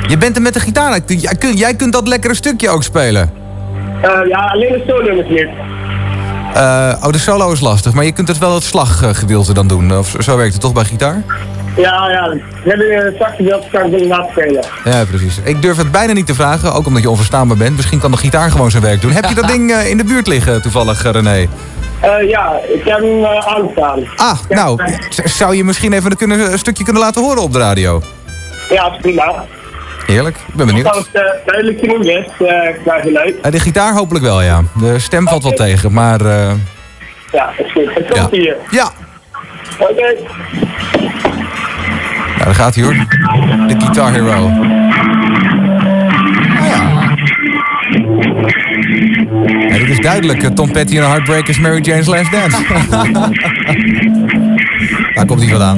[SPEAKER 16] Je bent er met de gitaar. Jij kunt dat lekkere stukje ook spelen.
[SPEAKER 103] Eh, ja, alleen de solo is niet.
[SPEAKER 16] Eh, oh, de solo is lastig, maar je kunt het wel het slaggedeelte dan doen. Of zo werkt het toch bij gitaar?
[SPEAKER 103] Ja, ja. We hebben een zachte beeld kan ik laten spelen.
[SPEAKER 16] Ja, precies. Ik durf het bijna niet te vragen, ook omdat je onverstaanbaar bent. Misschien kan de gitaar gewoon zijn werk doen. Heb je dat ding eh, in de buurt liggen toevallig, eh, René?
[SPEAKER 103] Eh, ja, ik heb hem uh, aanstaan.
[SPEAKER 16] Ah, nou, zou je misschien even een, kunnen, een stukje kunnen laten horen op de radio?
[SPEAKER 103] Ja, prima.
[SPEAKER 16] Heerlijk, ik ben benieuwd.
[SPEAKER 103] Uh, duidelijk genoeg is, uh, qua geluid.
[SPEAKER 16] Eh, de gitaar hopelijk wel, ja. De stem valt wel tegen, maar... eh,
[SPEAKER 103] Ja, is goed. Het komt
[SPEAKER 16] Ja.
[SPEAKER 103] hier.
[SPEAKER 16] Ja.
[SPEAKER 103] Oké.
[SPEAKER 16] Nou, daar gaat hij hoor. De Guitar Hero. Ja, dit is duidelijk. eh, Tom Petty en Heartbreakers, Mary Jane's Last Dance. [laughs] Daar komt hij vandaan.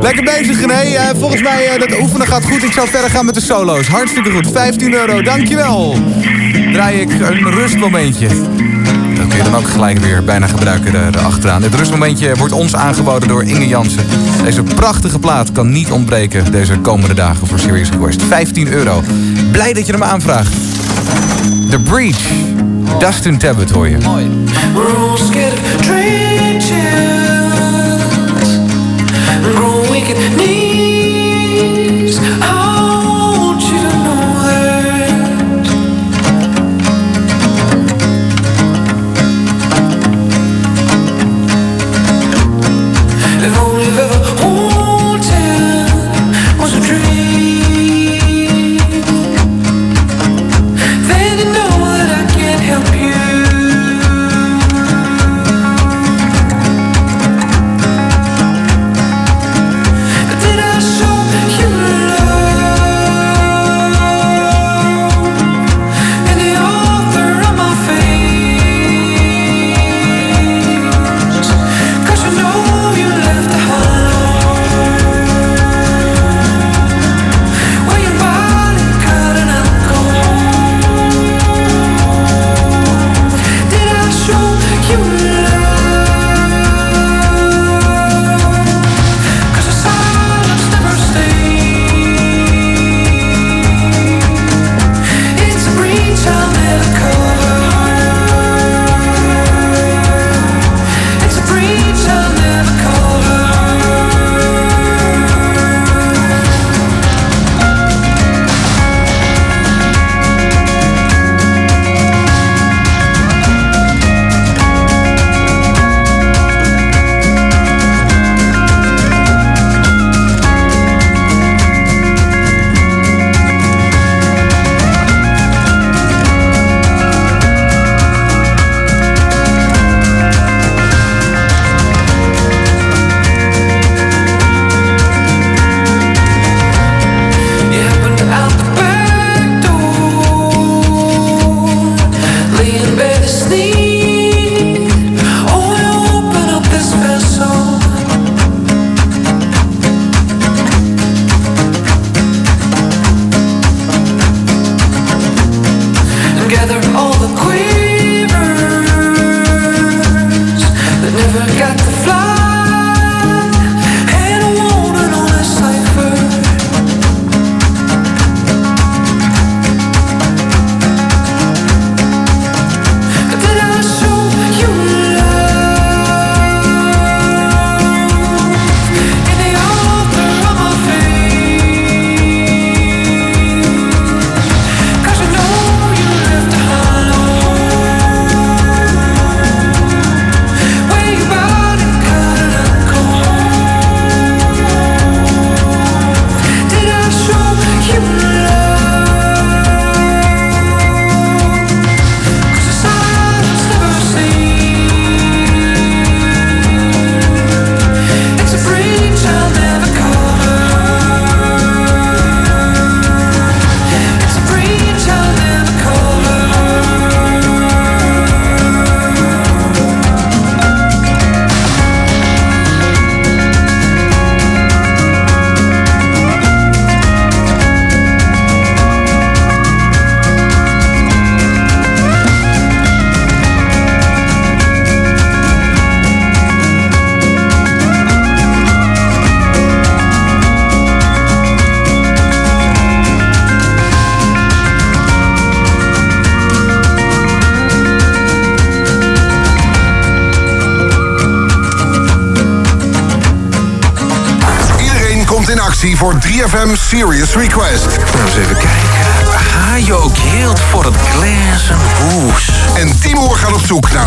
[SPEAKER 16] Lekker bezig, René. Eh, volgens mij, eh, dat oefenen gaat goed. Ik zou verder gaan met de solo's. Hartstikke goed. 15 euro, dankjewel. Draai ik een rustmomentje. Dat kun je dan ook gelijk weer bijna gebruiken er, erachteraan. Dit rustmomentje wordt ons aangeboden door Inge Jansen. Deze prachtige plaat kan niet ontbreken deze komende dagen voor Serious Request. 15 euro. Blij dat je hem aanvraagt. The Breach. Dustin Tablet hoor je.
[SPEAKER 10] We're all scared of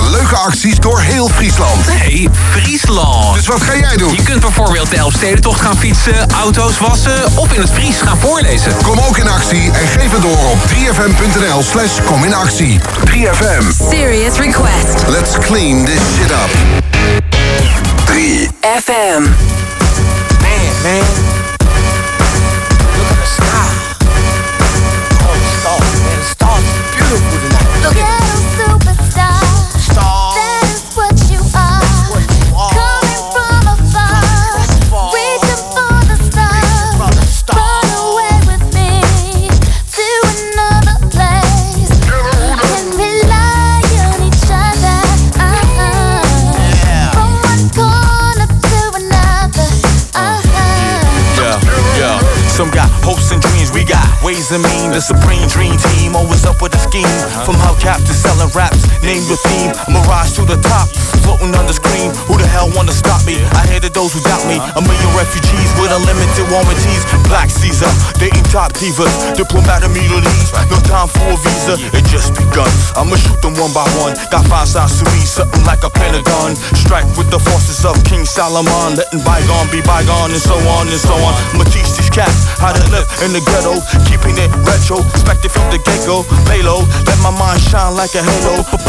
[SPEAKER 104] leuke acties door heel Friesland.
[SPEAKER 105] Nee, Friesland.
[SPEAKER 104] Dus wat ga jij doen?
[SPEAKER 105] Je kunt bijvoorbeeld de Elfstedentocht gaan fietsen, auto's wassen of in het Fries gaan voorlezen.
[SPEAKER 104] Kom ook in actie en geef het door op 3fm.nl slash kom in actie. 3FM.
[SPEAKER 106] Serious request.
[SPEAKER 104] Let's clean this shit up. 3
[SPEAKER 106] FM.
[SPEAKER 105] Man, man. The supreme dream team, always up with a scheme. From hubcap to selling raps, name your theme. Mirage to the top, floating on the screen. Who the hell wanna stop me? I hated those who doubt me. A million refugees with unlimited warranties. Black Caesar, dating top divas. Diplomat immunities, no time for a visa. It just begun. I'ma shoot them one by one. Got five signs to me, something like a pentagon. Strike with the forces of King Solomon. Letting bygone be bygone and so on and so on. I'ma teach these cats how to live in the ghetto. Keeping it retro, expected from the get-go. Lay low, let my mind shine like a halo.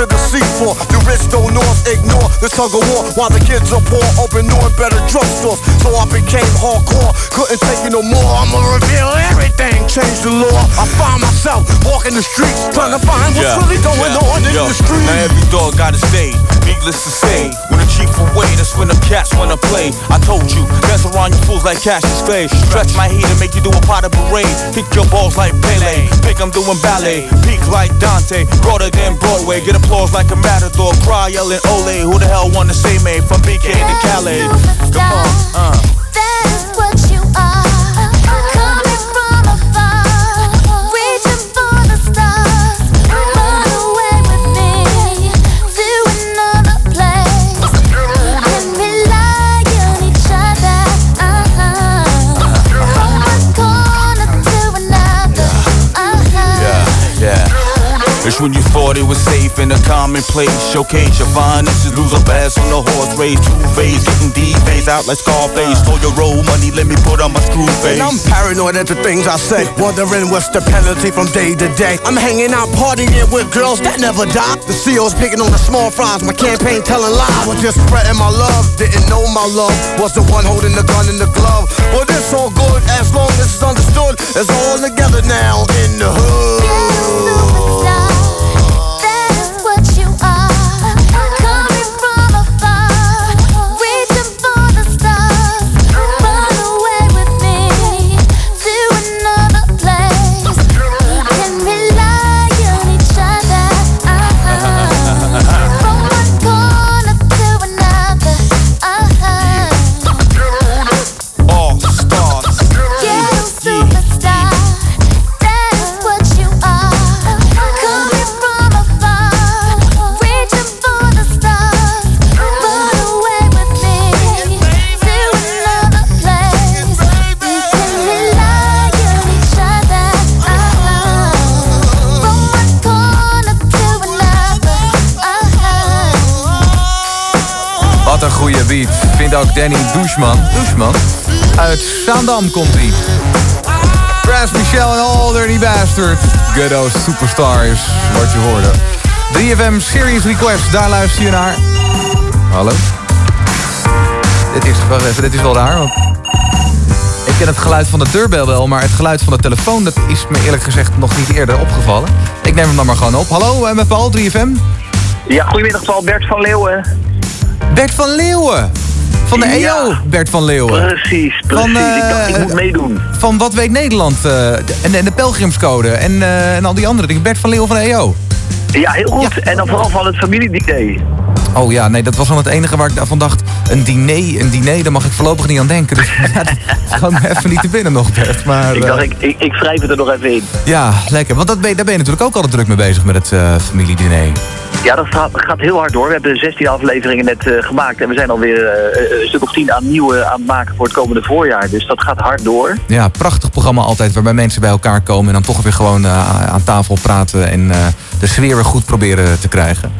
[SPEAKER 10] to
[SPEAKER 105] the seafloor. The rich don't north ignore the tug of war while the kids are poor, open new and better drugstores. So I became hardcore, couldn't take it no more. I'ma reveal everything, change the law. I find myself walking the streets, trying to find what's really going on in the streets. Now every dog got his day, needless to say. The chief away, that's when the cats wanna play. I told you, dance around you fools like Cassius Clay. Stretch my heat and make you do a pot of parade. Kick your balls like Pele. Think I'm doing ballet. Peak like Dante. Broader than Broadway. Get applause like a matador. Cry yelling Ole. Who the hell wanna say me? From BK to Calais. Come on, uh.
[SPEAKER 10] Corner to another.
[SPEAKER 105] Yeah, yeah. It's when you thought
[SPEAKER 107] thought it was safe in a commonplace. Showcase your finances, lose a bass on the horse race. Two phase, getting D phase out like Scarface. Stole your roll money, let me put on my screw face.
[SPEAKER 105] And I'm paranoid at the things I say. Wondering what's the penalty from day to day. I'm hanging out partying with girls that never die. The CEO's picking on the small fries. My campaign telling lies. I was just spreading my love. Didn't know my love was the one holding the gun in the glove. Well, this all good as long as it's understood. It's all together now in the hood.
[SPEAKER 16] Ook Danny Douchman. Douchman? Uit Zaandam komt hij. Brass Michel en All Dirty Bastard. Ghetto Superstar is wat je hoorde. 3FM Serious Request, daar luister je naar. Hallo? Dit is, even, dit is wel raar, want... Ik ken het geluid van de deurbel wel, maar het geluid van de telefoon... dat is me eerlijk gezegd nog niet eerder opgevallen. Ik neem hem dan maar gewoon op. Hallo, eh, met Paul, 3FM.
[SPEAKER 108] Ja, goedemiddag, Paul. Bert van Leeuwen.
[SPEAKER 16] Bert van Leeuwen. Van de
[SPEAKER 108] Ja.
[SPEAKER 16] EO, Bert van Leeuwen.
[SPEAKER 108] Precies, precies.
[SPEAKER 16] Van, eh,
[SPEAKER 108] ik dacht, ik moet meedoen.
[SPEAKER 16] Van Wat Weet Nederland eh, en, en de Pelgrimscode en, eh, en al die andere dingen. Bert van Leeuwen van de EO.
[SPEAKER 108] Ja, heel goed. En dan vooral van het familiediner.
[SPEAKER 16] Oh ja, nee, dat was dan het enige waar ik van dacht. Een diner, een diner, daar mag ik voorlopig niet aan denken. Dus [laughs] ja, dat schoot me even niet te binnen nog, Bert. Maar,
[SPEAKER 108] Ik
[SPEAKER 16] eh,
[SPEAKER 108] dacht, ik, ik, ik wrijf het er nog even in.
[SPEAKER 16] Ja, lekker. Want dat ben, daar ben je natuurlijk ook altijd druk mee bezig met het eh familiediner.
[SPEAKER 108] Ja, dat gaat, gaat heel hard door. We hebben 16 afleveringen net eh, gemaakt. En we zijn alweer eh, een stuk of 10 aan nieuwe aan het maken voor het komende voorjaar. Dus dat gaat hard door.
[SPEAKER 16] Ja, prachtig programma altijd waarbij mensen bij elkaar komen en dan toch weer gewoon aan tafel praten en de sfeer weer goed proberen te krijgen.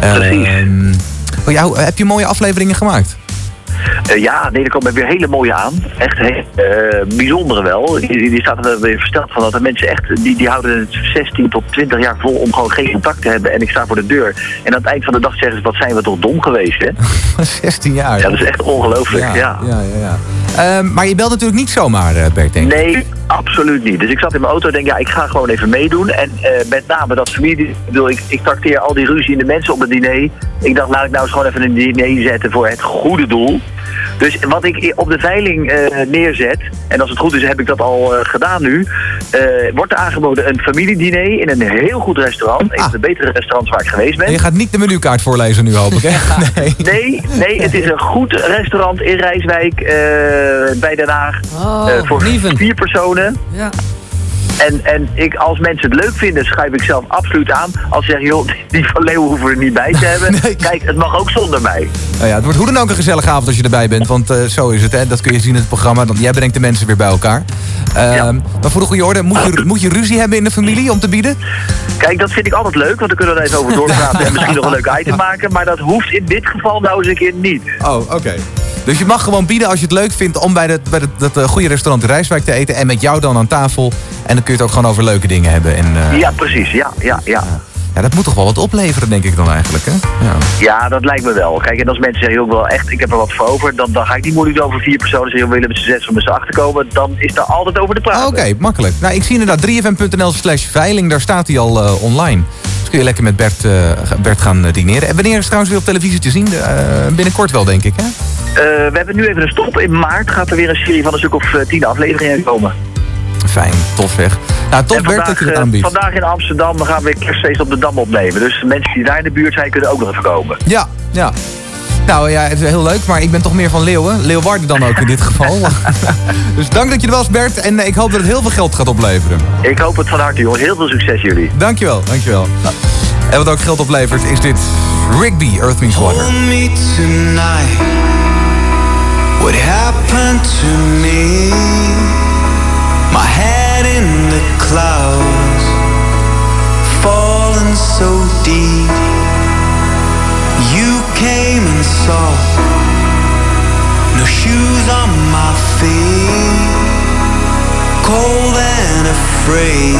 [SPEAKER 108] Precies.
[SPEAKER 16] Ehm, oh ja, heb je mooie afleveringen gemaakt?
[SPEAKER 108] Eh, ja, nee, er komen weer hele mooie aan. Echt eh, bijzondere wel. Die, die staat er weer versteld van dat de mensen echt, die, die houden het 16 tot 20 jaar vol om gewoon geen contact te hebben. En ik sta voor de deur. En aan het eind van de dag zeggen ze, wat zijn we toch dom geweest, hè? [laughs]
[SPEAKER 16] 16 jaar.
[SPEAKER 108] Ja, dat is echt ongelooflijk, ja.
[SPEAKER 16] ja, ja, ja. Ehm, maar je belt natuurlijk niet zomaar, eh, Bert, denk ik.
[SPEAKER 108] Nee, absoluut niet. Dus ik zat in mijn auto en denk, ja, ik ga gewoon even meedoen. En met name dat familie, ik bedoel, ik, ik trakteer al die ruzie in de mensen op het diner. Ik dacht, laat ik nou eens gewoon even een diner zetten voor het goede doel. Dus wat ik op de veiling eh, neerzet, en als het goed is heb ik dat al eh, gedaan nu, eh, wordt er aangeboden een familiediner in een heel goed restaurant. Een van de betere restaurants waar ik geweest ben.
[SPEAKER 16] En je gaat niet de menukaart voorlezen nu, hoop ik, hè? [laughs] Nee.
[SPEAKER 108] Nee, nee, het is een goed restaurant in Rijswijk eh, bij Den Haag.
[SPEAKER 109] Oh,
[SPEAKER 108] Eh, voor vier personen.
[SPEAKER 109] Ja.
[SPEAKER 108] En, en ik, als mensen het leuk vinden, schrijf ik zelf absoluut aan. Als ze zeggen, joh, die van Leeuwen hoeven we er niet bij te [laughs] hebben. Kijk, het mag ook zonder mij.
[SPEAKER 16] Nou ja, het wordt hoe dan ook een gezellige avond als je erbij bent. Want eh, zo is het, hè? dat kun je zien in het programma. Dan, jij brengt de mensen weer bij elkaar. Ehm, Maar voor de goede orde, moet je, [coughs] moet je ruzie hebben in de familie om te bieden?
[SPEAKER 108] Kijk, dat vind ik altijd leuk, want dan kunnen we er even over [laughs] doorpraten en misschien [laughs] nog een leuk item maken. Maar dat hoeft in dit geval nou eens een keer niet.
[SPEAKER 16] Oh, oké. Dus je mag gewoon bieden als je het leuk vindt om bij, dat bij dat, dat eh, goede restaurant Rijswijk te eten. En met jou dan aan tafel. En dan kun je het ook gewoon over leuke dingen hebben. En, eh,
[SPEAKER 108] Ja, precies. Ja, ja, ja.
[SPEAKER 16] ja, dat moet toch wel wat opleveren, denk ik dan eigenlijk, hè? Ja.
[SPEAKER 108] Ja, dat lijkt me wel. Kijk, en als mensen zeggen, joh, wel echt, ik heb er wat voor over, dan, dan ga ik niet moeilijk over vier personen zeggen, we willen met z'n zes om met z'n achter komen. Dan is daar altijd over te praten.
[SPEAKER 16] Oké, makkelijk. Nou, ik zie inderdaad 3fm.nl slash veiling. Daar staat hij al eh, online. Kun je lekker met Bert, eh, Bert gaan eh, dineren. En wanneer is het trouwens weer op televisie te zien? Eh, binnenkort wel, denk ik, hè?
[SPEAKER 108] We hebben nu even een stop. In maart gaat er weer een serie van een stuk of tien afleveringen komen.
[SPEAKER 16] Fijn, tof zeg. Nou, tof Bert dat je het aanbiedt.
[SPEAKER 108] vandaag in Amsterdam gaan we kerstfeest op de Dam opnemen. Dus mensen die daar in de buurt zijn, kunnen ook nog even komen.
[SPEAKER 16] Ja, ja. Nou ja, het is heel leuk, maar ik ben toch meer van Leeuwen. Leeuwarden dan ook in dit geval. [laughs] dus dank dat je er was, Bert. En eh, ik hoop dat het heel veel geld gaat opleveren.
[SPEAKER 108] Ik hoop het van harte, jongens. Heel veel succes jullie.
[SPEAKER 16] Dankjewel, dankjewel. En wat ook geld oplevert is dit Rigby, Earth Meets Water.
[SPEAKER 10] Hold me tonight. What happened to me? My head in the clouds, falling so deep. Afraid.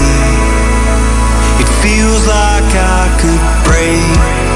[SPEAKER 10] It feels like I could break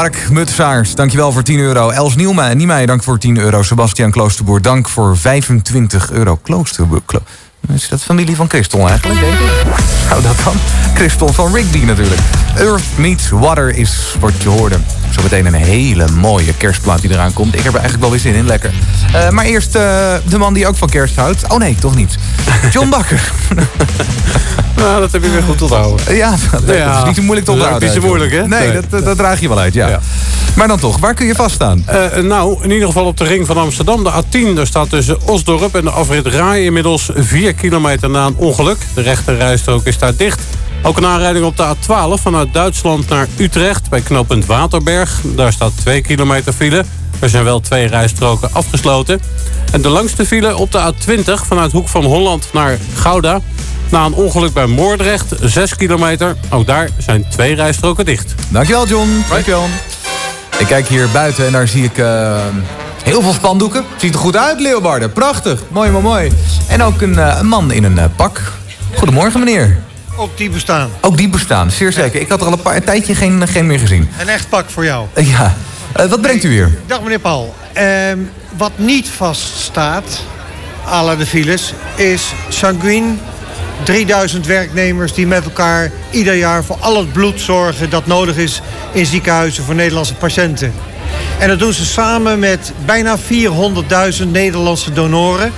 [SPEAKER 16] Mark Mutsaars, dankjewel voor 10 euro. Els Nielma, Niemeyer, dank voor 10 euro. Sebastian Kloosterboer, dank voor 25 euro. Kloosterboer, Klo- is dat familie van Christel eigenlijk? Denk ik? Zou dat dan? Christel van Rigby natuurlijk. Earth Meets Water is wat je hoorde. Zometeen een hele mooie kerstplaat die eraan komt. Ik heb er eigenlijk wel weer zin in, lekker. Eh, maar eerst eh, de man die ook van kerst houdt. Oh nee, toch niet. John Bakker. [laughs]
[SPEAKER 110] Nou, dat heb je weer goed onthouden.
[SPEAKER 16] Ja, [laughs] dat, dat is niet zo moeilijk te onthouden.
[SPEAKER 110] niet zo moeilijk, hè?
[SPEAKER 16] Nee, Dat, dat, dat draag je wel uit, ja. Maar dan toch, waar kun je vaststaan?
[SPEAKER 110] Eh, nou, in ieder geval op de ring van Amsterdam, de A10. Daar staat tussen Osdorp en de afrit Rai inmiddels 4 kilometer na een ongeluk. De rechte rijstrook is daar dicht. Ook een aanrijding op de A12 vanuit Duitsland naar Utrecht bij knooppunt Waterberg. Daar staat 2 kilometer file. Er zijn wel twee rijstroken afgesloten. En de langste file op de A20 vanuit Hoek van Holland naar Gouda. Na een ongeluk bij Moordrecht, 6 kilometer. Ook daar zijn twee rijstroken dicht.
[SPEAKER 16] Dankjewel, John. Dankjewel. Ik kijk hier buiten en daar zie ik eh, heel veel spandoeken. Ziet er goed uit, Leeuwarden. Prachtig. Mooi, mooi, mooi. En ook een, eh, een man in een eh, pak. Goedemorgen, meneer.
[SPEAKER 111] Ook die bestaan.
[SPEAKER 16] Ook die bestaan, zeer zeker. Ik had er al een, paar, een tijdje geen, geen meer gezien.
[SPEAKER 111] Een echt pak voor jou.
[SPEAKER 16] Eh, ja. Eh, wat brengt u hier?
[SPEAKER 111] Dag meneer Paul. Ehm, wat niet vaststaat, à la de files, is sanguine. 3000 werknemers die met elkaar ieder jaar voor al het bloed zorgen dat nodig is in ziekenhuizen voor Nederlandse patiënten. En dat doen ze samen met bijna 400.000 Nederlandse donoren.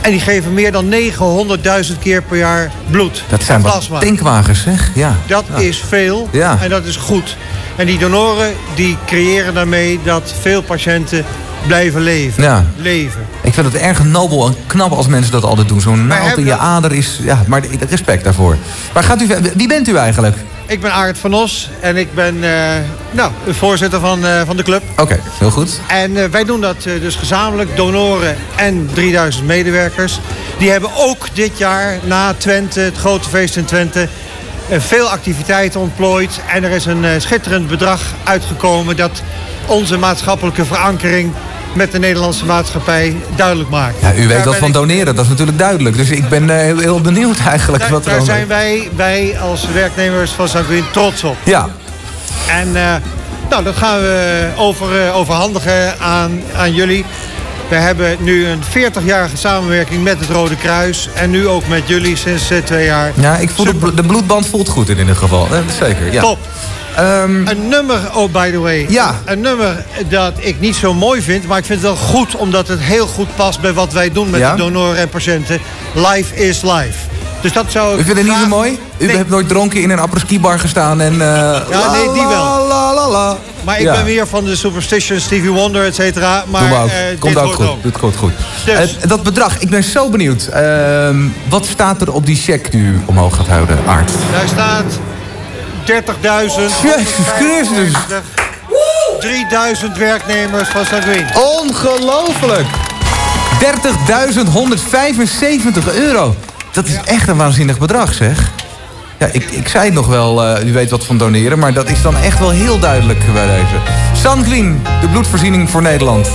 [SPEAKER 111] En die geven meer dan 900.000 keer per jaar bloed.
[SPEAKER 16] Dat zijn
[SPEAKER 111] plasma.
[SPEAKER 16] tankwagens, zeg. Ja.
[SPEAKER 111] Dat
[SPEAKER 16] Ja.
[SPEAKER 111] is veel
[SPEAKER 16] Ja.
[SPEAKER 111] en dat is goed. En die donoren die creëren daarmee dat veel patiënten blijven leven.
[SPEAKER 16] Ja.
[SPEAKER 111] leven.
[SPEAKER 16] Ik vind het erg nobel en knap als mensen dat altijd doen. Zo'n naald in je ader is... Ja, maar respect daarvoor. Maar gaat u... Wie bent u eigenlijk?
[SPEAKER 111] ik ben Aart van Os en ik ben eh, nou, de voorzitter van, eh, van de club.
[SPEAKER 16] Oké, heel goed.
[SPEAKER 111] En eh, wij doen dat dus gezamenlijk, donoren en 3000 medewerkers. Die hebben ook dit jaar na Twente, het grote feest in Twente... veel activiteiten ontplooid. En er is een schitterend bedrag uitgekomen... dat onze maatschappelijke verankering met de Nederlandse maatschappij duidelijk maakt.
[SPEAKER 16] Ja, u weet
[SPEAKER 111] Daar ben
[SPEAKER 16] van
[SPEAKER 111] ik-
[SPEAKER 16] doneren, dat is natuurlijk duidelijk. Dus ik ben eh, heel, heel benieuwd eigenlijk
[SPEAKER 111] Daar,
[SPEAKER 16] wat er
[SPEAKER 111] daar
[SPEAKER 16] dan-
[SPEAKER 111] zijn wij, wij als werknemers van Sanguin trots op.
[SPEAKER 16] Ja,
[SPEAKER 111] En eh, nou, dat gaan we over, eh, overhandigen aan, aan jullie. We hebben nu een 40-jarige samenwerking met het Rode Kruis. En nu ook met jullie sinds twee jaar.
[SPEAKER 16] ja ik voel de, blo- de bloedband voelt goed in ieder geval. Zeker, ja.
[SPEAKER 111] Top. Een nummer, oh by the way.
[SPEAKER 16] Ja.
[SPEAKER 111] Een nummer dat ik niet zo mooi vind, maar ik vind het wel goed omdat het heel goed past bij wat wij doen met
[SPEAKER 16] Ja?
[SPEAKER 111] de donoren en patiënten. Life is life. Dus dat zou ik
[SPEAKER 16] U vindt het niet zo mooi? U
[SPEAKER 111] Nee.
[SPEAKER 16] hebt nooit dronken in een apres-ski bar gestaan en... eh,
[SPEAKER 111] Ja, nee, die wel.
[SPEAKER 16] la, la.
[SPEAKER 111] Maar ik
[SPEAKER 16] Ja.
[SPEAKER 111] ben meer van de Superstition, Stevie Wonder, et cetera. Maar
[SPEAKER 16] Doe maar ook.
[SPEAKER 111] eh,
[SPEAKER 16] Komt ook goed. Doet goed, goed.
[SPEAKER 111] Dus.
[SPEAKER 16] Eh, dat bedrag, ik ben zo benieuwd. Ehm, wat staat er op die cheque die u omhoog gaat houden, Aart?
[SPEAKER 111] Daar staat 30.000.
[SPEAKER 16] Jezus Christus.
[SPEAKER 111] 3000 werknemers van Sanguin.
[SPEAKER 16] Ongelooflijk! 30.175 euro. Dat is echt een waanzinnig bedrag, zeg. Ja, ik, ik zei het nog wel, eh, u weet wat van doneren... maar dat is dan echt wel heel duidelijk bij deze. Sanguin, de bloedvoorziening voor Nederland.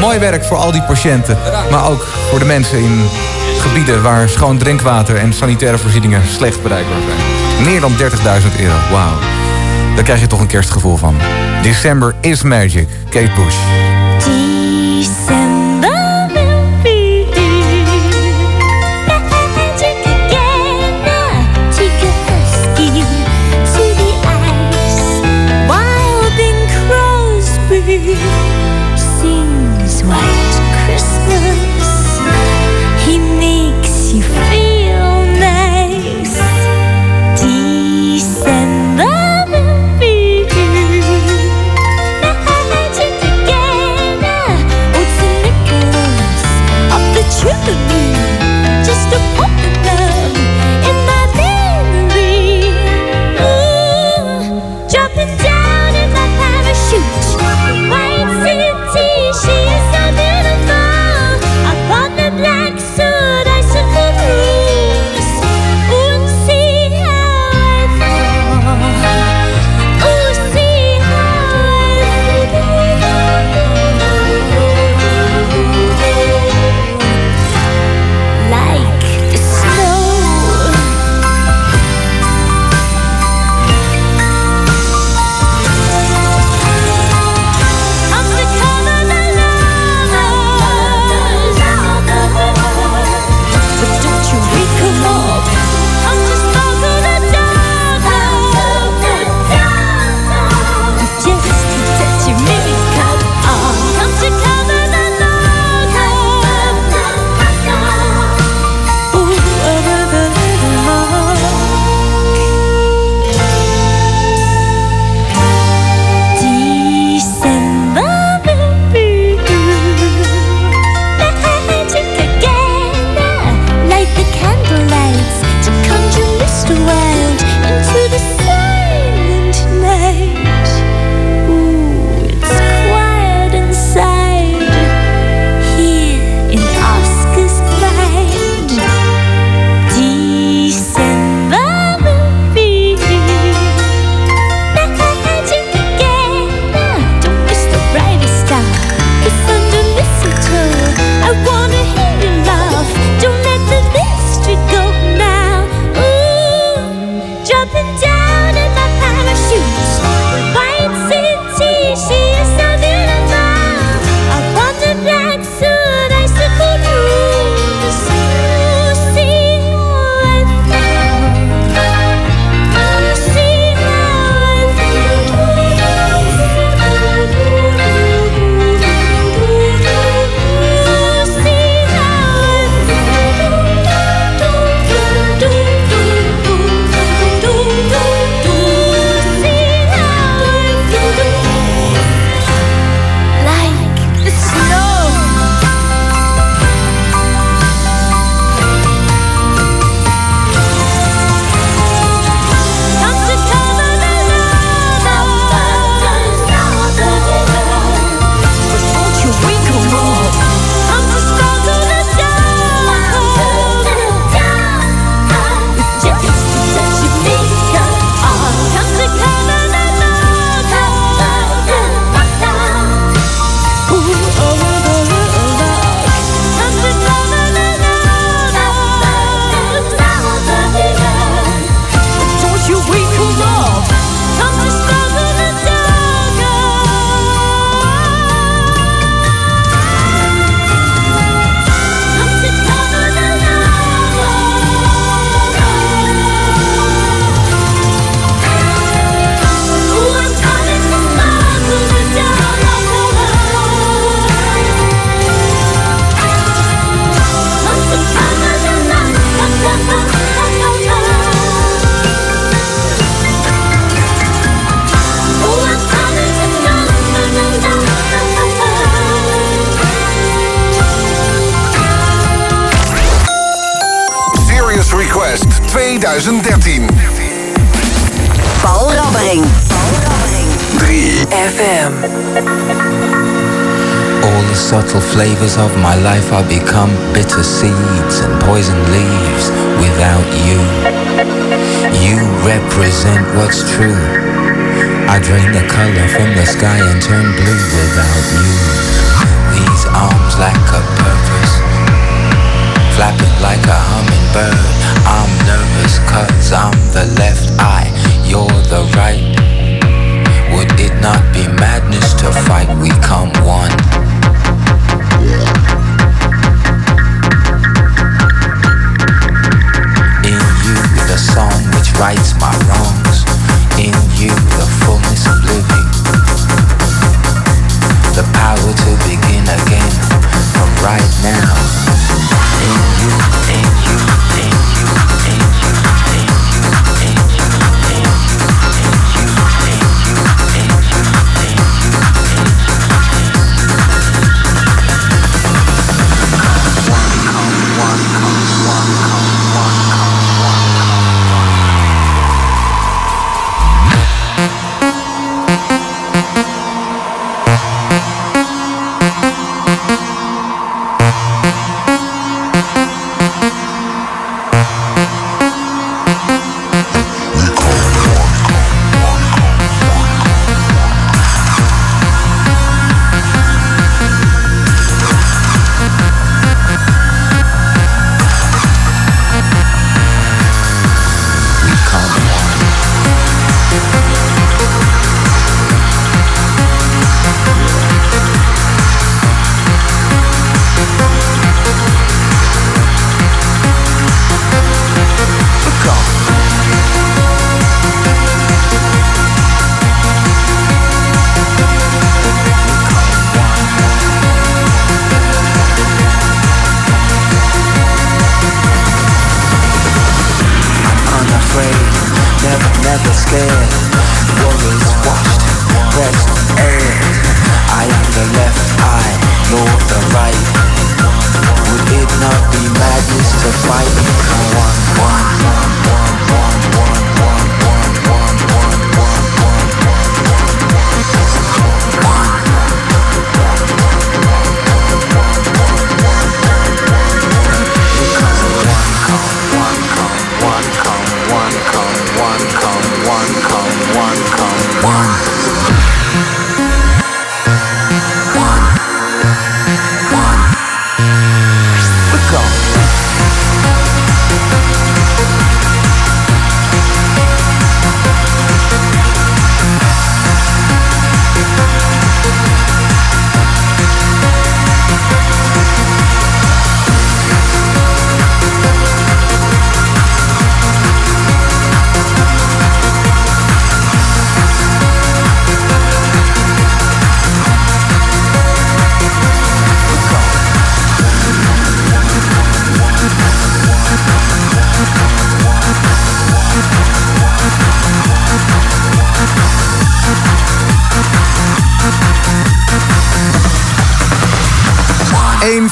[SPEAKER 16] Mooi werk voor al die patiënten. Maar ook voor de mensen in gebieden... waar schoon drinkwater en sanitaire voorzieningen slecht bereikbaar zijn. Meer dan 30.000 euro, wauw. Daar krijg je toch een kerstgevoel van. December is magic. Kate Bush.
[SPEAKER 105] December magic to the sings White Christmas. He makes you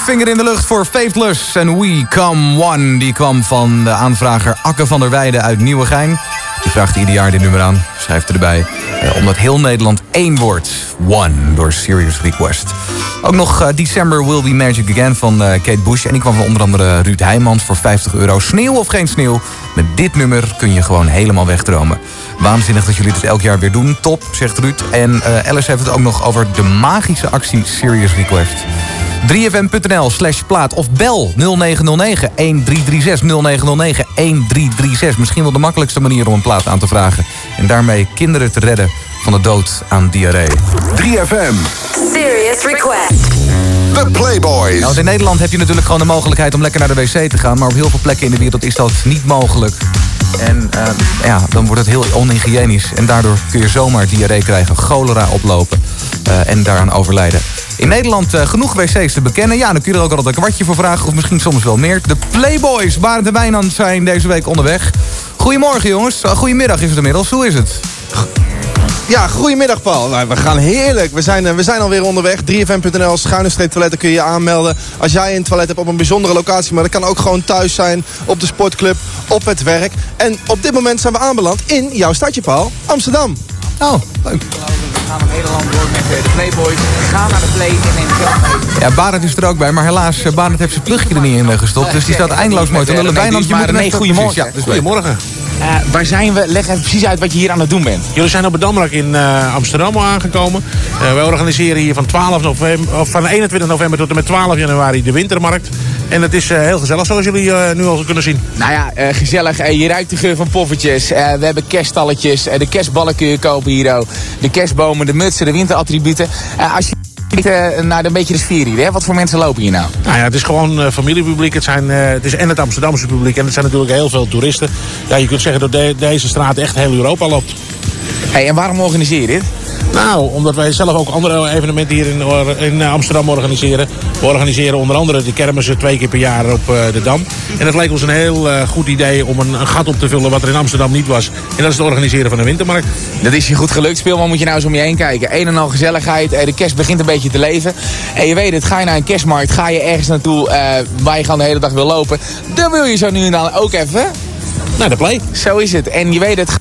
[SPEAKER 16] vinger in de lucht voor Faithless en We Come One. Die kwam van de aanvrager Akke van der Weijden uit Nieuwegein. Die vraagt ieder jaar dit nummer aan, schrijft erbij. Eh, omdat heel Nederland één wordt. One, door Serious Request. Ook nog eh, December Will Be Magic Again van eh, Kate Bush. En die kwam van onder andere Ruud Heijmans voor 50 euro. Sneeuw of geen sneeuw? Met dit nummer kun je gewoon helemaal wegdromen. Waanzinnig dat jullie dit elk jaar weer doen. Top, zegt Ruud. En eh, Alice heeft het ook nog over de magische actie Serious Request. 3fm.nl slash plaat of bel 0909 1336 0909 1336. Misschien wel de makkelijkste manier om een plaat aan te vragen. En daarmee kinderen te redden van de dood aan diarree.
[SPEAKER 104] 3FM.
[SPEAKER 106] Serious request.
[SPEAKER 104] The Playboys.
[SPEAKER 16] Nou, in Nederland heb je natuurlijk gewoon de mogelijkheid om lekker naar de wc te gaan. Maar op heel veel plekken in de wereld is dat niet mogelijk. En eh, ja, dan wordt het heel onhygiënisch. En daardoor kun je zomaar diarree krijgen, cholera oplopen eh, en daaraan overlijden. In Nederland eh, genoeg wc's te bekennen. Ja, dan kun je er ook altijd een kwartje voor vragen. Of misschien soms wel meer. De Playboys, Barend en Wijnand zijn deze week onderweg. Goedemorgen jongens. Goedemiddag is het inmiddels. Hoe is het?
[SPEAKER 112] Ja, goedemiddag Paul. Nou, we gaan heerlijk. We zijn, eh, we zijn alweer onderweg. 3fm.nl, schuine streep toiletten kun je je aanmelden. Als jij een toilet hebt op een bijzondere locatie. Maar dat kan ook gewoon thuis zijn, op de sportclub, op het werk. En op dit moment zijn we aanbeland in jouw stadje Paul, Amsterdam.
[SPEAKER 16] Oh, leuk.
[SPEAKER 113] We gaan nog Nederland door met eh, de Playboys. Ga naar de Play en neem mee.
[SPEAKER 16] Ja, Barend is er ook bij, maar helaas, eh, Barend heeft zijn plugje er niet in eh, gestopt. Dus die staat eindeloos mooi te lullen.
[SPEAKER 113] Nee,
[SPEAKER 16] Wijnand, je
[SPEAKER 113] maar
[SPEAKER 16] moet
[SPEAKER 113] nee, goedemorgen.
[SPEAKER 16] Ja, dus
[SPEAKER 113] Goedemorgen. Eh, waar zijn we? Leg even precies uit wat je hier aan het doen bent.
[SPEAKER 112] Jullie zijn op het Damrak in eh, Amsterdam al aangekomen. Eh, wij organiseren hier van, 12 november, of van 21 november tot en met 12 januari de wintermarkt. En het is eh, heel gezellig zoals jullie eh, nu al kunnen zien.
[SPEAKER 113] Nou ja, eh, gezellig. Je ruikt de geur van poffertjes. Eh, we hebben kerststalletjes. De kerstballen kun je kopen hier ook. De de mutsen, de winterattributen. Eh, als je kijkt eh, naar een beetje de sfeer hier, hè? wat voor mensen lopen hier nou?
[SPEAKER 112] Nou ja, het is gewoon eh, familiepubliek. Het, zijn, het is en het Amsterdamse publiek. En het zijn natuurlijk heel veel toeristen. Ja, je kunt zeggen dat de- deze straat echt heel Europa loopt.
[SPEAKER 113] Hey, en waarom organiseer je dit?
[SPEAKER 112] Nou, omdat wij zelf ook andere evenementen hier in, in eh, Amsterdam organiseren. We organiseren onder andere de kermissen twee keer per jaar op eh, de Dam. En het leek ons een heel eh, goed idee om een, een gat op te vullen wat er in Amsterdam niet was. En dat is het organiseren van de wintermarkt.
[SPEAKER 113] Dat is je goed gelukt. Speelman moet je nou eens om je heen kijken. Een en al gezelligheid. De kerst begint een beetje te leven. En je weet het, ga je naar een kerstmarkt, ga je ergens naartoe waar je gewoon de hele dag wil lopen. Dan wil je zo nu en dan ook even...
[SPEAKER 112] Naar de play.
[SPEAKER 113] Zo is het. En je weet het,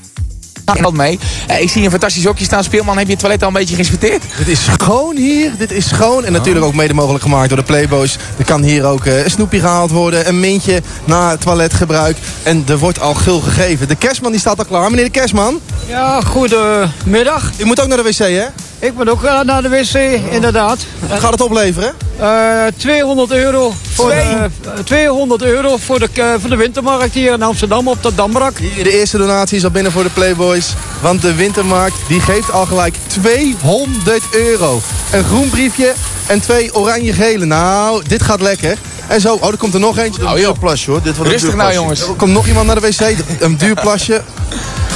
[SPEAKER 113] geld mee. Eh, ik zie een fantastisch hokje staan. Speelman, heb je het toilet al een beetje geïnspecteerd?
[SPEAKER 112] Dit is schoon hier. Dit is schoon. En natuurlijk ook mede mogelijk gemaakt door de Playboys. Er kan hier ook eh, een snoepje gehaald worden. Een mintje na toiletgebruik. En er wordt al gul gegeven. De kerstman die staat al klaar. Meneer de kerstman.
[SPEAKER 114] Ja, goedemiddag.
[SPEAKER 112] U moet ook naar de wc, hè?
[SPEAKER 114] Ik moet ook eh, naar de wc, inderdaad.
[SPEAKER 112] Gaat het opleveren?
[SPEAKER 114] Eh 200 euro voor
[SPEAKER 112] Twee?
[SPEAKER 114] de, eh, 200 euro voor de, eh, voor de wintermarkt hier in Amsterdam op de Damrak.
[SPEAKER 112] De eerste donatie is al binnen voor de Playboys. Want de wintermarkt die geeft al gelijk 200 euro. Een groen briefje en twee oranje-gele. Nou, dit gaat lekker. En zo, oh, er komt er nog eentje. Een duur plasje hoor. Dit wordt een
[SPEAKER 113] Rustig nou, jongens.
[SPEAKER 112] Er komt nog iemand naar de wc. Een duur plasje.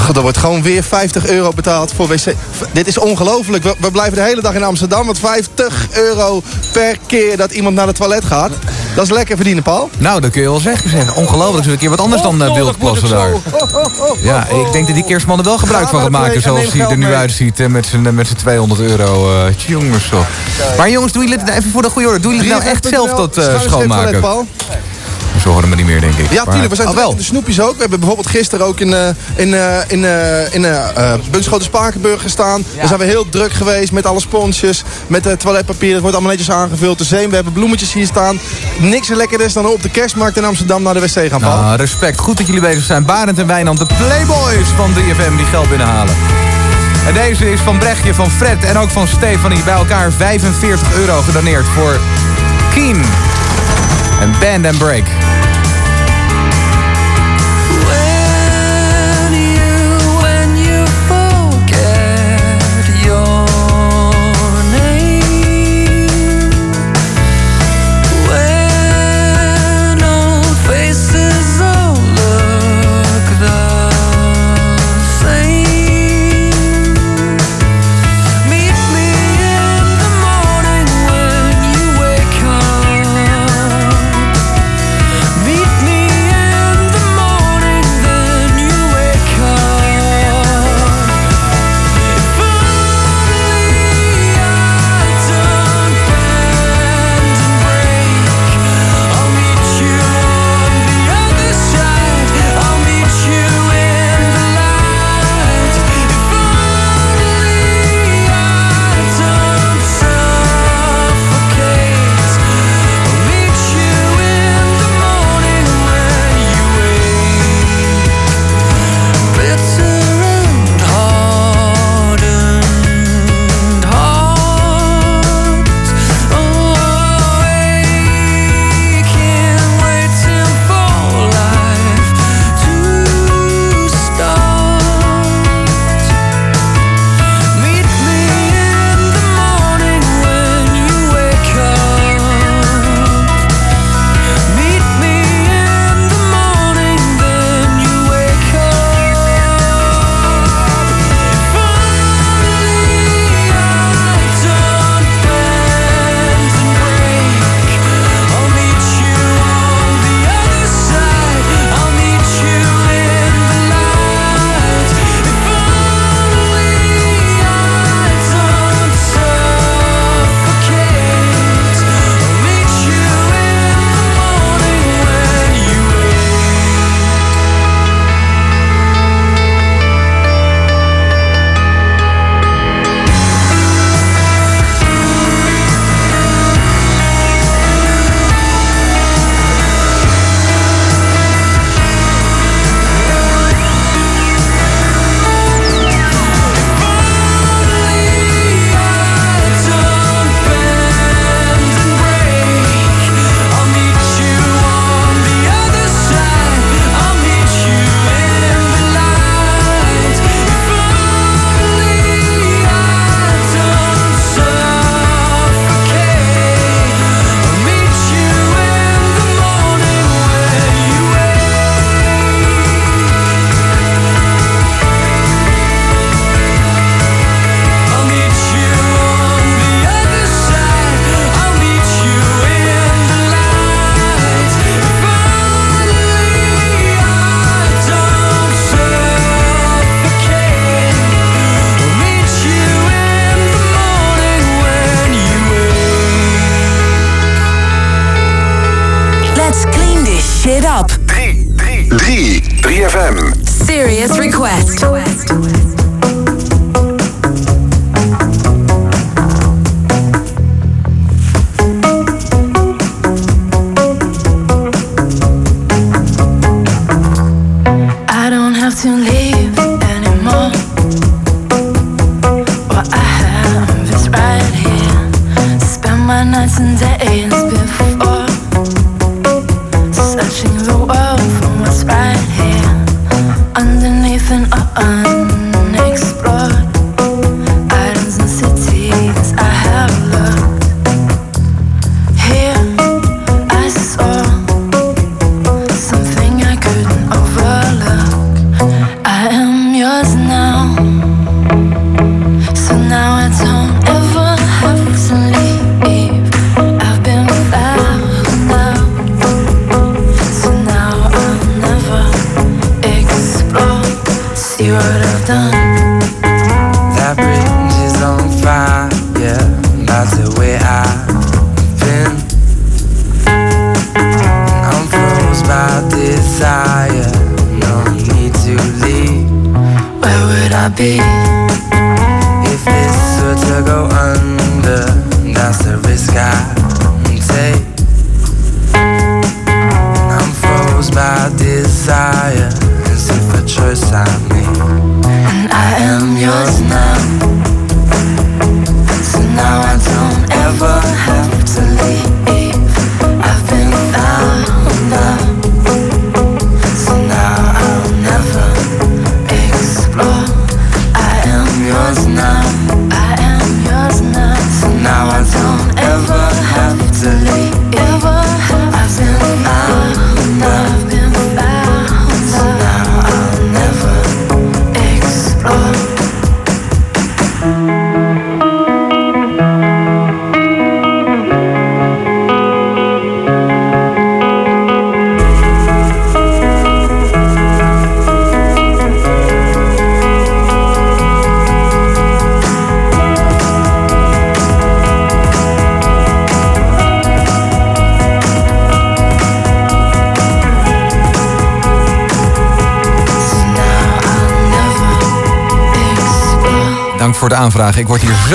[SPEAKER 112] God, er wordt gewoon weer 50 euro betaald voor wc. Dit is ongelooflijk. We, we blijven de hele dag in Amsterdam. Want 50 euro per keer dat iemand naar het toilet gaat. Dat is lekker verdienen, Paul.
[SPEAKER 16] Nou, dat kun je wel zeggen. zeg. Ongelooflijk. Is een keer wat anders dan uh, wildplassen daar. Ja, ik denk dat die kerstman er wel gebruik van gaat maken zoals hij er nu uitziet. eh, Met zijn met zijn 200 euro. eh jongens toch. Maar jongens, doen jullie het even voor de goede orde. Doen jullie het nou echt zelf dat eh, schoonmaken? Zo horen we niet meer, denk ik.
[SPEAKER 112] Ja, tuurlijk. We zijn
[SPEAKER 16] Oh,
[SPEAKER 112] wel. de snoepjes ook. We hebben bijvoorbeeld gisteren ook in, eh in, eh in, eh in Bunschoten Spakenburg gestaan. Daar zijn we heel druk geweest met alle sponsjes, met het toiletpapier. Het wordt allemaal netjes aangevuld. De zee, we hebben bloemetjes hier staan. Niks lekkerders dan op de kerstmarkt in Amsterdam naar de wc gaan vallen.
[SPEAKER 16] Nou, respect. Goed dat jullie bezig zijn. Barend en Wijnand, de Playboys van 3FM die geld binnenhalen. En deze is van Brechtje, van Fred en ook van Stefanie. Bij elkaar 45 euro gedoneerd voor Keen. En Band and Break.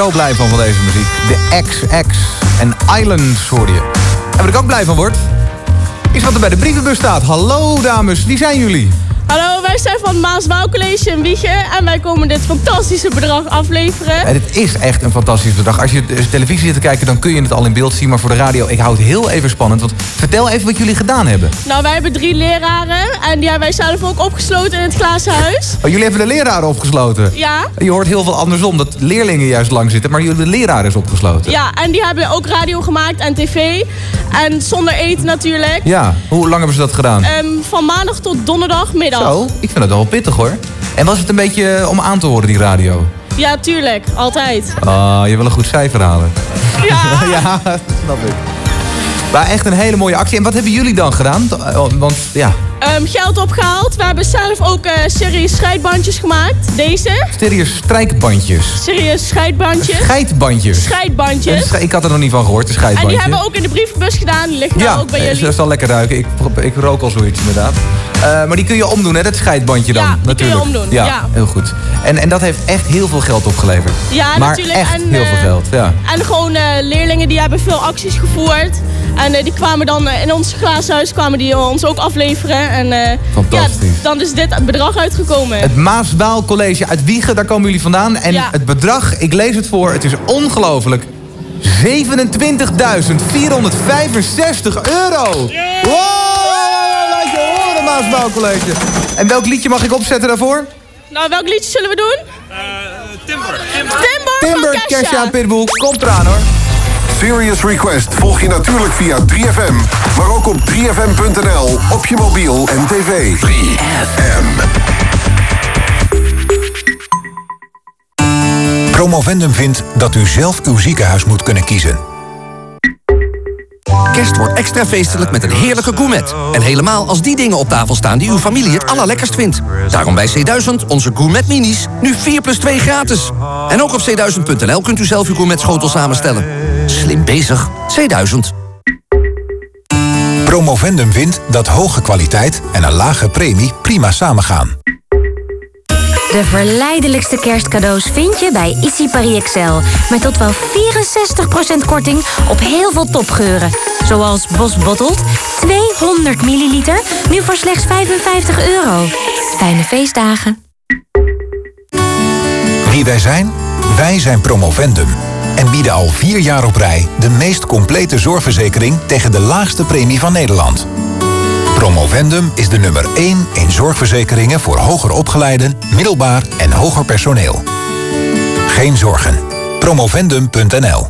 [SPEAKER 16] Zo blij van van deze muziek. De XX en Islands hoorde je. En wat ik ook blij van word, is wat er bij de brievenbus staat. Hallo dames, wie zijn jullie?
[SPEAKER 115] Wij zijn van Maasbouw College in Wiegen en wij komen dit fantastische bedrag afleveren.
[SPEAKER 16] En het is echt een fantastisch bedrag. Als je de televisie zit te kijken, dan kun je het al in beeld zien. Maar voor de radio, ik hou het heel even spannend. Want vertel even wat jullie gedaan hebben.
[SPEAKER 115] Nou, wij hebben drie leraren en die hebben wij zelf ook opgesloten in het glazen huis.
[SPEAKER 16] Oh, jullie hebben de leraren opgesloten.
[SPEAKER 115] Ja.
[SPEAKER 16] Je hoort heel veel andersom, dat leerlingen juist lang zitten. Maar jullie de leraar is opgesloten.
[SPEAKER 115] Ja, en die hebben ook radio gemaakt en tv. En zonder eten natuurlijk.
[SPEAKER 16] Ja, hoe lang hebben ze dat gedaan?
[SPEAKER 115] Ehm, van maandag tot donderdagmiddag.
[SPEAKER 16] Zo, ik vind het wel pittig hoor. En was het een beetje eh, om aan te horen, die radio?
[SPEAKER 115] Ja, tuurlijk. Altijd.
[SPEAKER 16] Ah, je wil een goed cijfer halen.
[SPEAKER 115] Ja. [laughs]
[SPEAKER 16] ja, snap ik. Maar echt een hele mooie actie. En wat hebben jullie dan gedaan? Oh, Want ja,
[SPEAKER 115] Ehm, geld opgehaald. We hebben zelf ook eh serieus scheidbandjes gemaakt. Deze.
[SPEAKER 16] serieus strijkbandjes.
[SPEAKER 115] Serieus scheidbandjes.
[SPEAKER 16] Scheidbandjes.
[SPEAKER 115] Scheidbandjes.
[SPEAKER 16] Sche- Ik had er nog niet van gehoord,
[SPEAKER 115] En
[SPEAKER 16] scheidbandje.
[SPEAKER 115] die hebben we ook in de brievenbus gedaan. Die ligt
[SPEAKER 16] Ja,
[SPEAKER 115] nou ook bij
[SPEAKER 16] eh,
[SPEAKER 115] jullie.
[SPEAKER 16] dat zal lekker ruiken. Ik, ik rook al zoiets inderdaad. Eh, maar die kun je omdoen, hè? Dat scheidbandje dan.
[SPEAKER 115] Ja, die kun je
[SPEAKER 16] natuurlijk.
[SPEAKER 115] omdoen, ja.
[SPEAKER 16] heel goed. En, en dat heeft echt heel veel geld opgeleverd.
[SPEAKER 115] Ja,
[SPEAKER 16] maar
[SPEAKER 115] natuurlijk.
[SPEAKER 16] echt
[SPEAKER 115] En,
[SPEAKER 16] heel veel geld, ja.
[SPEAKER 115] En gewoon leerlingen die hebben veel acties gevoerd. En eh, die kwamen dan eh, in ons glaashuis kwamen die ons ook afleveren. En eh,
[SPEAKER 16] Fantastisch.
[SPEAKER 115] ja, dan is dit bedrag uitgekomen.
[SPEAKER 16] Het Maasbaal College uit Wiegen, daar komen jullie vandaan. En
[SPEAKER 115] Ja.
[SPEAKER 16] het bedrag, ik lees het voor, het is ongelooflijk. 27.465 euro! Wow! Laat je horen, Maasbaal College. En welk liedje mag ik opzetten daarvoor?
[SPEAKER 115] Nou, welk liedje zullen we doen? Timber. Timber,
[SPEAKER 16] Timber,
[SPEAKER 115] van Kesha.
[SPEAKER 16] Kesha en Pitbull. Komt eraan hoor.
[SPEAKER 22] Serious Request volg je natuurlijk via 3FM, maar ook op 3FM.nl, op je mobiel en tv. 3FM.
[SPEAKER 116] Promovendum vindt dat u zelf uw ziekenhuis moet kunnen kiezen.
[SPEAKER 117] Kerst wordt extra feestelijk met een heerlijke gourmet. En helemaal als die dingen op tafel staan die uw familie het allerlekkerst vindt. Daarom bij C1000 onze gourmet minis. Nu 4 plus 2 gratis. En ook op c1000.nl kunt u zelf uw gourmet schotel samenstellen. Slim bezig. C1000.
[SPEAKER 118] Promovendum vindt dat hoge kwaliteit en een lage premie prima samengaan.
[SPEAKER 83] De verleidelijkste kerstcadeaus vind je bij Issy Paris Excel. Met tot wel 64% korting op heel veel topgeuren. Zoals Bos Bottled, 200 milliliter, nu voor slechts 55 euro. Fijne feestdagen.
[SPEAKER 118] Wie wij zijn? Wij zijn Promovendum. En bieden al vier jaar op rij de meest complete zorgverzekering tegen de laagste premie van Nederland. Promovendum is de nummer 1 in zorgverzekeringen voor hoger opgeleiden, middelbaar en hoger personeel. Geen zorgen. Promovendum.nl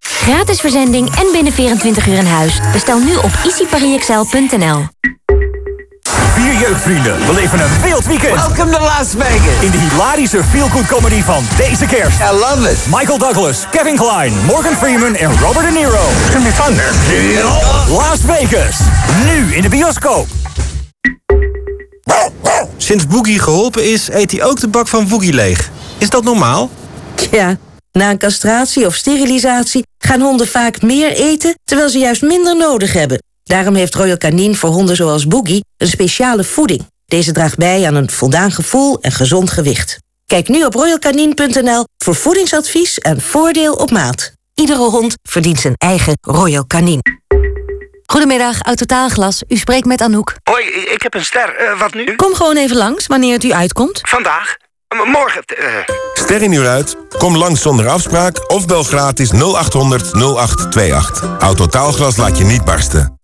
[SPEAKER 83] Gratis verzending en binnen 24 uur in huis. Bestel nu op easyparisexcel.nl.
[SPEAKER 119] Vier jeugdvrienden beleven een wild weekend.
[SPEAKER 120] Welcome to Las Vegas.
[SPEAKER 119] In de hilarische feel-good comedy van deze kerst.
[SPEAKER 120] I love it.
[SPEAKER 119] Michael Douglas, Kevin Kline, Morgan Freeman en Robert De Niro. It's gonna be fun. Las Vegas. Nu in de bioscoop.
[SPEAKER 121] Sinds Boogie geholpen is, eet hij ook de bak van Woogie leeg. Is dat normaal?
[SPEAKER 122] Ja, na een castratie of sterilisatie gaan honden vaak meer eten... terwijl ze juist minder nodig hebben. Daarom heeft Royal Canin voor honden zoals Boogie een speciale voeding. Deze draagt bij aan een voldaan gevoel en gezond gewicht. Kijk nu op royalcanin.nl voor voedingsadvies en voordeel op maat. Iedere hond verdient zijn eigen Royal Canin.
[SPEAKER 8] Goedemiddag, Autotaalglas. U spreekt met Anouk.
[SPEAKER 123] Hoi, ik heb een ster. Eh, wat nu?
[SPEAKER 8] Kom gewoon even langs wanneer het u uitkomt.
[SPEAKER 123] Vandaag? M- morgen? eh.
[SPEAKER 124] Ster in uur uit? Kom langs zonder afspraak of bel gratis 0800 0828. Autotaalglas laat je niet barsten.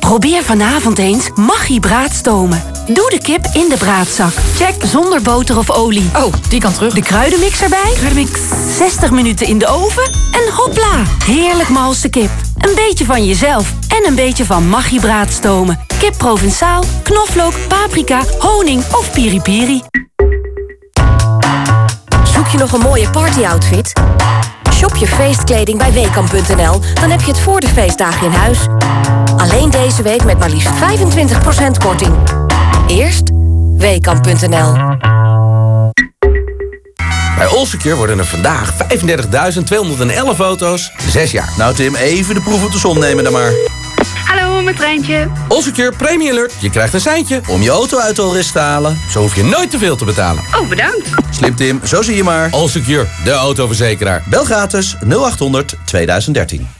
[SPEAKER 8] Probeer vanavond eens Maggi braadstomen. Doe de kip in de braadzak. Check zonder boter of olie. Oh, die kan terug. De kruidenmix erbij. Kruidenmix. 60 minuten in de oven en hopla. Heerlijk malse kip. Een beetje van jezelf en een beetje van Maggi braadstomen. Kip Provençaal, knoflook, paprika, honing of piripiri.
[SPEAKER 83] Zoek je nog een mooie partyoutfit? Shop je feestkleding bij Weekamp.nl, dan heb je het voor de feestdagen in huis. Alleen deze week met maar liefst 25% korting. Eerst Weekamp.nl.
[SPEAKER 125] Bij Allsecure worden er vandaag 35.211 auto's, 6 jaar. Nou Tim, even de proef op de som nemen dan maar.
[SPEAKER 126] Hallo, met Treintje.
[SPEAKER 125] Allsecure Premium Alert. Je krijgt een seintje om je auto uit de te halen. Zo hoef je nooit te veel te betalen.
[SPEAKER 126] Oh, bedankt.
[SPEAKER 125] Slim Tim, zo zie je maar. Allsecure, de autoverzekeraar. Bel gratis 0800 2013.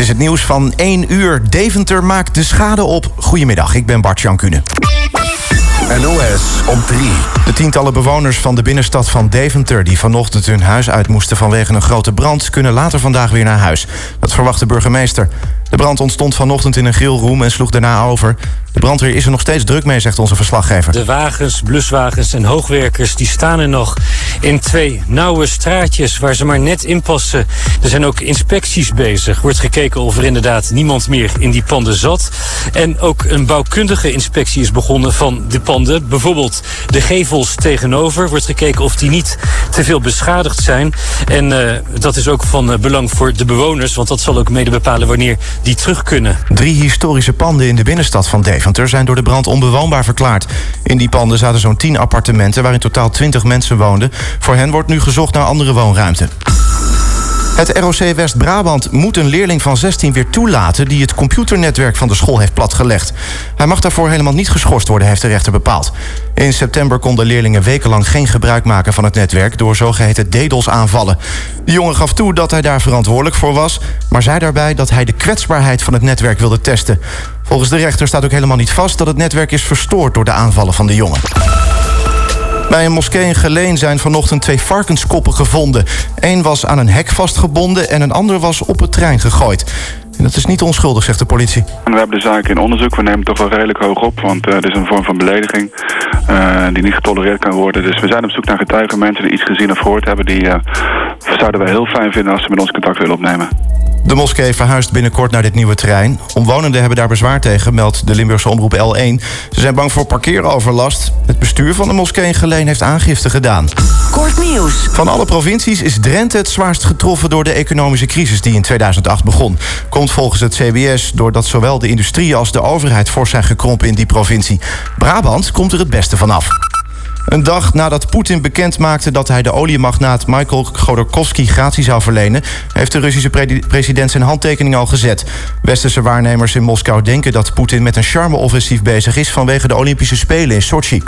[SPEAKER 127] Is het nieuws van 1 uur. Deventer maakt de schade op. Goedemiddag, ik ben Bart Jan Kuhne.
[SPEAKER 124] NOS op 3.
[SPEAKER 127] De tientallen bewoners van de binnenstad van Deventer... die vanochtend hun huis uit moesten vanwege een grote brand... kunnen later vandaag weer naar huis. Dat verwacht de burgemeester. De brand ontstond vanochtend in een grillroom en sloeg daarna over. De brandweer is er nog steeds druk mee, zegt onze verslaggever.
[SPEAKER 128] De wagens, bluswagens en hoogwerkers die staan er nog in twee nauwe straatjes waar ze maar net in passen. Er zijn ook inspecties bezig. Wordt gekeken of er inderdaad niemand meer in die panden zat. En ook een bouwkundige inspectie is begonnen van de panden. Bijvoorbeeld de gevels tegenover. Wordt gekeken of die niet te veel beschadigd zijn. En eh, dat is ook van eh, belang voor de bewoners, want dat zal ook mede bepalen wanneer die terug kunnen.
[SPEAKER 127] Drie historische panden in de binnenstad van Deventer zijn door de brand onbewoonbaar verklaard. In die panden zaten zo'n 10 appartementen waar in totaal 20 mensen woonden. Voor hen wordt nu gezocht naar andere woonruimte. Het ROC West-Brabant moet een leerling van 16 weer toelaten... die het computernetwerk van de school heeft platgelegd. Hij mag daarvoor helemaal niet geschorst worden, heeft de rechter bepaald. In september konden leerlingen wekenlang geen gebruik maken van het netwerk... door zogeheten DDoS-aanvallen. De jongen gaf toe dat hij daar verantwoordelijk voor was... maar zei daarbij dat hij de kwetsbaarheid van het netwerk wilde testen. Volgens de rechter staat ook helemaal niet vast... dat het netwerk is verstoord door de aanvallen van de jongen. Bij een moskee in Geleen zijn vanochtend twee varkenskoppen gevonden. Eén was aan een hek vastgebonden en een ander was op het trein gegooid. En dat is niet onschuldig, zegt de politie.
[SPEAKER 129] We hebben de zaak in onderzoek. We nemen het toch wel redelijk hoog op, want uh, dit is een vorm van belediging uh, die niet getolereerd kan worden. Dus we zijn op zoek naar getuigen, mensen die iets gezien of gehoord hebben. Die uh, zouden wij heel fijn vinden als ze met ons contact willen opnemen.
[SPEAKER 127] De moskee verhuist binnenkort naar dit nieuwe terrein. Omwonenden hebben daar bezwaar tegen, meldt de Limburgse omroep L1. Ze zijn bang voor parkeeroverlast. Het bestuur van de moskee in Geleen heeft aangifte gedaan.
[SPEAKER 83] Kort nieuws.
[SPEAKER 127] Van alle provincies is Drenthe het zwaarst getroffen door de economische crisis die in 2008 begon. Komt volgens het CBS doordat zowel de industrie als de overheid fors zijn gekrompen in die provincie. Brabant komt er het beste vanaf. Een dag nadat Poetin bekend maakte dat hij de oliemagnaat Michael Godorkovsky gratie zou verlenen, heeft de Russische pre- president zijn handtekening al gezet. Westerse waarnemers in Moskou denken dat Poetin met een charme-offensief bezig is vanwege de Olympische Spelen in Sochi.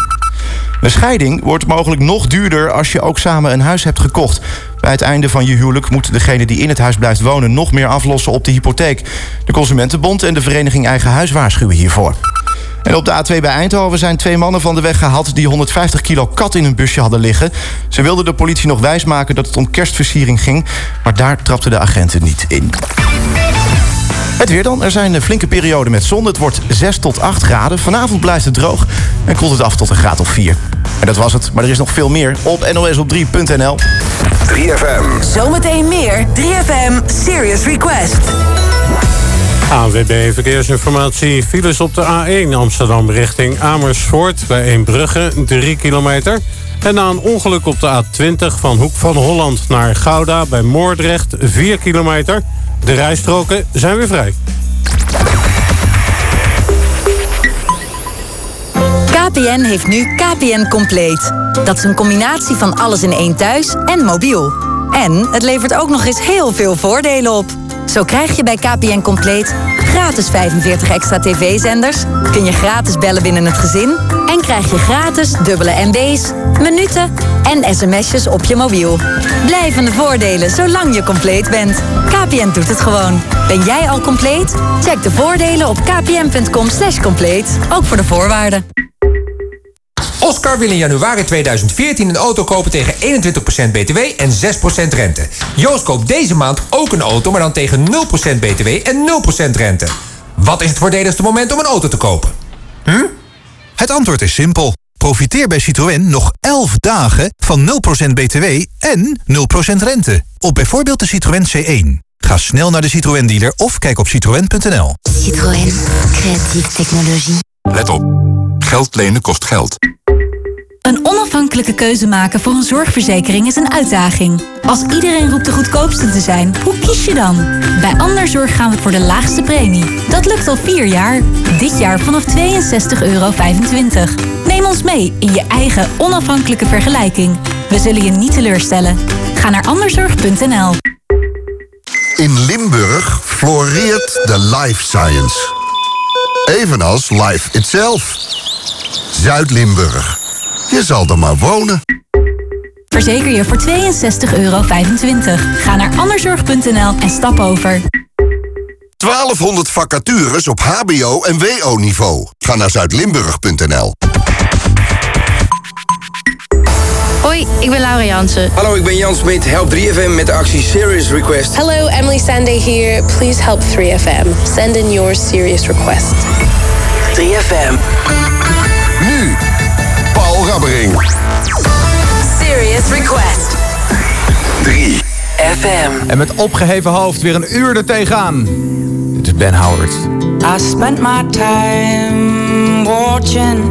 [SPEAKER 127] Een scheiding wordt mogelijk nog duurder als je ook samen een huis hebt gekocht. Bij het einde van je huwelijk moet degene die in het huis blijft wonen nog meer aflossen op de hypotheek. De Consumentenbond en de vereniging Eigen Huis waarschuwen hiervoor. En op de A2 bij Eindhoven zijn twee mannen van de weg gehaald... die 150 kilo kat in hun busje hadden liggen. Ze wilden de politie nog wijsmaken dat het om kerstversiering ging... maar daar trapten de agenten niet in. Het weer dan. Er zijn een flinke perioden met zon. Het wordt 6 tot 8 graden. Vanavond blijft het droog en koelt het af tot een graad of 4. En dat was het, maar er is nog veel meer op nosop3.nl.
[SPEAKER 83] 3FM. Zometeen meer 3FM Serious Request.
[SPEAKER 130] ANWB Verkeersinformatie. Files op de A1 Amsterdam richting Amersfoort bij Eembrugge, 3 kilometer. En na een ongeluk op de A20 van Hoek van Holland naar Gouda bij Moordrecht, 4 kilometer. De rijstroken zijn weer vrij.
[SPEAKER 68] KPN heeft nu KPN Compleet. Dat is een combinatie van alles in één thuis en mobiel. En het levert ook nog eens heel veel voordelen op. Zo krijg je bij KPN Compleet gratis 45 extra tv-zenders... kun je gratis bellen binnen het gezin... en krijg je gratis dubbele MB's, minuten en sms'jes op je mobiel. Blijvende voordelen zolang je compleet bent. KPN doet het gewoon. Ben jij al compleet? Check de voordelen op kpn.com compleet. Ook voor de voorwaarden.
[SPEAKER 131] Oscar wil in januari 2014 een auto kopen tegen 21% btw en 6% rente. Joost koopt deze maand ook een auto, maar dan tegen 0% btw en 0% rente. Wat is het voordeligste moment om een auto te kopen? Hm?
[SPEAKER 117] Het antwoord is simpel. Profiteer bij Citroën nog 11 dagen van 0% btw en 0% rente. Op bijvoorbeeld de Citroën C1. Ga snel naar de Citroën dealer of kijk op citroën.nl.
[SPEAKER 132] Citroën, creatieve technologie.
[SPEAKER 133] Let op. Geld lenen kost geld.
[SPEAKER 68] Een onafhankelijke keuze maken voor een zorgverzekering is een uitdaging. Als iedereen roept de goedkoopste te zijn, hoe kies je dan? Bij Anderzorg gaan we voor de laagste premie. Dat lukt al vier jaar. Dit jaar vanaf 62,25 euro. Neem ons mee in je eigen onafhankelijke vergelijking. We zullen je niet teleurstellen. Ga naar anderzorg.nl.
[SPEAKER 22] In Limburg floreert de life science. Evenals life itself. Zuid-Limburg. Je zal er maar wonen.
[SPEAKER 68] Verzeker je voor 62,25 euro. Ga naar anderzorg.nl en stap over.
[SPEAKER 22] 1200 vacatures op hbo- en wo-niveau. Ga naar zuidlimburg.nl.
[SPEAKER 14] Hoi, ik ben Laura Jansen.
[SPEAKER 134] Hallo, ik ben Jan Smit. Help 3FM met de actie Serious Request.
[SPEAKER 14] Hello, Emily Sande here. Please help 3FM. Send in your serious request.
[SPEAKER 83] 3FM.
[SPEAKER 22] Nu, Paul Rabbering.
[SPEAKER 83] Serious Request.
[SPEAKER 22] 3
[SPEAKER 83] FM.
[SPEAKER 16] En met opgeheven hoofd weer een uur er tegenaan. Dit is Ben Howard.
[SPEAKER 135] I spent my time watching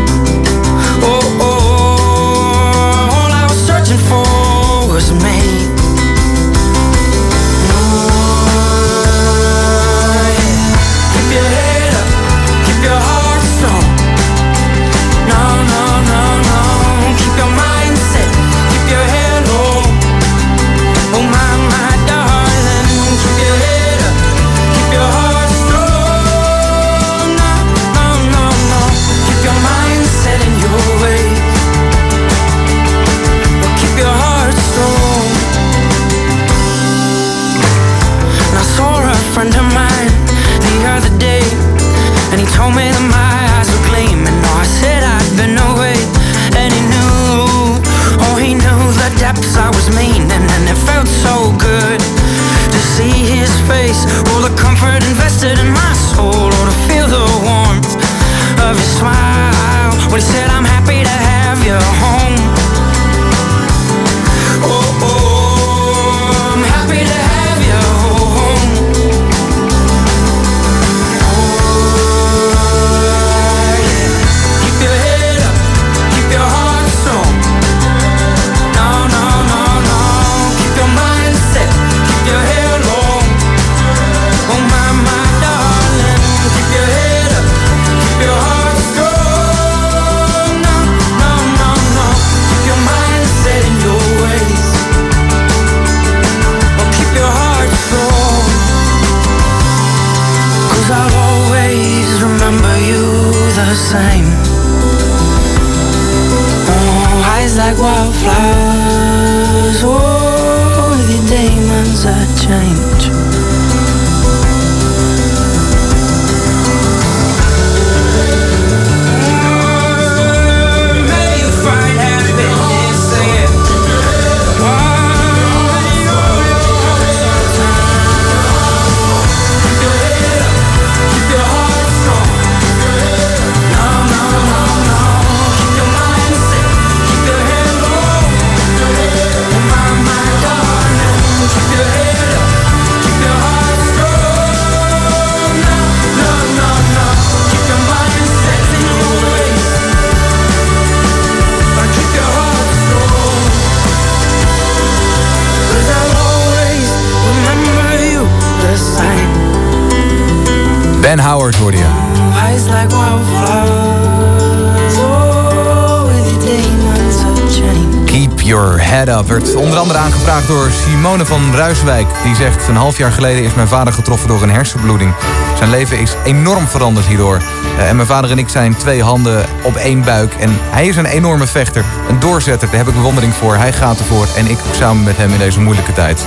[SPEAKER 16] Die zegt, een half jaar geleden is mijn vader getroffen door een hersenbloeding. Zijn leven is enorm veranderd hierdoor. Eh, en mijn vader en ik zijn twee handen op één buik. En hij is een enorme vechter, een doorzetter. Daar heb ik bewondering voor. Hij gaat ervoor en ik samen met hem in deze moeilijke tijd.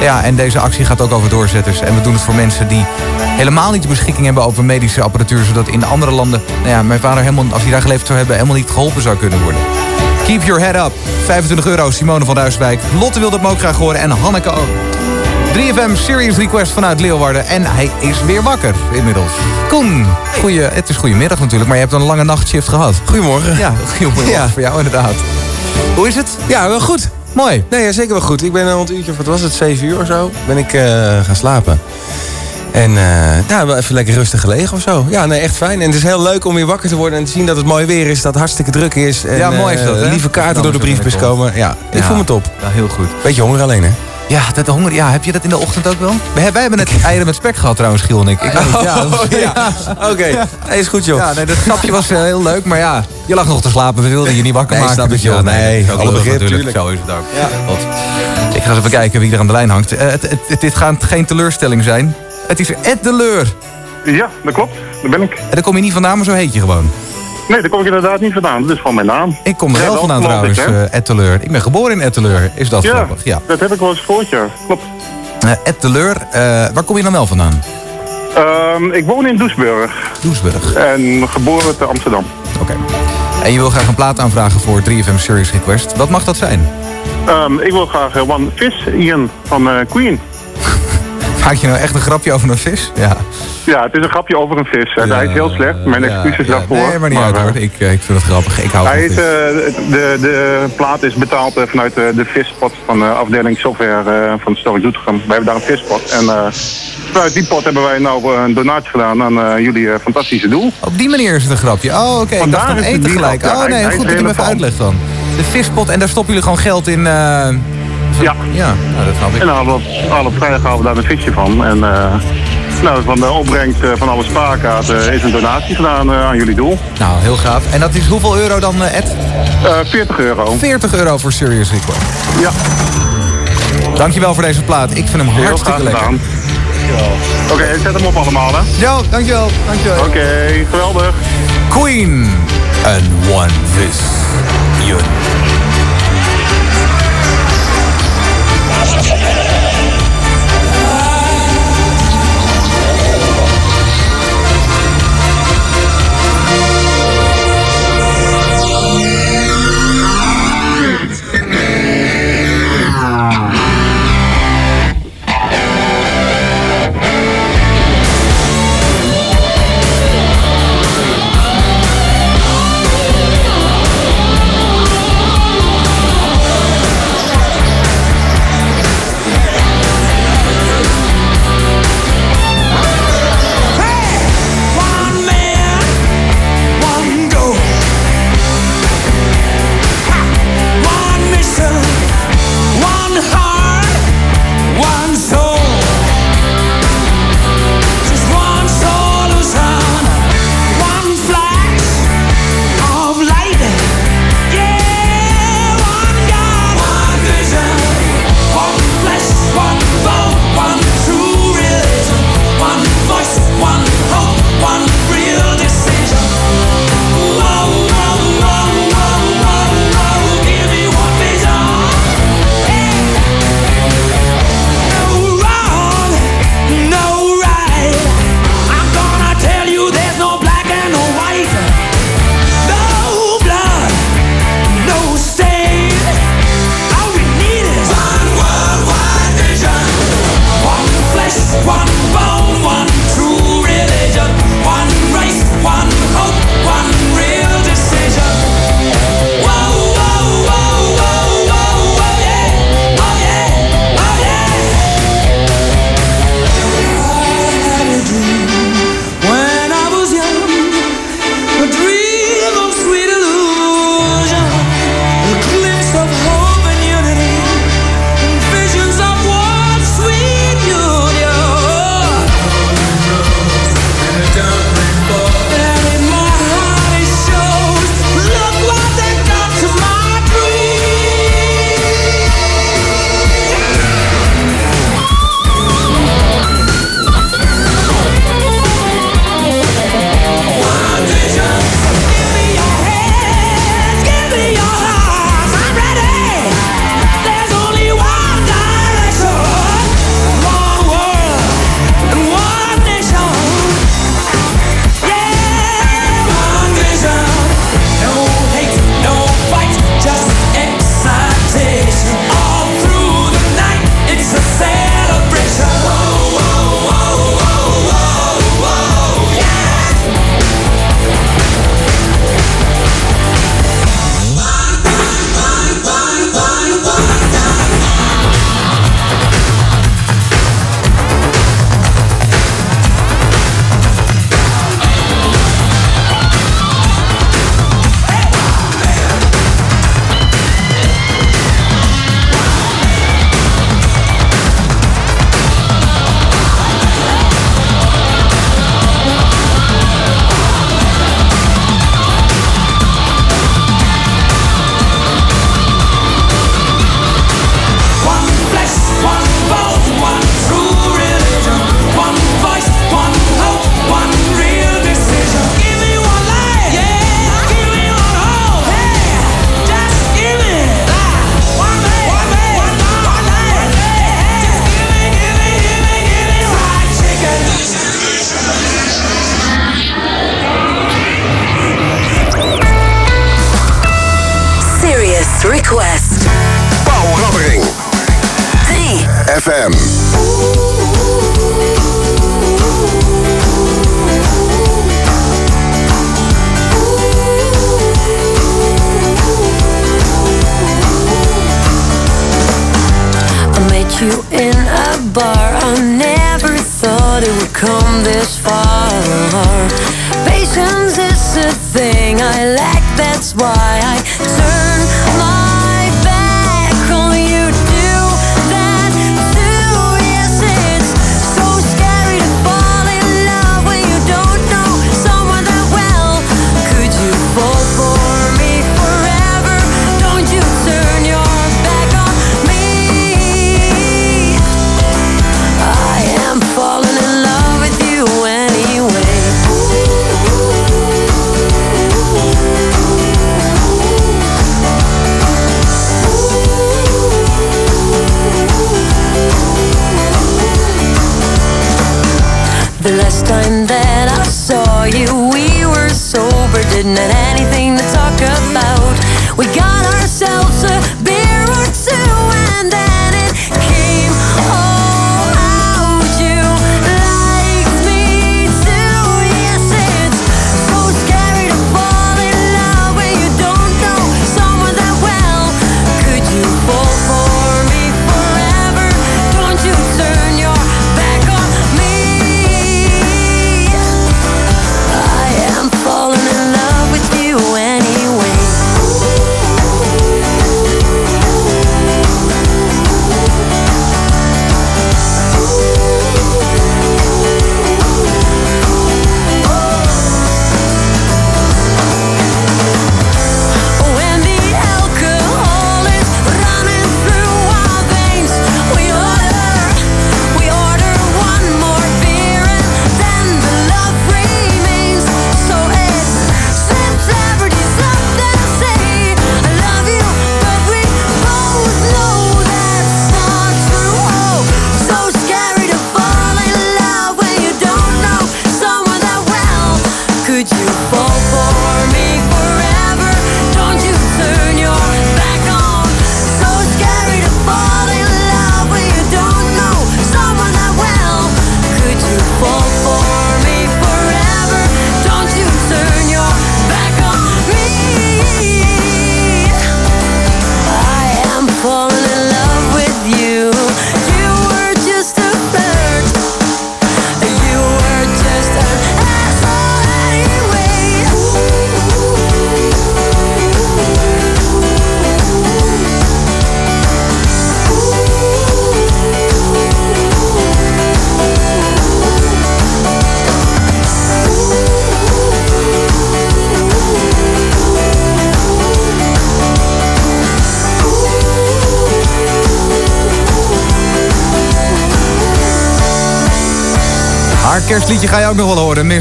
[SPEAKER 16] Ja, en deze actie gaat ook over doorzetters. En we doen het voor mensen die helemaal niet de beschikking hebben over medische apparatuur. Zodat in andere landen, nou ja, mijn vader helemaal, als hij daar geleefd zou hebben, helemaal niet geholpen zou kunnen worden. Keep your head up. 25 euro, Simone van Ruiswijk. Lotte wil dat ook graag horen en Hanneke ook. 3FM Serious Request vanuit Leeuwarden. En hij is weer wakker inmiddels. Koen, goeie, het is goedemiddag natuurlijk, maar je hebt een lange nachtshift gehad.
[SPEAKER 117] Goedemorgen.
[SPEAKER 16] Ja, goedemorgen
[SPEAKER 117] Ja.
[SPEAKER 16] voor jou inderdaad. Hoe is het?
[SPEAKER 117] Ja, wel goed.
[SPEAKER 16] Mooi.
[SPEAKER 117] Nee, ja, zeker wel goed. Ik ben rond een uurtje, wat was het, 7 uur of zo, ben ik eh, gaan slapen. En ja, wel even lekker rustig gelegen of zo. Ja, nee, echt fijn. En het is heel leuk om weer wakker te worden en te zien dat het mooi weer is, dat het hartstikke druk is. En,
[SPEAKER 16] Ja, mooi is dat,
[SPEAKER 117] eh,
[SPEAKER 16] hè?
[SPEAKER 117] Lieve kaarten door de briefbus komen. Ja, ik
[SPEAKER 16] Ja.
[SPEAKER 117] voel me top.
[SPEAKER 16] Ja, heel goed.
[SPEAKER 117] Beetje honger alleen, hè?
[SPEAKER 16] Ja, dat honger. Ja, heb je dat in de ochtend ook wel? Wij, wij hebben net eieren met spek gehad trouwens, Giel en ik. ik weet niet, ja,
[SPEAKER 117] Oh, ja. [laughs] Oké, Nee, is goed joh.
[SPEAKER 16] Ja, nee, dat grapje was eh, heel leuk, maar ja, je lag nog te slapen. We wilden je niet wakker
[SPEAKER 117] Nee,
[SPEAKER 16] maken.
[SPEAKER 117] snap ik,
[SPEAKER 16] dus
[SPEAKER 117] joh.
[SPEAKER 16] ja,
[SPEAKER 117] Nee,
[SPEAKER 16] ook
[SPEAKER 117] alle begrip,
[SPEAKER 16] natuurlijk.
[SPEAKER 117] tuurlijk.
[SPEAKER 16] Zo is het ook. God. Ik ga eens even kijken wie er aan de lijn hangt. Het, het, het- dit gaat geen teleurstelling zijn. Het is Ed de Leur.
[SPEAKER 128] Ja, dat klopt. Daar ben ik.
[SPEAKER 16] En daar kom je niet vandaan, maar zo heet je gewoon.
[SPEAKER 128] Nee, daar kom ik inderdaad niet vandaan. Dat is van mijn naam.
[SPEAKER 16] Ik kom er
[SPEAKER 128] Ja,
[SPEAKER 16] wel vandaan trouwens,
[SPEAKER 128] hè?
[SPEAKER 16] eh, Ed de Leur. Ik ben geboren in Ed de Leur. Is dat
[SPEAKER 128] ja,
[SPEAKER 16] grappig? Ja.
[SPEAKER 128] dat heb ik wel eens gehoord, ja. Klopt.
[SPEAKER 16] Eh, Ed de Leur, eh, waar kom je dan wel vandaan?
[SPEAKER 128] Ehm, ik woon in Doesburg.
[SPEAKER 16] Doesburg.
[SPEAKER 128] En geboren te Amsterdam.
[SPEAKER 16] Oké. En je wil graag een plaat aanvragen voor 3FM Series Request. Wat mag dat zijn?
[SPEAKER 128] Ehm, ik wil graag eh, One Fish Ian van eh, Queen.
[SPEAKER 16] Maak je nou echt een grapje over een vis? Ja.
[SPEAKER 128] Ja, het is een grapje over een vis. hè. Hij is heel slecht. Mijn excuses
[SPEAKER 16] ja.
[SPEAKER 128] daarvoor.
[SPEAKER 16] Nee, maar niet uit
[SPEAKER 128] eh,
[SPEAKER 16] hoor. Ik, eh, ik vind het grappig. Ik hou
[SPEAKER 128] Hij
[SPEAKER 16] van
[SPEAKER 128] is, eh, de, de plaat is betaald eh, vanuit de, de vispot van de afdeling software eh, van de Stork Doetinchem. Wij hebben daar een vispot. En eh, vanuit die pot hebben wij nou eh, een donatie gedaan aan eh, jullie eh, fantastische doel.
[SPEAKER 16] Op die manier is het een grapje. Oh, oké. Ik
[SPEAKER 128] Vandaar
[SPEAKER 16] dacht
[SPEAKER 128] het
[SPEAKER 16] eten gelijk.
[SPEAKER 128] Ja,
[SPEAKER 16] Oh, nee, goed dat je me even uitlegt dan. De vispot en daar stoppen jullie gewoon geld in. Eh,
[SPEAKER 128] Ja.
[SPEAKER 16] Ja, nou, dat snap ik.
[SPEAKER 128] En dan hadden we alle vrijdag hadden we daar een visje van. En eh, nou, van de opbrengst eh, van alle spaarkaarten is een donatie gedaan eh, aan jullie doel.
[SPEAKER 16] Nou, heel gaaf. En dat is hoeveel euro dan, eh, Ed?
[SPEAKER 128] Eh 40 euro.
[SPEAKER 16] 40 euro voor Serious Request.
[SPEAKER 128] Ja.
[SPEAKER 16] Dankjewel voor deze plaat. Ik vind hem
[SPEAKER 128] Heel
[SPEAKER 16] hartstikke
[SPEAKER 128] graag
[SPEAKER 16] lekker.
[SPEAKER 128] Oké, zet hem op allemaal hè.
[SPEAKER 16] Jo, dankjewel. dankjewel.
[SPEAKER 128] Oké, geweldig.
[SPEAKER 16] Queen and One This. Yun.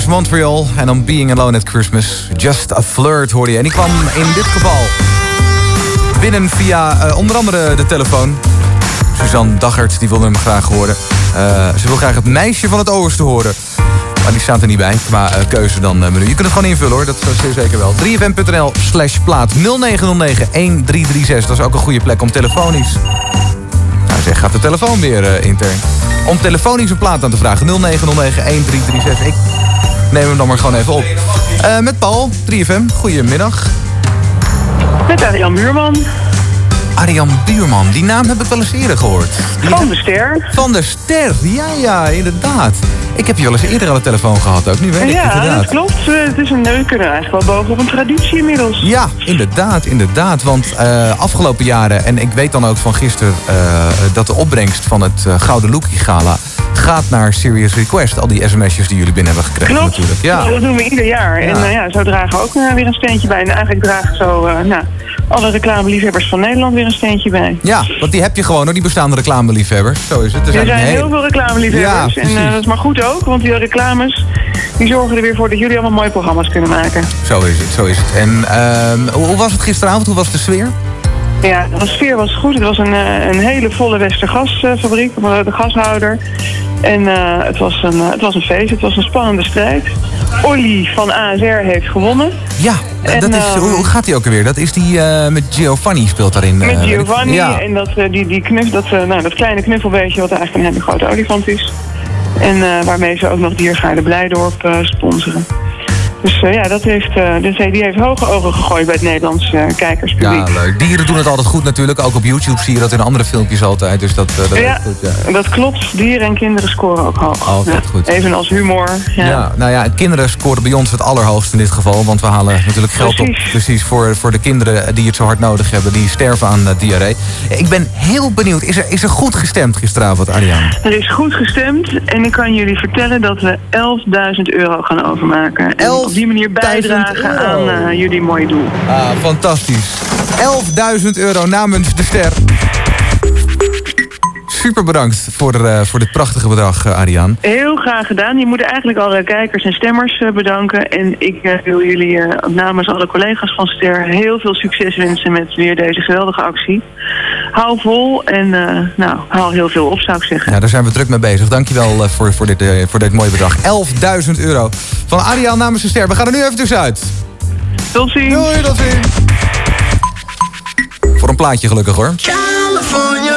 [SPEAKER 16] Montreal en dan Being Alone at Christmas. Just a Flirt hoorde je. En die kwam in dit geval binnen via eh, onder andere de telefoon. Suzanne Daggert, die wilde hem graag horen. Eh, ze wil graag het meisje van het oosten horen. Maar die staat er niet bij. Qua eh, keuze dan menu. Je kunt het gewoon invullen hoor, dat is zeer zeker wel. 3fm.nl slash plaat 0909 1336. Dat is ook een goede plek om telefonisch. Nou zeg, gaat de telefoon weer intern. Om telefonisch een plaat aan te vragen. 0909 1336. Ik neem hem dan maar gewoon even op. Eh, met Paul, 3FM. Goedemiddag.
[SPEAKER 136] Met Arjan Buurman.
[SPEAKER 16] Arjan Buurman, die naam heb ik wel eens eerder gehoord. Die
[SPEAKER 136] Van de Ster.
[SPEAKER 16] Van de Ster, ja, ja, inderdaad. Ik heb je wel eens eerder aan de telefoon gehad ook, nu weet ik
[SPEAKER 136] ja,
[SPEAKER 16] inderdaad.
[SPEAKER 136] dat klopt. Het is een, we kunnen eigenlijk wel boven op een traditie inmiddels.
[SPEAKER 16] Ja, inderdaad, inderdaad. Want eh, afgelopen jaren, en ik weet dan ook van gisteren... eh, dat de opbrengst van het Gouden Lookie Gala gaat naar Serious Request. Al die sms'jes die jullie binnen hebben gekregen
[SPEAKER 136] Klopt.
[SPEAKER 16] natuurlijk. Ja.
[SPEAKER 136] Dat doen we ieder jaar.
[SPEAKER 16] Ja.
[SPEAKER 136] En eh, ja, zo dragen we ook eh, weer een steentje bij. En eigenlijk dragen zo eh, nou, alle reclameliefhebbers van Nederland weer een steentje bij.
[SPEAKER 16] ja, want die heb je gewoon hoor, die bestaande reclameliefhebbers. Zo is het.
[SPEAKER 136] Er zijn heel veel reclameliefhebbers.
[SPEAKER 16] Ja,
[SPEAKER 136] en eh, dat is maar goed ook, want die reclames die zorgen er weer voor dat jullie allemaal mooie programma's kunnen maken.
[SPEAKER 16] Zo is het, zo is het. En ehm, hoe was het gisteravond? Hoe was de sfeer?
[SPEAKER 136] Ja, de sfeer was goed. Het was een, eh, een hele volle Westergasfabriek, eh, de gashouder. En eh, het, was een, eh, het was een feest, het was een spannende strijd. Olly van ASR heeft gewonnen.
[SPEAKER 16] Ja,
[SPEAKER 136] En,
[SPEAKER 16] dat is,
[SPEAKER 136] ehm,
[SPEAKER 16] hoe gaat die ook alweer? Dat is die eh, met Giovanni speelt daarin. eh,
[SPEAKER 136] Met. Giovanni
[SPEAKER 16] Ja.
[SPEAKER 136] en dat, eh, die, die knuff, dat, eh, nou, dat kleine knuffelbeestje wat eigenlijk een hele grote olifant is. En eh, waarmee ze ook nog Diergaarde Blijdorp eh, sponsoren. Dus eh, ja, dat heeft, dus, die heeft hoge ogen gegooid bij het Nederlands eh, kijkerspubliek.
[SPEAKER 16] Ja, leuk. Dieren doen het altijd goed natuurlijk. Ook op YouTube zie je dat in andere filmpjes altijd. Dus dat, dat
[SPEAKER 136] Ja,
[SPEAKER 16] goed. Ja.
[SPEAKER 136] dat klopt. Dieren en kinderen scoren ook hoog.
[SPEAKER 16] Altijd
[SPEAKER 136] Ja,
[SPEAKER 16] goed.
[SPEAKER 136] Evenals humor. Ja.
[SPEAKER 16] Ja. nou ja, kinderen scoren bij ons het allerhoogst in dit geval. Want we halen natuurlijk geld op precies voor, voor de kinderen die het zo hard nodig hebben. Die sterven aan diarree. Ik ben heel benieuwd. Is er, is er goed gestemd gisteravond, Arjan?
[SPEAKER 136] Er is goed gestemd en ik kan jullie vertellen dat we 11.000 euro gaan overmaken. En op die manier bijdragen aan eh, jullie mooie doel.
[SPEAKER 16] Ah, fantastisch. 11.000 euro namens de ster. Super bedankt voor, eh, voor dit prachtige bedrag, eh, Ariaan.
[SPEAKER 136] Heel graag gedaan. Je moet eigenlijk alle kijkers en stemmers eh, bedanken. En ik wil jullie eh, namens alle collega's van Ster heel veel succes wensen met weer deze geweldige actie. Hou vol en eh, nou, haal heel veel op zou ik zeggen.
[SPEAKER 16] Ja, daar zijn we druk mee bezig. Dankjewel eh, voor, voor, dit, eh, voor dit mooie bedrag. 11.000 euro van Ariaan namens de ster. We gaan er nu even tussenuit.
[SPEAKER 136] Tot ziens.
[SPEAKER 16] Doei, tot ziens. Voor een plaatje gelukkig hoor.
[SPEAKER 137] Now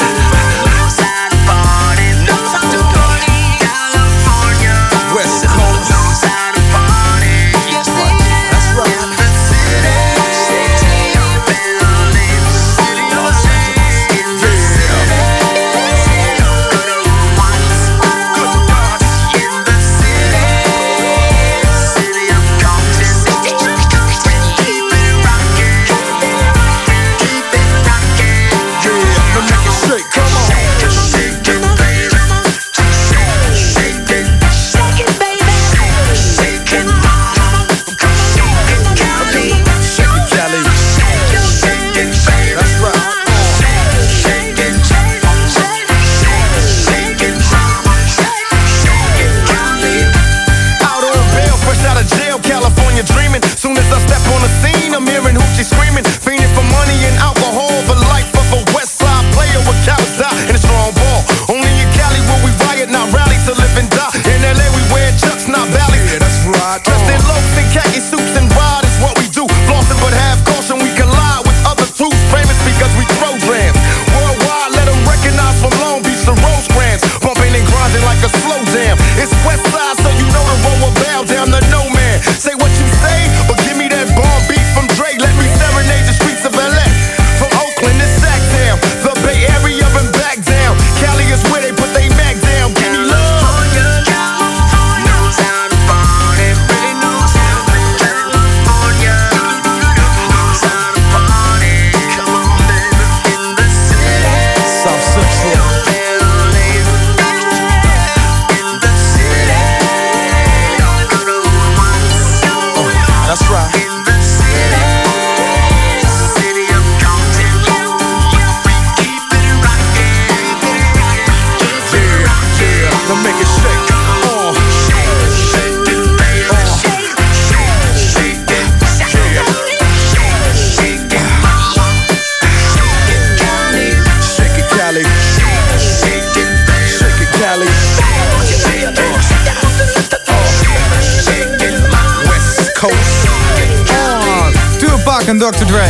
[SPEAKER 16] en Dr. Dre.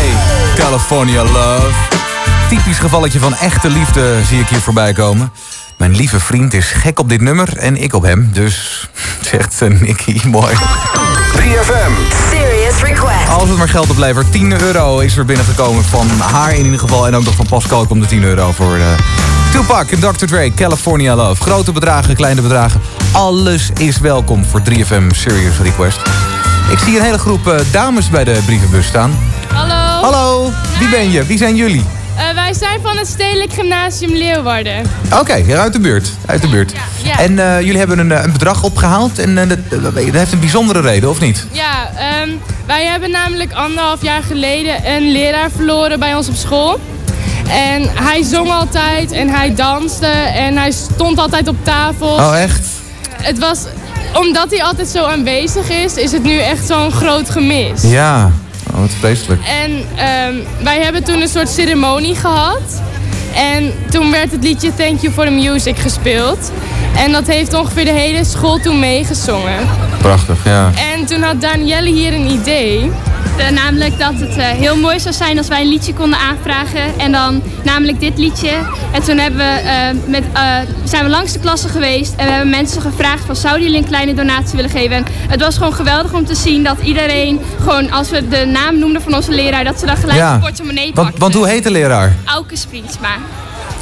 [SPEAKER 16] California Love. Typisch gevalletje van echte liefde zie ik hier voorbij komen. Mijn lieve vriend is gek op dit nummer en ik op hem. Dus, [laughs] zegt Nicky, mooi.
[SPEAKER 138] 3FM.
[SPEAKER 139] Serious request.
[SPEAKER 16] Als het maar geld oplevert, 10 euro is er binnengekomen van haar in ieder geval. En ook nog van Pascal komt de 10 euro voor uh, Tupac en Dr. Dre, California Love. Grote bedragen, kleine bedragen, alles is welkom voor 3FM Serious Request. Ik zie een hele groep eh, dames bij de brievenbus staan.
[SPEAKER 140] Hallo.
[SPEAKER 16] Wie ben je? Wie zijn jullie?
[SPEAKER 140] Eh, wij zijn van het Stedelijk Gymnasium Leeuwarden.
[SPEAKER 16] Oké, hier uit de buurt. Uit de buurt.
[SPEAKER 140] ja.
[SPEAKER 16] En eh, jullie hebben een, eh, een bedrag opgehaald en dat, dat heeft een bijzondere reden, of niet?
[SPEAKER 140] Ja, ehm, wij hebben namelijk anderhalf jaar geleden een leraar verloren bij ons op school. En hij zong altijd en hij danste en hij stond altijd op tafel.
[SPEAKER 16] Oh, echt?
[SPEAKER 140] Het was, omdat hij altijd zo aanwezig is, is het nu echt zo'n groot gemis.
[SPEAKER 16] Ja, wat.
[SPEAKER 140] En ehm, wij hebben toen een soort ceremonie gehad. En toen werd het liedje Thank You for the Music gespeeld. En dat heeft ongeveer de hele school toen meegezongen.
[SPEAKER 16] Prachtig, ja.
[SPEAKER 140] En toen had Danielle hier een idee.
[SPEAKER 141] Eh, namelijk dat het eh, heel mooi zou zijn als wij een liedje konden aanvragen. En dan namelijk dit liedje. En toen hebben we, eh, met, zijn we langs de klasse geweest. En we hebben mensen gevraagd van zouden jullie een kleine donatie willen geven. En het was gewoon geweldig om te zien dat iedereen gewoon als we de naam noemden van onze leraar. Dat ze dan gelijk
[SPEAKER 16] Ja.
[SPEAKER 141] Een portemonnee
[SPEAKER 16] Want,
[SPEAKER 141] pakten.
[SPEAKER 16] want hoe heet de leraar?
[SPEAKER 141] Auke Sprietsma.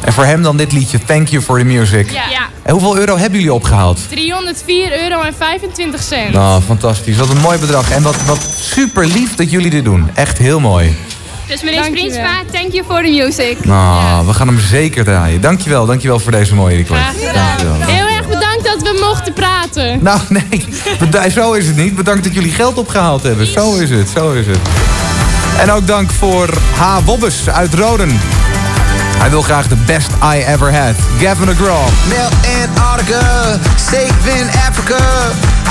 [SPEAKER 16] En voor hem dan dit liedje, Thank You for the Music.
[SPEAKER 140] Ja. ja.
[SPEAKER 16] En hoeveel euro hebben jullie opgehaald?
[SPEAKER 140] 304 euro en 25 cent.
[SPEAKER 16] Nou, fantastisch. Wat een mooi bedrag. En wat, wat super lief dat jullie dit doen. Echt heel mooi.
[SPEAKER 141] Dus meneer. Sprietsma, thank you for the music.
[SPEAKER 16] Nou, we gaan hem zeker draaien. Dankjewel, dankjewel voor deze mooie request.
[SPEAKER 140] Graag gedaan.
[SPEAKER 16] Dankjewel.
[SPEAKER 140] Heel erg bedankt dat we mochten praten.
[SPEAKER 16] Nou, nee, zo is het niet. Bedankt dat jullie geld opgehaald hebben. Zo is het, zo is het. En ook dank voor H. Wobbes uit Roden. Hij wil graag de best I ever had. Gavin DeGraw.
[SPEAKER 27] Melt Antarctica, safe in Africa.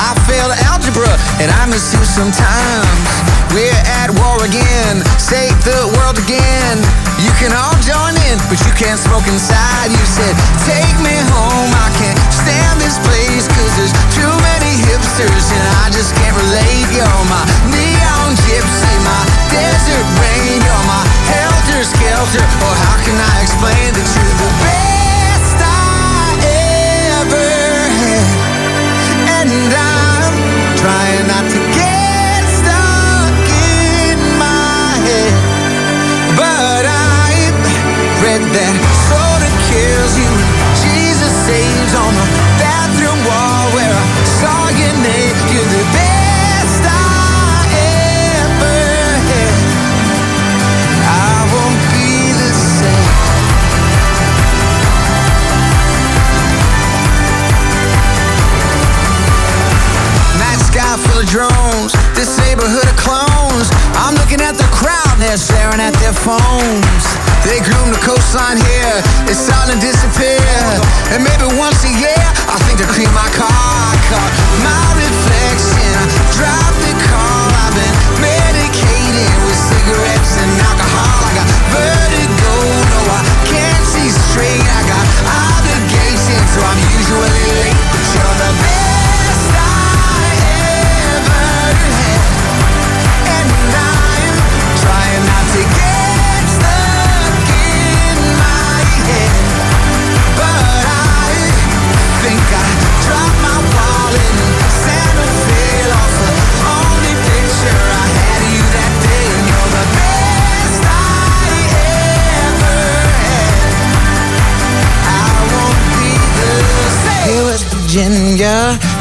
[SPEAKER 27] I failed algebra and I miss you sometimes. We're at war again, save the world again. You can all join in, but you can't smoke inside. You said, take me home, I can't stand this place. Cause there's too many hipsters and I just can't relate. You're my neon gypsy, my desert rain. You're helter skelter, or how can I explain that you're the best I ever had? And I'm trying not to get stuck in my head. But I've read that coastline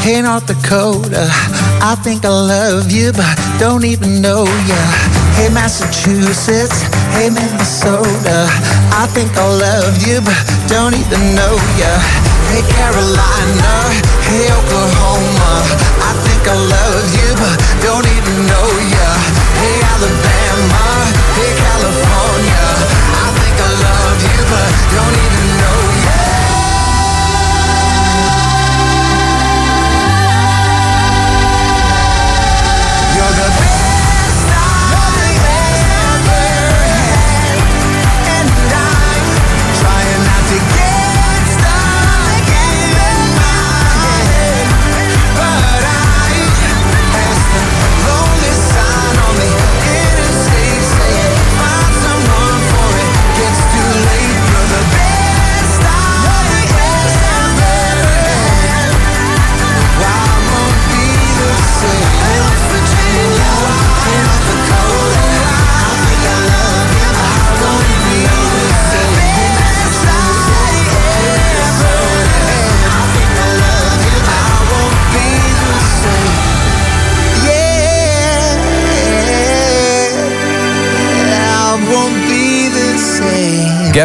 [SPEAKER 27] hey, North Dakota. I think I love you, but don't even know ya. Hey, Massachusetts, hey, Minnesota. I think I love you, but don't even know ya. Hey, Carolina, hey, Oklahoma. I think I love you, but don't even know ya. Hey, Alabama, hey, California. I think I love you, but don't even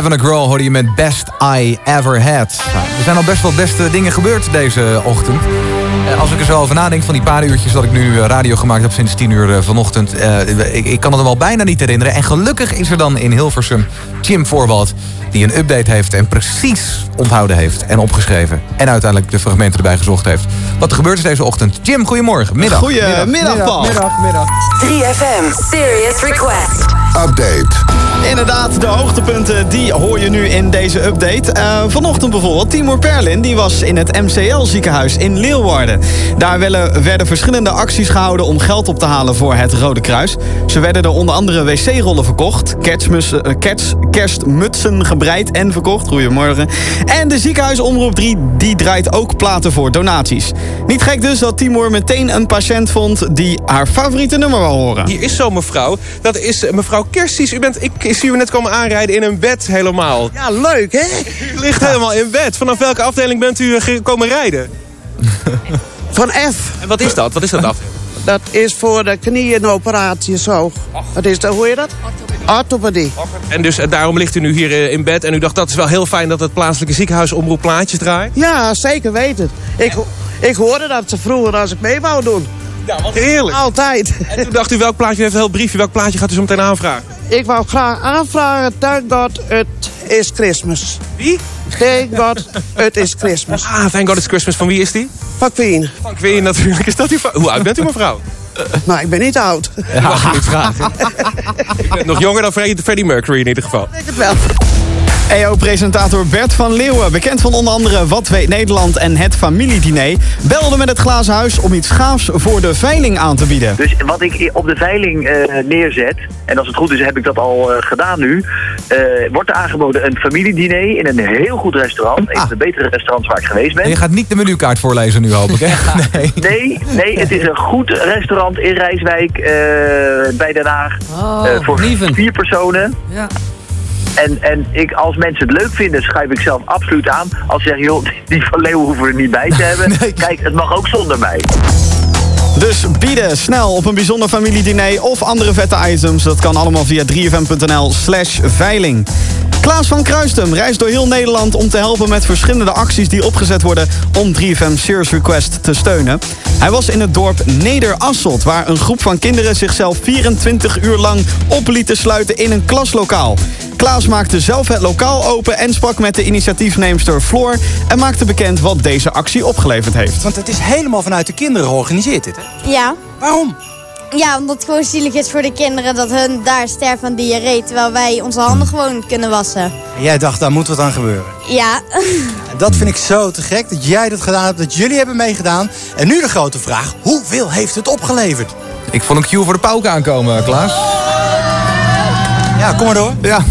[SPEAKER 16] Savannah Grohl hoorde je met Best I Ever Had. Nou, er zijn al best wel beste dingen gebeurd deze ochtend. Eh, Als ik er zo over nadenk van die paar uurtjes dat ik nu eh, radio gemaakt heb sinds 10 uur eh, vanochtend. eh, ik, ik kan het hem al bijna niet herinneren. En gelukkig is er dan in Hilversum Jim Voorwald die een update heeft en precies onthouden heeft en opgeschreven. En uiteindelijk de fragmenten erbij gezocht heeft. Wat er gebeurd is deze ochtend. Jim, goedemorgen. Middag.
[SPEAKER 77] Goedemiddag, Paul.
[SPEAKER 16] Middag, middag.
[SPEAKER 14] 3FM Serious Request.
[SPEAKER 22] Update.
[SPEAKER 77] Inderdaad, de hoogtepunten die hoor je nu in deze update. Eh, vanochtend bijvoorbeeld, Timur Perlin die was in het MCL ziekenhuis in Leeuwarden. Daar werden, verschillende acties gehouden om geld op te halen voor het Rode Kruis. Ze werden er onder andere wc-rollen verkocht, kerstmus, eh, kerst, kerstmutsen gebreid en verkocht. Goedemorgen. En de ziekenhuisomroep 3 die draait ook platen voor donaties. Niet gek dus dat Timur meteen een patiënt vond die haar favoriete nummer wil horen.
[SPEAKER 35] Hier is zo mevrouw. Dat is mevrouw Kersties. U bent, ik zie u net komen aanrijden in een bed helemaal.
[SPEAKER 142] Ja, leuk hè?
[SPEAKER 35] U [laughs] ligt helemaal in bed. Vanaf welke afdeling bent u eh, komen rijden? [laughs]
[SPEAKER 142] Van F.
[SPEAKER 35] En wat is dat? Wat is dat afdeling?
[SPEAKER 142] Dat is voor de knieënoperatie zo. Wat is dat, hoe je dat? Orthopedie.
[SPEAKER 35] En dus eh, daarom ligt u nu hier eh, in bed. En u dacht dat is wel heel fijn dat het plaatselijke ziekenhuis omroep plaatjes draait.
[SPEAKER 142] Ja, zeker weten. Ik, ik hoorde dat ze vroeger als ik mee wou doen.
[SPEAKER 35] Ja, wat heerlijk.
[SPEAKER 142] Altijd.
[SPEAKER 35] En toen dacht u welk plaatje, u heeft een heel briefje. Welk plaatje gaat u zo meteen aanvragen?
[SPEAKER 142] Ik wou graag aanvragen, thank God, het is Christmas.
[SPEAKER 35] Wie?
[SPEAKER 142] Thank God, het is Christmas.
[SPEAKER 35] Ah, Thank God It's Christmas. Van wie is die?
[SPEAKER 142] Van Queen.
[SPEAKER 35] Van Queen natuurlijk. Is dat uw? Hoe oud bent u mevrouw?
[SPEAKER 142] Nou, ik ben niet oud.
[SPEAKER 35] Ik mag het niet vragen. U bent nog jonger dan Freddie Freddie Mercury in ieder geval.
[SPEAKER 142] Ik het wel.
[SPEAKER 77] EO-presentator Bert van Leeuwen, bekend van onder andere Wat Weet Nederland en het familiediner, belde met het Glazen Huis om iets gaafs voor de veiling aan te bieden.
[SPEAKER 108] Dus wat ik op de veiling eh, neerzet, en als het goed is heb ik dat al eh, gedaan nu, eh, wordt er aangeboden een familiediner in een heel goed restaurant. Een van de betere restaurants waar ik geweest ben.
[SPEAKER 16] En je gaat niet de menukaart voorlezen nu, hoop ik, hè? [laughs] Nee.
[SPEAKER 108] Nee, nee, het is een goed restaurant in Rijswijk eh, bij Den Haag.
[SPEAKER 16] Oh,
[SPEAKER 108] eh, voor vier personen.
[SPEAKER 16] Ja.
[SPEAKER 108] En, en ik, als mensen het leuk vinden, schrijf ik zelf absoluut aan. Als ze zeggen, joh, die van Leeuwen hoeven we er niet bij te [laughs] hebben. Kijk, het mag ook zonder mij.
[SPEAKER 77] Dus bieden snel op een bijzonder familiediner of andere vette items. Dat kan allemaal via 3fm.nl slash veiling. Klaas van Kruistum reist door heel Nederland om te helpen met verschillende acties die opgezet worden om 3FM Serious Request te steunen. Hij was in het dorp Nederasselt, waar een groep van kinderen zichzelf 24 uur lang op lieten sluiten in een klaslokaal. Klaas maakte zelf het lokaal open en sprak met de initiatiefneemster Floor en maakte bekend wat deze actie opgeleverd heeft.
[SPEAKER 84] Want het is helemaal vanuit de kinderen georganiseerd dit, hè?
[SPEAKER 143] Ja.
[SPEAKER 84] Waarom?
[SPEAKER 143] Ja, omdat het gewoon zielig is voor de kinderen dat hun daar sterven aan diarree... terwijl wij onze handen gewoon kunnen wassen.
[SPEAKER 84] En jij dacht, daar moet wat aan gebeuren.
[SPEAKER 143] Ja.
[SPEAKER 84] Dat vind ik zo te gek, dat jij dat gedaan hebt, dat jullie hebben meegedaan. En nu de grote vraag, hoeveel heeft het opgeleverd?
[SPEAKER 16] Ik vond een cue voor de pauken aankomen, Klaas.
[SPEAKER 84] Ja, kom maar door.
[SPEAKER 16] Ja.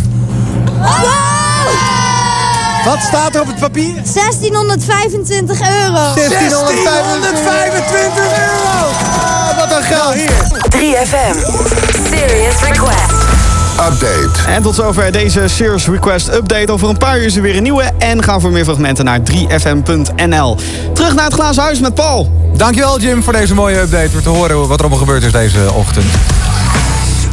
[SPEAKER 84] Wat staat er op het papier?
[SPEAKER 143] 1625 euro.
[SPEAKER 84] 1625 euro! Wat een geld hier.
[SPEAKER 14] 3FM Serious Request.
[SPEAKER 22] Update.
[SPEAKER 77] En tot zover deze Serious Request update. Over een paar uur is er weer een nieuwe. En ga voor meer fragmenten naar 3fm.nl. Terug naar het glazen huis met Paul.
[SPEAKER 16] Dankjewel Jim voor deze mooie update. Voor te horen wat er allemaal gebeurd is deze ochtend.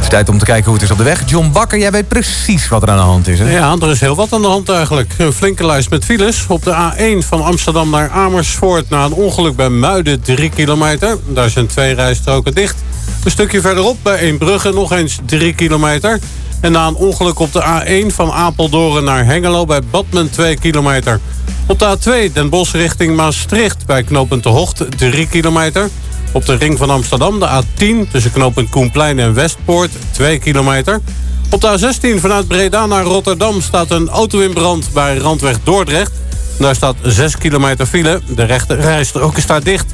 [SPEAKER 16] Tijd om te kijken hoe het is op de weg. John Bakker, jij weet precies wat er aan de hand is. Hè?
[SPEAKER 144] Ja, er is heel wat aan de hand eigenlijk. Een flinke lijst met files. Op de A1 van Amsterdam naar Amersfoort... na een ongeluk bij Muiden, 3 kilometer. Daar zijn twee rijstroken dicht. Een stukje verderop bij Eembrugge nog eens 3 kilometer. En na een ongeluk op de A1 van Apeldoorn naar Hengelo... bij Badmen 2 kilometer. Op de A2 Den Bosch richting Maastricht... bij knooppunt Hocht 3 kilometer. Op de ring van Amsterdam de A10 tussen knooppunt Koenplein en Westpoort 2 kilometer. Op de A16 vanuit Breda naar Rotterdam staat een auto in brand bij Randweg Dordrecht. Daar staat 6 kilometer file. De rechte rijstrook is daar dicht.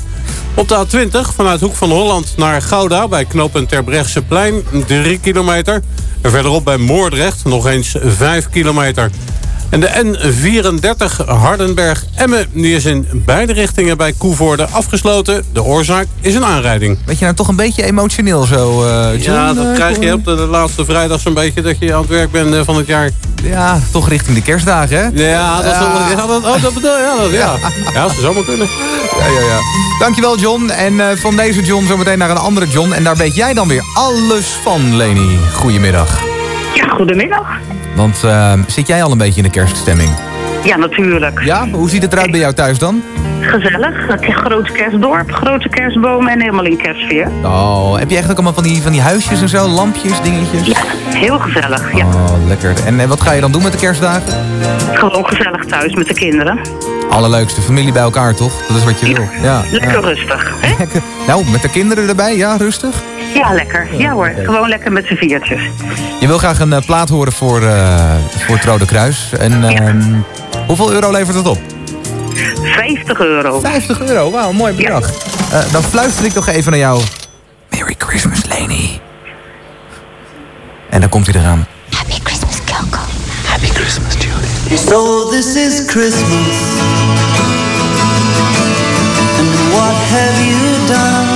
[SPEAKER 144] Op de A20 vanuit Hoek van Holland naar Gouda bij knooppunt Terbrechtseplein 3 kilometer. En verderop bij Moordrecht nog eens 5 kilometer. En de N34 Hardenberg-Emmen die is in beide richtingen bij Koevoorde afgesloten. De oorzaak is een aanrijding.
[SPEAKER 16] Weet je nou toch een beetje emotioneel zo, eh John?
[SPEAKER 144] Ja, dat
[SPEAKER 16] Eh,
[SPEAKER 144] krijg je op de, de laatste vrijdag zo'n beetje dat je aan het werk bent eh, van het jaar.
[SPEAKER 16] Ja, toch richting de kerstdagen, hè?
[SPEAKER 144] Ja, dat, is wel- ja, dat, oh, dat bedoel ja, dat, ja. ja, dat zou maar kunnen.
[SPEAKER 16] Ja, ja, ja. Dankjewel, John. En van deze John zometeen naar een andere John. En daar weet jij dan weer alles van, Leni. Goedemiddag.
[SPEAKER 145] Ja, goedemiddag.
[SPEAKER 16] Want eh, zit jij al een beetje in de kerststemming?
[SPEAKER 145] Ja, natuurlijk.
[SPEAKER 16] Ja? Hoe ziet het eruit bij jou thuis dan?
[SPEAKER 145] Gezellig. Een groot kerstdorp, grote kerstbomen en helemaal in kerstsfeer.
[SPEAKER 16] Oh, heb je echt ook allemaal van die, van die huisjes en zo? Lampjes, dingetjes?
[SPEAKER 145] Ja, heel gezellig. Ja.
[SPEAKER 16] Oh, lekker. En, wat ga je dan doen met de kerstdagen?
[SPEAKER 145] Gewoon gezellig thuis met de kinderen.
[SPEAKER 16] Allerleukste, familie bij elkaar toch? Dat is wat je wil. Ja,
[SPEAKER 145] Lekker
[SPEAKER 16] ja.
[SPEAKER 145] rustig. Hè? [laughs]
[SPEAKER 16] Lekker. Nou, met de kinderen erbij, ja, rustig.
[SPEAKER 145] Ja, lekker. Ja hoor, gewoon lekker met z'n viertjes.
[SPEAKER 16] Je wil graag een eh, plaat horen voor, eh, voor het Rode Kruis. En ehm, hoeveel euro levert het op?
[SPEAKER 145] 50 euro.
[SPEAKER 16] 50 euro, wauw, mooi bedrag. Eh, dan fluister ik nog even naar jou. Merry Christmas, Leni. En dan komt hij eraan.
[SPEAKER 146] Happy Christmas, Kyoko.
[SPEAKER 16] Happy Christmas, Julie.
[SPEAKER 14] So this is Christmas. And what have you done?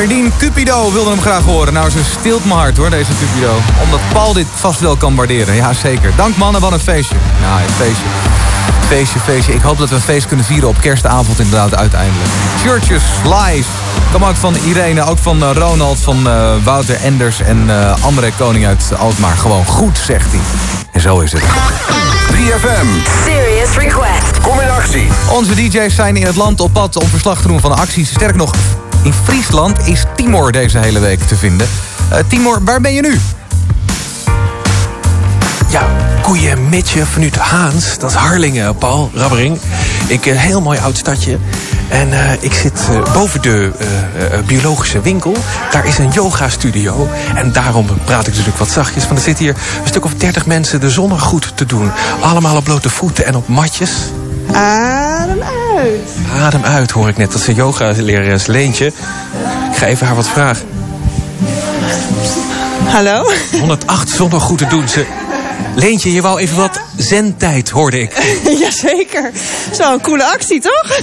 [SPEAKER 16] Gerdien Cupido wilde hem graag horen. Nou, ze stilt mijn hart hoor, deze Cupido. Omdat Paul dit vast wel kan waarderen. Ja, zeker. Dank mannen, wat een feestje. Nou, een feestje. Feestje, feestje. Ik hoop dat we een feest kunnen vieren op kerstavond inderdaad uiteindelijk. Churches, live. Kom ook van Irene, ook van eh, Ronald, van eh, Wouter Enders en eh André Koning uit Alkmaar. Gewoon goed, zegt hij. En zo is het.
[SPEAKER 22] 3FM. Serious Request.
[SPEAKER 147] Kom in actie.
[SPEAKER 16] Onze DJ's zijn in het land op pad om verslag te doen van de acties. Sterk nog, in Friesland is Timor deze hele week te vinden. Eh, Timor, waar ben je nu?
[SPEAKER 35] Ja, koeien Mitje vanuit Haans. Dat is Harlingen, Paul Rabbering. Ik, een heel mooi oud stadje. En eh, ik zit eh, boven de eh, eh, biologische winkel. Daar is een yoga-studio. En daarom praat ik natuurlijk wat zachtjes. Want er zitten hier een stuk of dertig mensen de zonnegoed te doen. Allemaal op blote voeten en op matjes.
[SPEAKER 148] Adem uit.
[SPEAKER 35] Adem uit, hoor ik net. Dat is een yoga-lerares Leentje. Ik ga even haar wat vragen.
[SPEAKER 148] Hallo?
[SPEAKER 35] 108 zonnegoed doen ze. Leentje, je wou even wat zendtijd, hoorde ik. [laughs]
[SPEAKER 148] Jazeker. Zo, een coole actie, toch?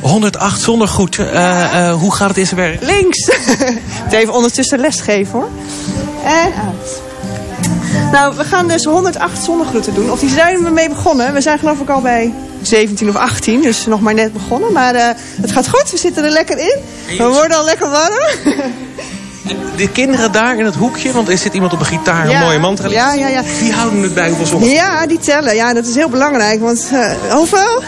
[SPEAKER 35] 108 zonder goed. Eh, eh, hoe gaat het in zijn werk?
[SPEAKER 148] Links. [laughs] Ik even ondertussen lesgeven hoor. En uit. Nou, we gaan dus 108 zonnegroeten doen. Of die zijn we mee begonnen. We zijn geloof ik al bij 17 of 18, dus nog maar net begonnen. Maar eh, het gaat goed, we zitten er lekker in. We worden al lekker warm. [laughs]
[SPEAKER 35] De kinderen daar in het hoekje, want er zit iemand op een gitaar, een mooie mantra.
[SPEAKER 148] Ja, ja, ja.
[SPEAKER 35] Die houden het bij hoeveel zonnegoed?
[SPEAKER 148] Ja, die tellen. Ja, dat is heel belangrijk. Want eh, hoeveel?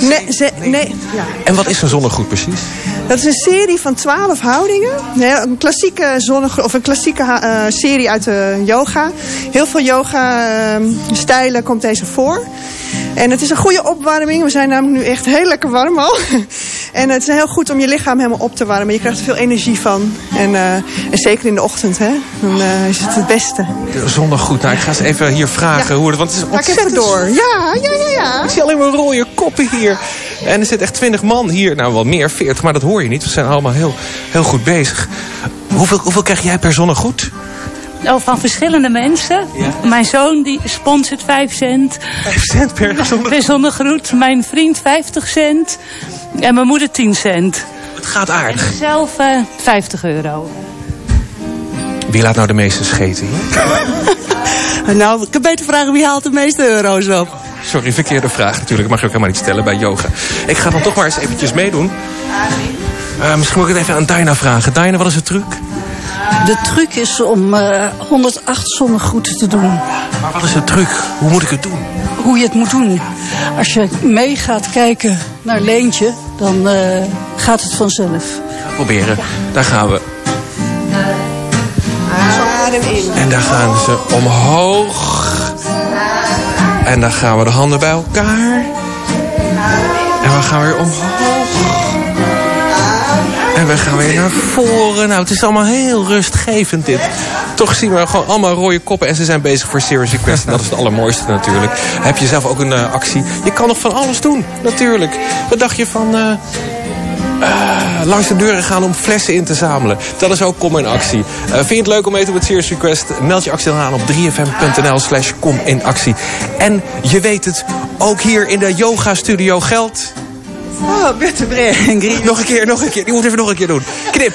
[SPEAKER 148] Nee, ze, nee. Ja.
[SPEAKER 35] En wat is een zonnegoed precies?
[SPEAKER 148] Dat is een serie van twaalf houdingen. Ja, Een klassieke, zonnig, of een klassieke eh, serie uit de yoga. Heel veel yoga-stijlen komt deze voor. En het is een goede opwarming. We zijn namelijk nu echt heel lekker warm al. [laughs] En het is heel goed om je lichaam helemaal op te warmen. Je krijgt er veel energie van. En, eh, en zeker in de ochtend, hè. Dan eh, is het het beste.
[SPEAKER 35] De zonnegoed. Nou, ik ga eens even hier vragen hoe het... Want het is ontzettend...
[SPEAKER 148] door. Ja, ja, ja, ja.
[SPEAKER 35] Ik zie alleen maar rode koppen hier. En er zit echt 20 man hier. Nou, wel meer, 40, maar dat hoor je niet. We zijn allemaal heel, heel goed bezig. Hoeveel, hoeveel krijg jij per zonnegoed?
[SPEAKER 149] Oh, van verschillende mensen. Mijn zoon die sponsort 5 cent.
[SPEAKER 35] 5 cent per?
[SPEAKER 149] Per zonnegroet. Mijn vriend 50 cent. En mijn moeder 10 cent.
[SPEAKER 35] Het gaat aardig.
[SPEAKER 149] Zelf eh 50 euro.
[SPEAKER 35] Wie laat nou de meeste scheten hier? [laughs]
[SPEAKER 149] Nou, ik kan beter vragen wie haalt de meeste euro's op.
[SPEAKER 35] Sorry, verkeerde vraag natuurlijk. Mag je ook helemaal niet stellen bij yoga. Ik ga dan toch maar eens eventjes meedoen. Eh, misschien moet ik het even aan Diana vragen. Diana, wat is de truc?
[SPEAKER 150] De truc is om eh, 108 zonnegroeten te doen.
[SPEAKER 35] Maar wat is de truc? Hoe moet ik het doen?
[SPEAKER 150] Hoe je het moet doen. Als je mee gaat kijken naar Leentje, dan eh, gaat het vanzelf.
[SPEAKER 35] Proberen. Daar gaan we.
[SPEAKER 148] Adem in.
[SPEAKER 35] En daar gaan ze omhoog. En dan gaan we de handen bij elkaar. En we gaan weer omhoog. En we gaan weer naar voren. Nou, het is allemaal heel rustgevend dit. Toch zien we gewoon allemaal rode koppen. En ze zijn bezig voor Serious Request. En dat is het allermooiste natuurlijk. Heb je zelf ook een eh, actie? Je kan nog van alles doen, natuurlijk. Wat dacht je van... eh, eh, langs de deuren gaan om flessen in te zamelen. Dat is ook Kom in Actie. Vind je het leuk om mee te doen met Serious Request? Meld je actie dan aan op 3fm.nl slash kom in actie. En je weet het, ook hier in de yoga studio geldt...
[SPEAKER 148] Oh, Bette Breng.
[SPEAKER 35] Nog een keer, nog een keer. Die moet even nog een keer doen. Knip.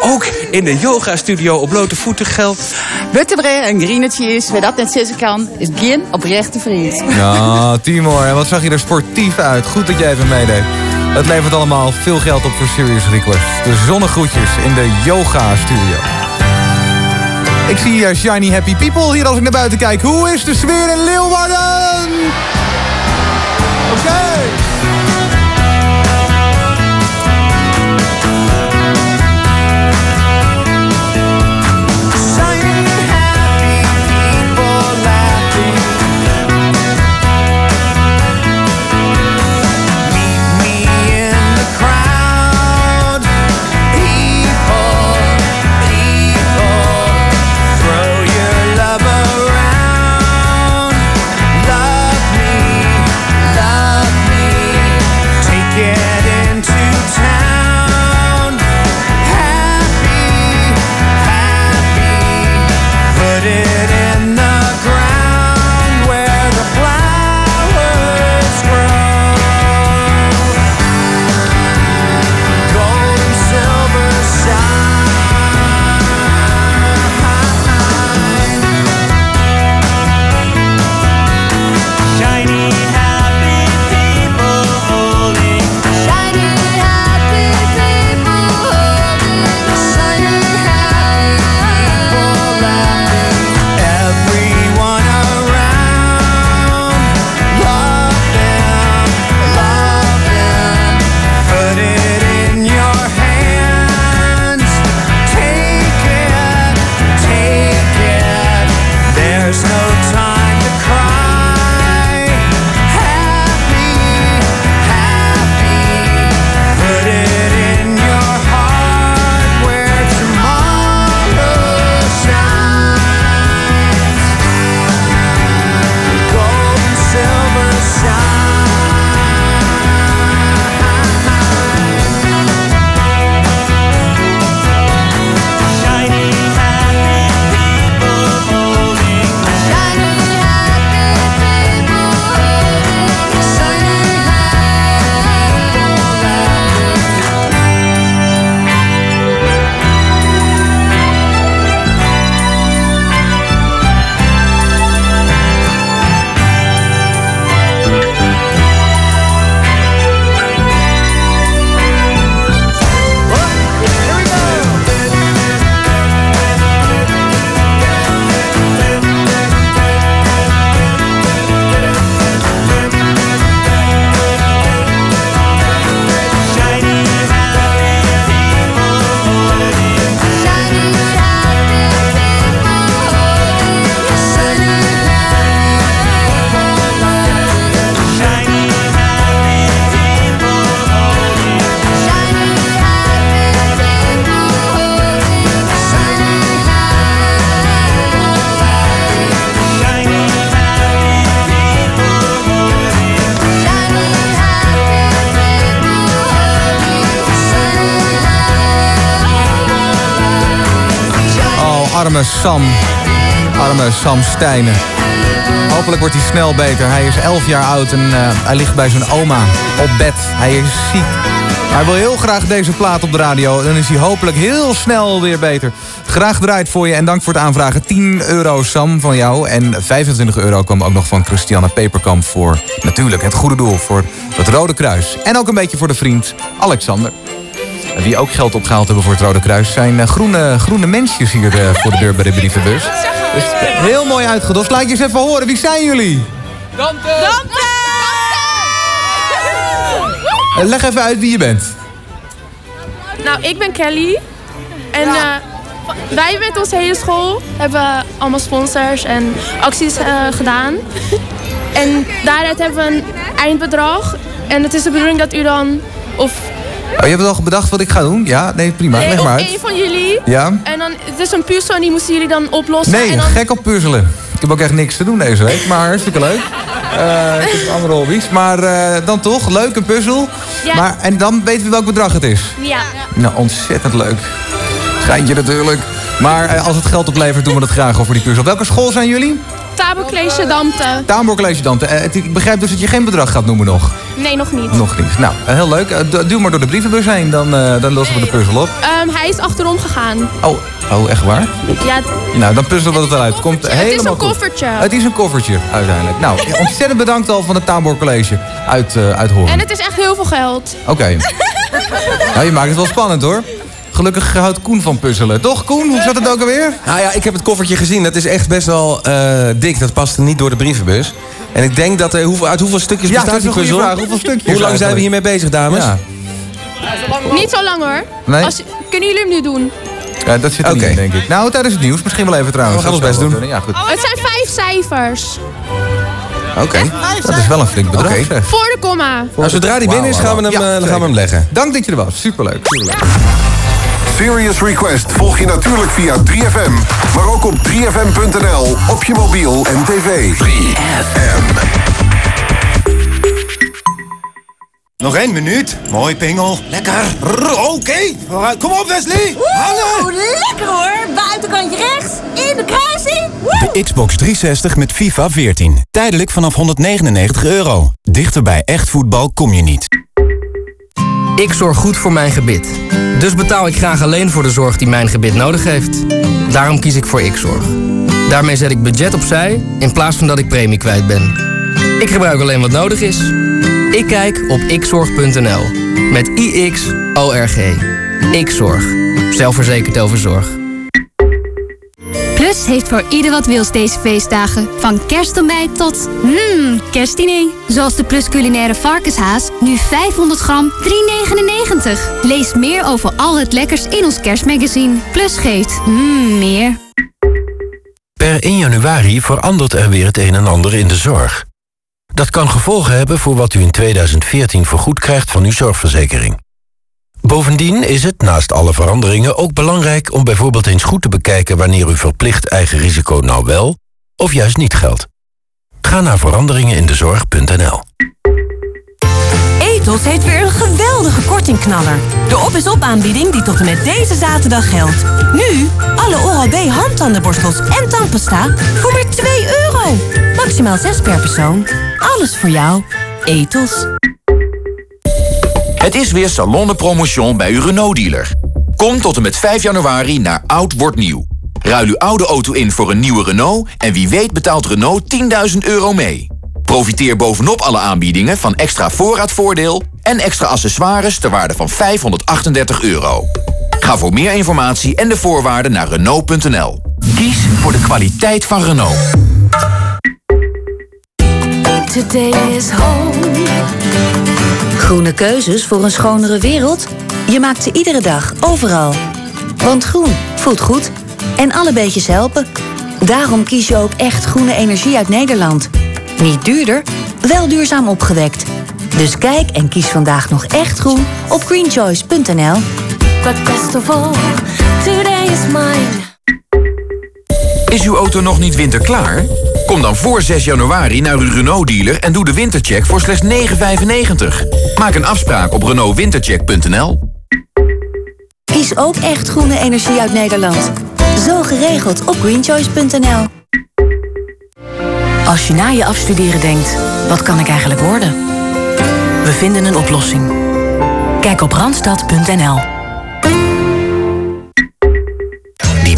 [SPEAKER 35] Ook in de yoga studio op blote voeten geldt...
[SPEAKER 151] Butterbreer en grienetjes, wie dat net zeggen kan, is geen oprechte vriend.
[SPEAKER 16] Ja, Timor, en wat zag je er sportief uit. Goed dat jij even meedeed. Het levert allemaal veel geld op voor Serious Request. De zonnegroetjes in de yoga studio. Ik zie hier shiny happy people hier als ik naar buiten kijk. Hoe is de sfeer in Leeuwarden? Oké. Arme Sam. Arme Sam Stijnen. Hopelijk wordt hij snel beter. Hij is 11 jaar oud en eh, hij ligt bij zijn oma op bed. Hij is ziek. Hij wil heel graag deze plaat op de radio. Dan is hij hopelijk heel snel weer beter. Graag draait voor je en dank voor het aanvragen. 10 euro Sam van jou. En 25 euro kwam ook nog van Christiane Peperkamp voor... natuurlijk het goede doel voor het Rode Kruis. En ook een beetje voor de vriend Alexander. Wie ook geld opgehaald hebben voor het Rode Kruis... zijn eh, groene, groene mensjes hier eh, voor de deur bij de brievenbus. Dus heel mooi uitgedost. Laat je eens even horen. Wie zijn jullie?
[SPEAKER 152] Dante!
[SPEAKER 16] Eh, leg even uit wie je bent.
[SPEAKER 149] Nou, ik ben Kelly. En eh, wij met onze hele school hebben allemaal sponsors en acties eh, gedaan. En daaruit hebben we een eindbedrag. En het is de bedoeling dat u dan, of
[SPEAKER 16] Oh, je hebt al bedacht wat ik ga doen? Ja, nee, prima.
[SPEAKER 149] nee,
[SPEAKER 16] Leg maar uit.
[SPEAKER 149] een van jullie.
[SPEAKER 16] Ja?
[SPEAKER 149] En dan, het is een puzzel en die moesten jullie dan oplossen.
[SPEAKER 16] Nee,
[SPEAKER 149] en dan,
[SPEAKER 16] gek op puzzelen. Ik heb ook echt niks te doen deze week, maar hartstikke leuk. Eh, ik heb andere hobby's, maar eh, dan toch, leuk, een puzzel.
[SPEAKER 149] Ja.
[SPEAKER 16] Maar, en dan weten we welk bedrag het is.
[SPEAKER 149] Ja.
[SPEAKER 16] Nou, ontzettend leuk. Schijntje natuurlijk. Maar eh, als het geld oplevert, doen we dat graag over die puzzel. Welke school zijn jullie? Taamboor College Dante. Het- ik begrijp dus dat je geen bedrag gaat noemen nog.
[SPEAKER 149] Nee, nog niet.
[SPEAKER 16] Nog niet. Nou, eh, heel leuk. Eh, du- duw maar door de brievenbus heen, dan, eh, dan lossen we de puzzel op.
[SPEAKER 149] Ehm, hij is achterom gegaan.
[SPEAKER 16] Oh, oh echt waar?
[SPEAKER 149] Ja,
[SPEAKER 16] Nou, dan puzzelen we het eruit. Komt
[SPEAKER 149] het is
[SPEAKER 16] helemaal
[SPEAKER 149] een
[SPEAKER 16] goed.
[SPEAKER 149] koffertje.
[SPEAKER 16] Het is een koffertje, uiteindelijk. Nou, [laughs] ontzettend bedankt al van het Taamboor College uit, uit Hoorn.
[SPEAKER 149] En het is echt heel veel geld.
[SPEAKER 16] Oké. [laughs] nou, je maakt het wel spannend, hoor. Gelukkig houdt Koen van puzzelen. Toch, Koen? Hoe zat het ook alweer?
[SPEAKER 30] Nou ja, ik heb het koffertje gezien. Dat is echt best wel eh, dik. Dat past niet door de brievenbus. En ik denk dat er... Hoeveel, uit hoeveel stukjes
[SPEAKER 16] Ja,
[SPEAKER 30] bestaat
[SPEAKER 16] dat is
[SPEAKER 30] die puzzel?
[SPEAKER 16] vraag. Hoeveel stukjes
[SPEAKER 30] Hoe lang zijn we hiermee bezig, dames?
[SPEAKER 16] Ja.
[SPEAKER 149] Niet zo lang hoor.
[SPEAKER 16] Nee?
[SPEAKER 149] Als, kunnen jullie hem nu doen?
[SPEAKER 16] Ja, dat zit er niet in, denk ik. Nou, tijdens het nieuws. Misschien wel even trouwens.
[SPEAKER 30] We gaan ons best doen.
[SPEAKER 16] Ja, goed.
[SPEAKER 149] Het zijn vijf cijfers.
[SPEAKER 30] Oké.
[SPEAKER 16] Dat is wel een flink bedrag.
[SPEAKER 149] Voor de komma.
[SPEAKER 30] Nou, zodra die binnen is, gaan we hem,
[SPEAKER 16] Ja,
[SPEAKER 30] eh, gaan we hem leggen.
[SPEAKER 16] Dank dat je er was. Superleuk. Superleuk.
[SPEAKER 22] Serious Request volg je natuurlijk via 3FM. Maar ook op 3FM.nl, op je mobiel en tv. 3FM.
[SPEAKER 153] Nog één minuut. Mooi, Pingel. Lekker. Oké. Kom op, Wesley. Hangen.
[SPEAKER 152] lekker hoor. Buitenkantje rechts. In de kruising.
[SPEAKER 153] De Xbox 360 met FIFA 14. Tijdelijk vanaf 199 euro. Dichter bij echt voetbal kom je niet.
[SPEAKER 154] Ik zorg goed voor mijn gebit. Dus betaal ik graag alleen voor de zorg die mijn gebit nodig heeft. Daarom kies ik voor Xzorg. Daarmee zet ik budget opzij in plaats van dat ik premie kwijt ben. Ik gebruik alleen wat nodig is. Ik kijk op xzorg.nl. Met I-X-O-R-G. Zelfverzekerd over zorg.
[SPEAKER 14] Plus heeft voor ieder wat wils deze feestdagen. Van kerstontbijt tot mmm, kerstdiner. Zoals de Plus culinaire varkenshaas, nu 500 gram, 3,99. Lees meer over al het lekkers in ons kerstmagazine. Plus geeft mmm, meer.
[SPEAKER 155] Per 1 januari verandert er weer het een en ander in de zorg. Dat kan gevolgen hebben voor wat u in 2014 vergoed krijgt van uw zorgverzekering. Bovendien is het, naast alle veranderingen, ook belangrijk om bijvoorbeeld eens goed te bekijken wanneer uw verplicht eigen risico nou wel of juist niet geldt. Ga naar veranderingenindezorg.nl.
[SPEAKER 156] Ethos heeft weer een geweldige kortingknaller. De op is op aanbieding die tot en met deze zaterdag geldt. Nu alle Oral-B handtandenborstels en tandpasta voor maar 2 euro. Maximaal 6 per persoon. Alles voor jou. Ethos.
[SPEAKER 47] Het is weer Salon de Promotion bij uw Renault-dealer. Kom tot en met 5 januari naar Oud Wordt Nieuw. Ruil uw oude auto in voor een nieuwe Renault... en wie weet betaalt Renault 10.000 euro mee. Profiteer bovenop alle aanbiedingen van extra voorraadvoordeel... en extra accessoires ter waarde van 538 euro. Ga voor meer informatie en de voorwaarden naar Renault.nl. Kies voor de kwaliteit van Renault.
[SPEAKER 68] Today is home. Groene keuzes voor een schonere wereld? Je maakt ze iedere dag, overal. Want groen voelt goed. En alle beetjes helpen. Daarom kies je ook echt groene energie uit Nederland. Niet duurder, wel duurzaam opgewekt. Dus kijk en kies vandaag nog echt groen op greenchoice.nl.
[SPEAKER 152] But best of all, today is mine.
[SPEAKER 47] Is uw auto nog niet winterklaar? Kom dan voor 6 januari naar uw Renault-dealer en doe de wintercheck voor slechts 9,95. Maak een afspraak op renaultwintercheck.nl.
[SPEAKER 68] Kies ook echt groene energie uit Nederland. Zo geregeld op greenchoice.nl.
[SPEAKER 8] Als je na je afstuderen denkt, wat kan ik eigenlijk worden? We vinden een oplossing. Kijk op randstad.nl.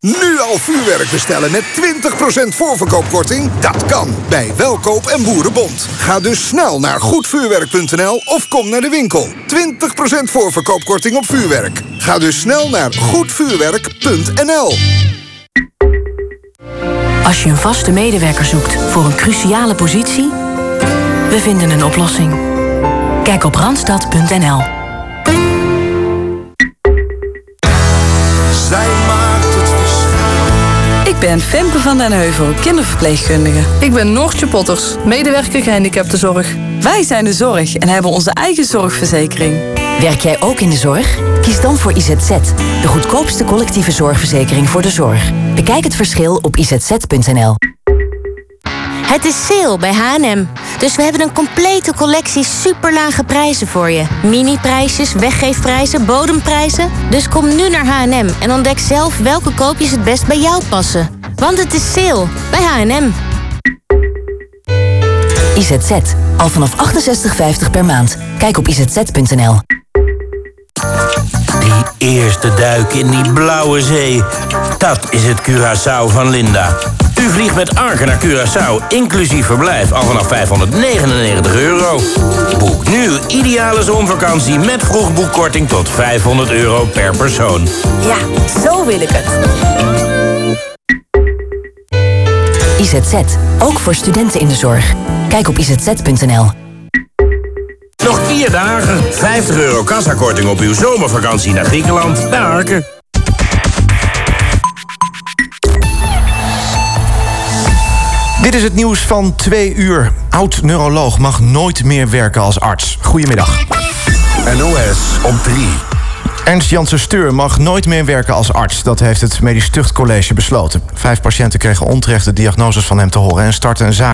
[SPEAKER 22] Nu al vuurwerk bestellen met 20% voorverkoopkorting? Dat kan bij Welkoop en Boerenbond. Ga dus snel naar goedvuurwerk.nl of kom naar de winkel. 20% voorverkoopkorting op vuurwerk. Ga dus snel naar goedvuurwerk.nl.
[SPEAKER 8] Als je een vaste medewerker zoekt voor een cruciale positie, we vinden een oplossing. Kijk op randstad.nl.
[SPEAKER 22] Zij maakt het verschil.
[SPEAKER 157] Ik ben Femke van den Heuvel, kinderverpleegkundige.
[SPEAKER 158] Ik ben Noortje Potters, medewerker gehandicaptenzorg.
[SPEAKER 157] Wij zijn de zorg en hebben onze eigen zorgverzekering.
[SPEAKER 68] Werk jij ook in de zorg? Kies dan voor IZZ, de goedkoopste collectieve zorgverzekering voor de zorg. Bekijk het verschil op izz.nl.
[SPEAKER 159] Het is sale bij H&M. Dus we hebben een complete collectie superlage prijzen voor je. Mini-prijsjes, weggeefprijzen, bodemprijzen. Dus kom nu naar H&M en ontdek zelf welke koopjes het best bij jou passen. Want het is sale bij H&M.
[SPEAKER 68] IZZ, al vanaf 68,50 per maand. Kijk op izz.nl.
[SPEAKER 160] Die eerste duik in die blauwe zee. Dat is het Curaçao van Linda. U vliegt met Arke naar Curaçao, inclusief verblijf, al vanaf 599 euro. Boek nu uw ideale zonvakantie met vroegboekkorting tot 500 euro per persoon.
[SPEAKER 157] Ja, zo wil ik het.
[SPEAKER 68] IZZ, ook voor studenten in de zorg. Kijk op izz.nl.
[SPEAKER 160] Nog vier dagen, 50 euro kassakorting op uw zomervakantie naar Griekenland. Arke.
[SPEAKER 127] Dit is het nieuws van twee uur. Oud-neuroloog mag nooit meer werken als arts. Goedemiddag.
[SPEAKER 161] NOS op 3.
[SPEAKER 127] Ernst Janssen Steur mag nooit meer werken als arts. Dat heeft het Medisch Tuchtcollege besloten. Vijf patiënten kregen onterechte diagnoses van hem te horen... en starten een zaak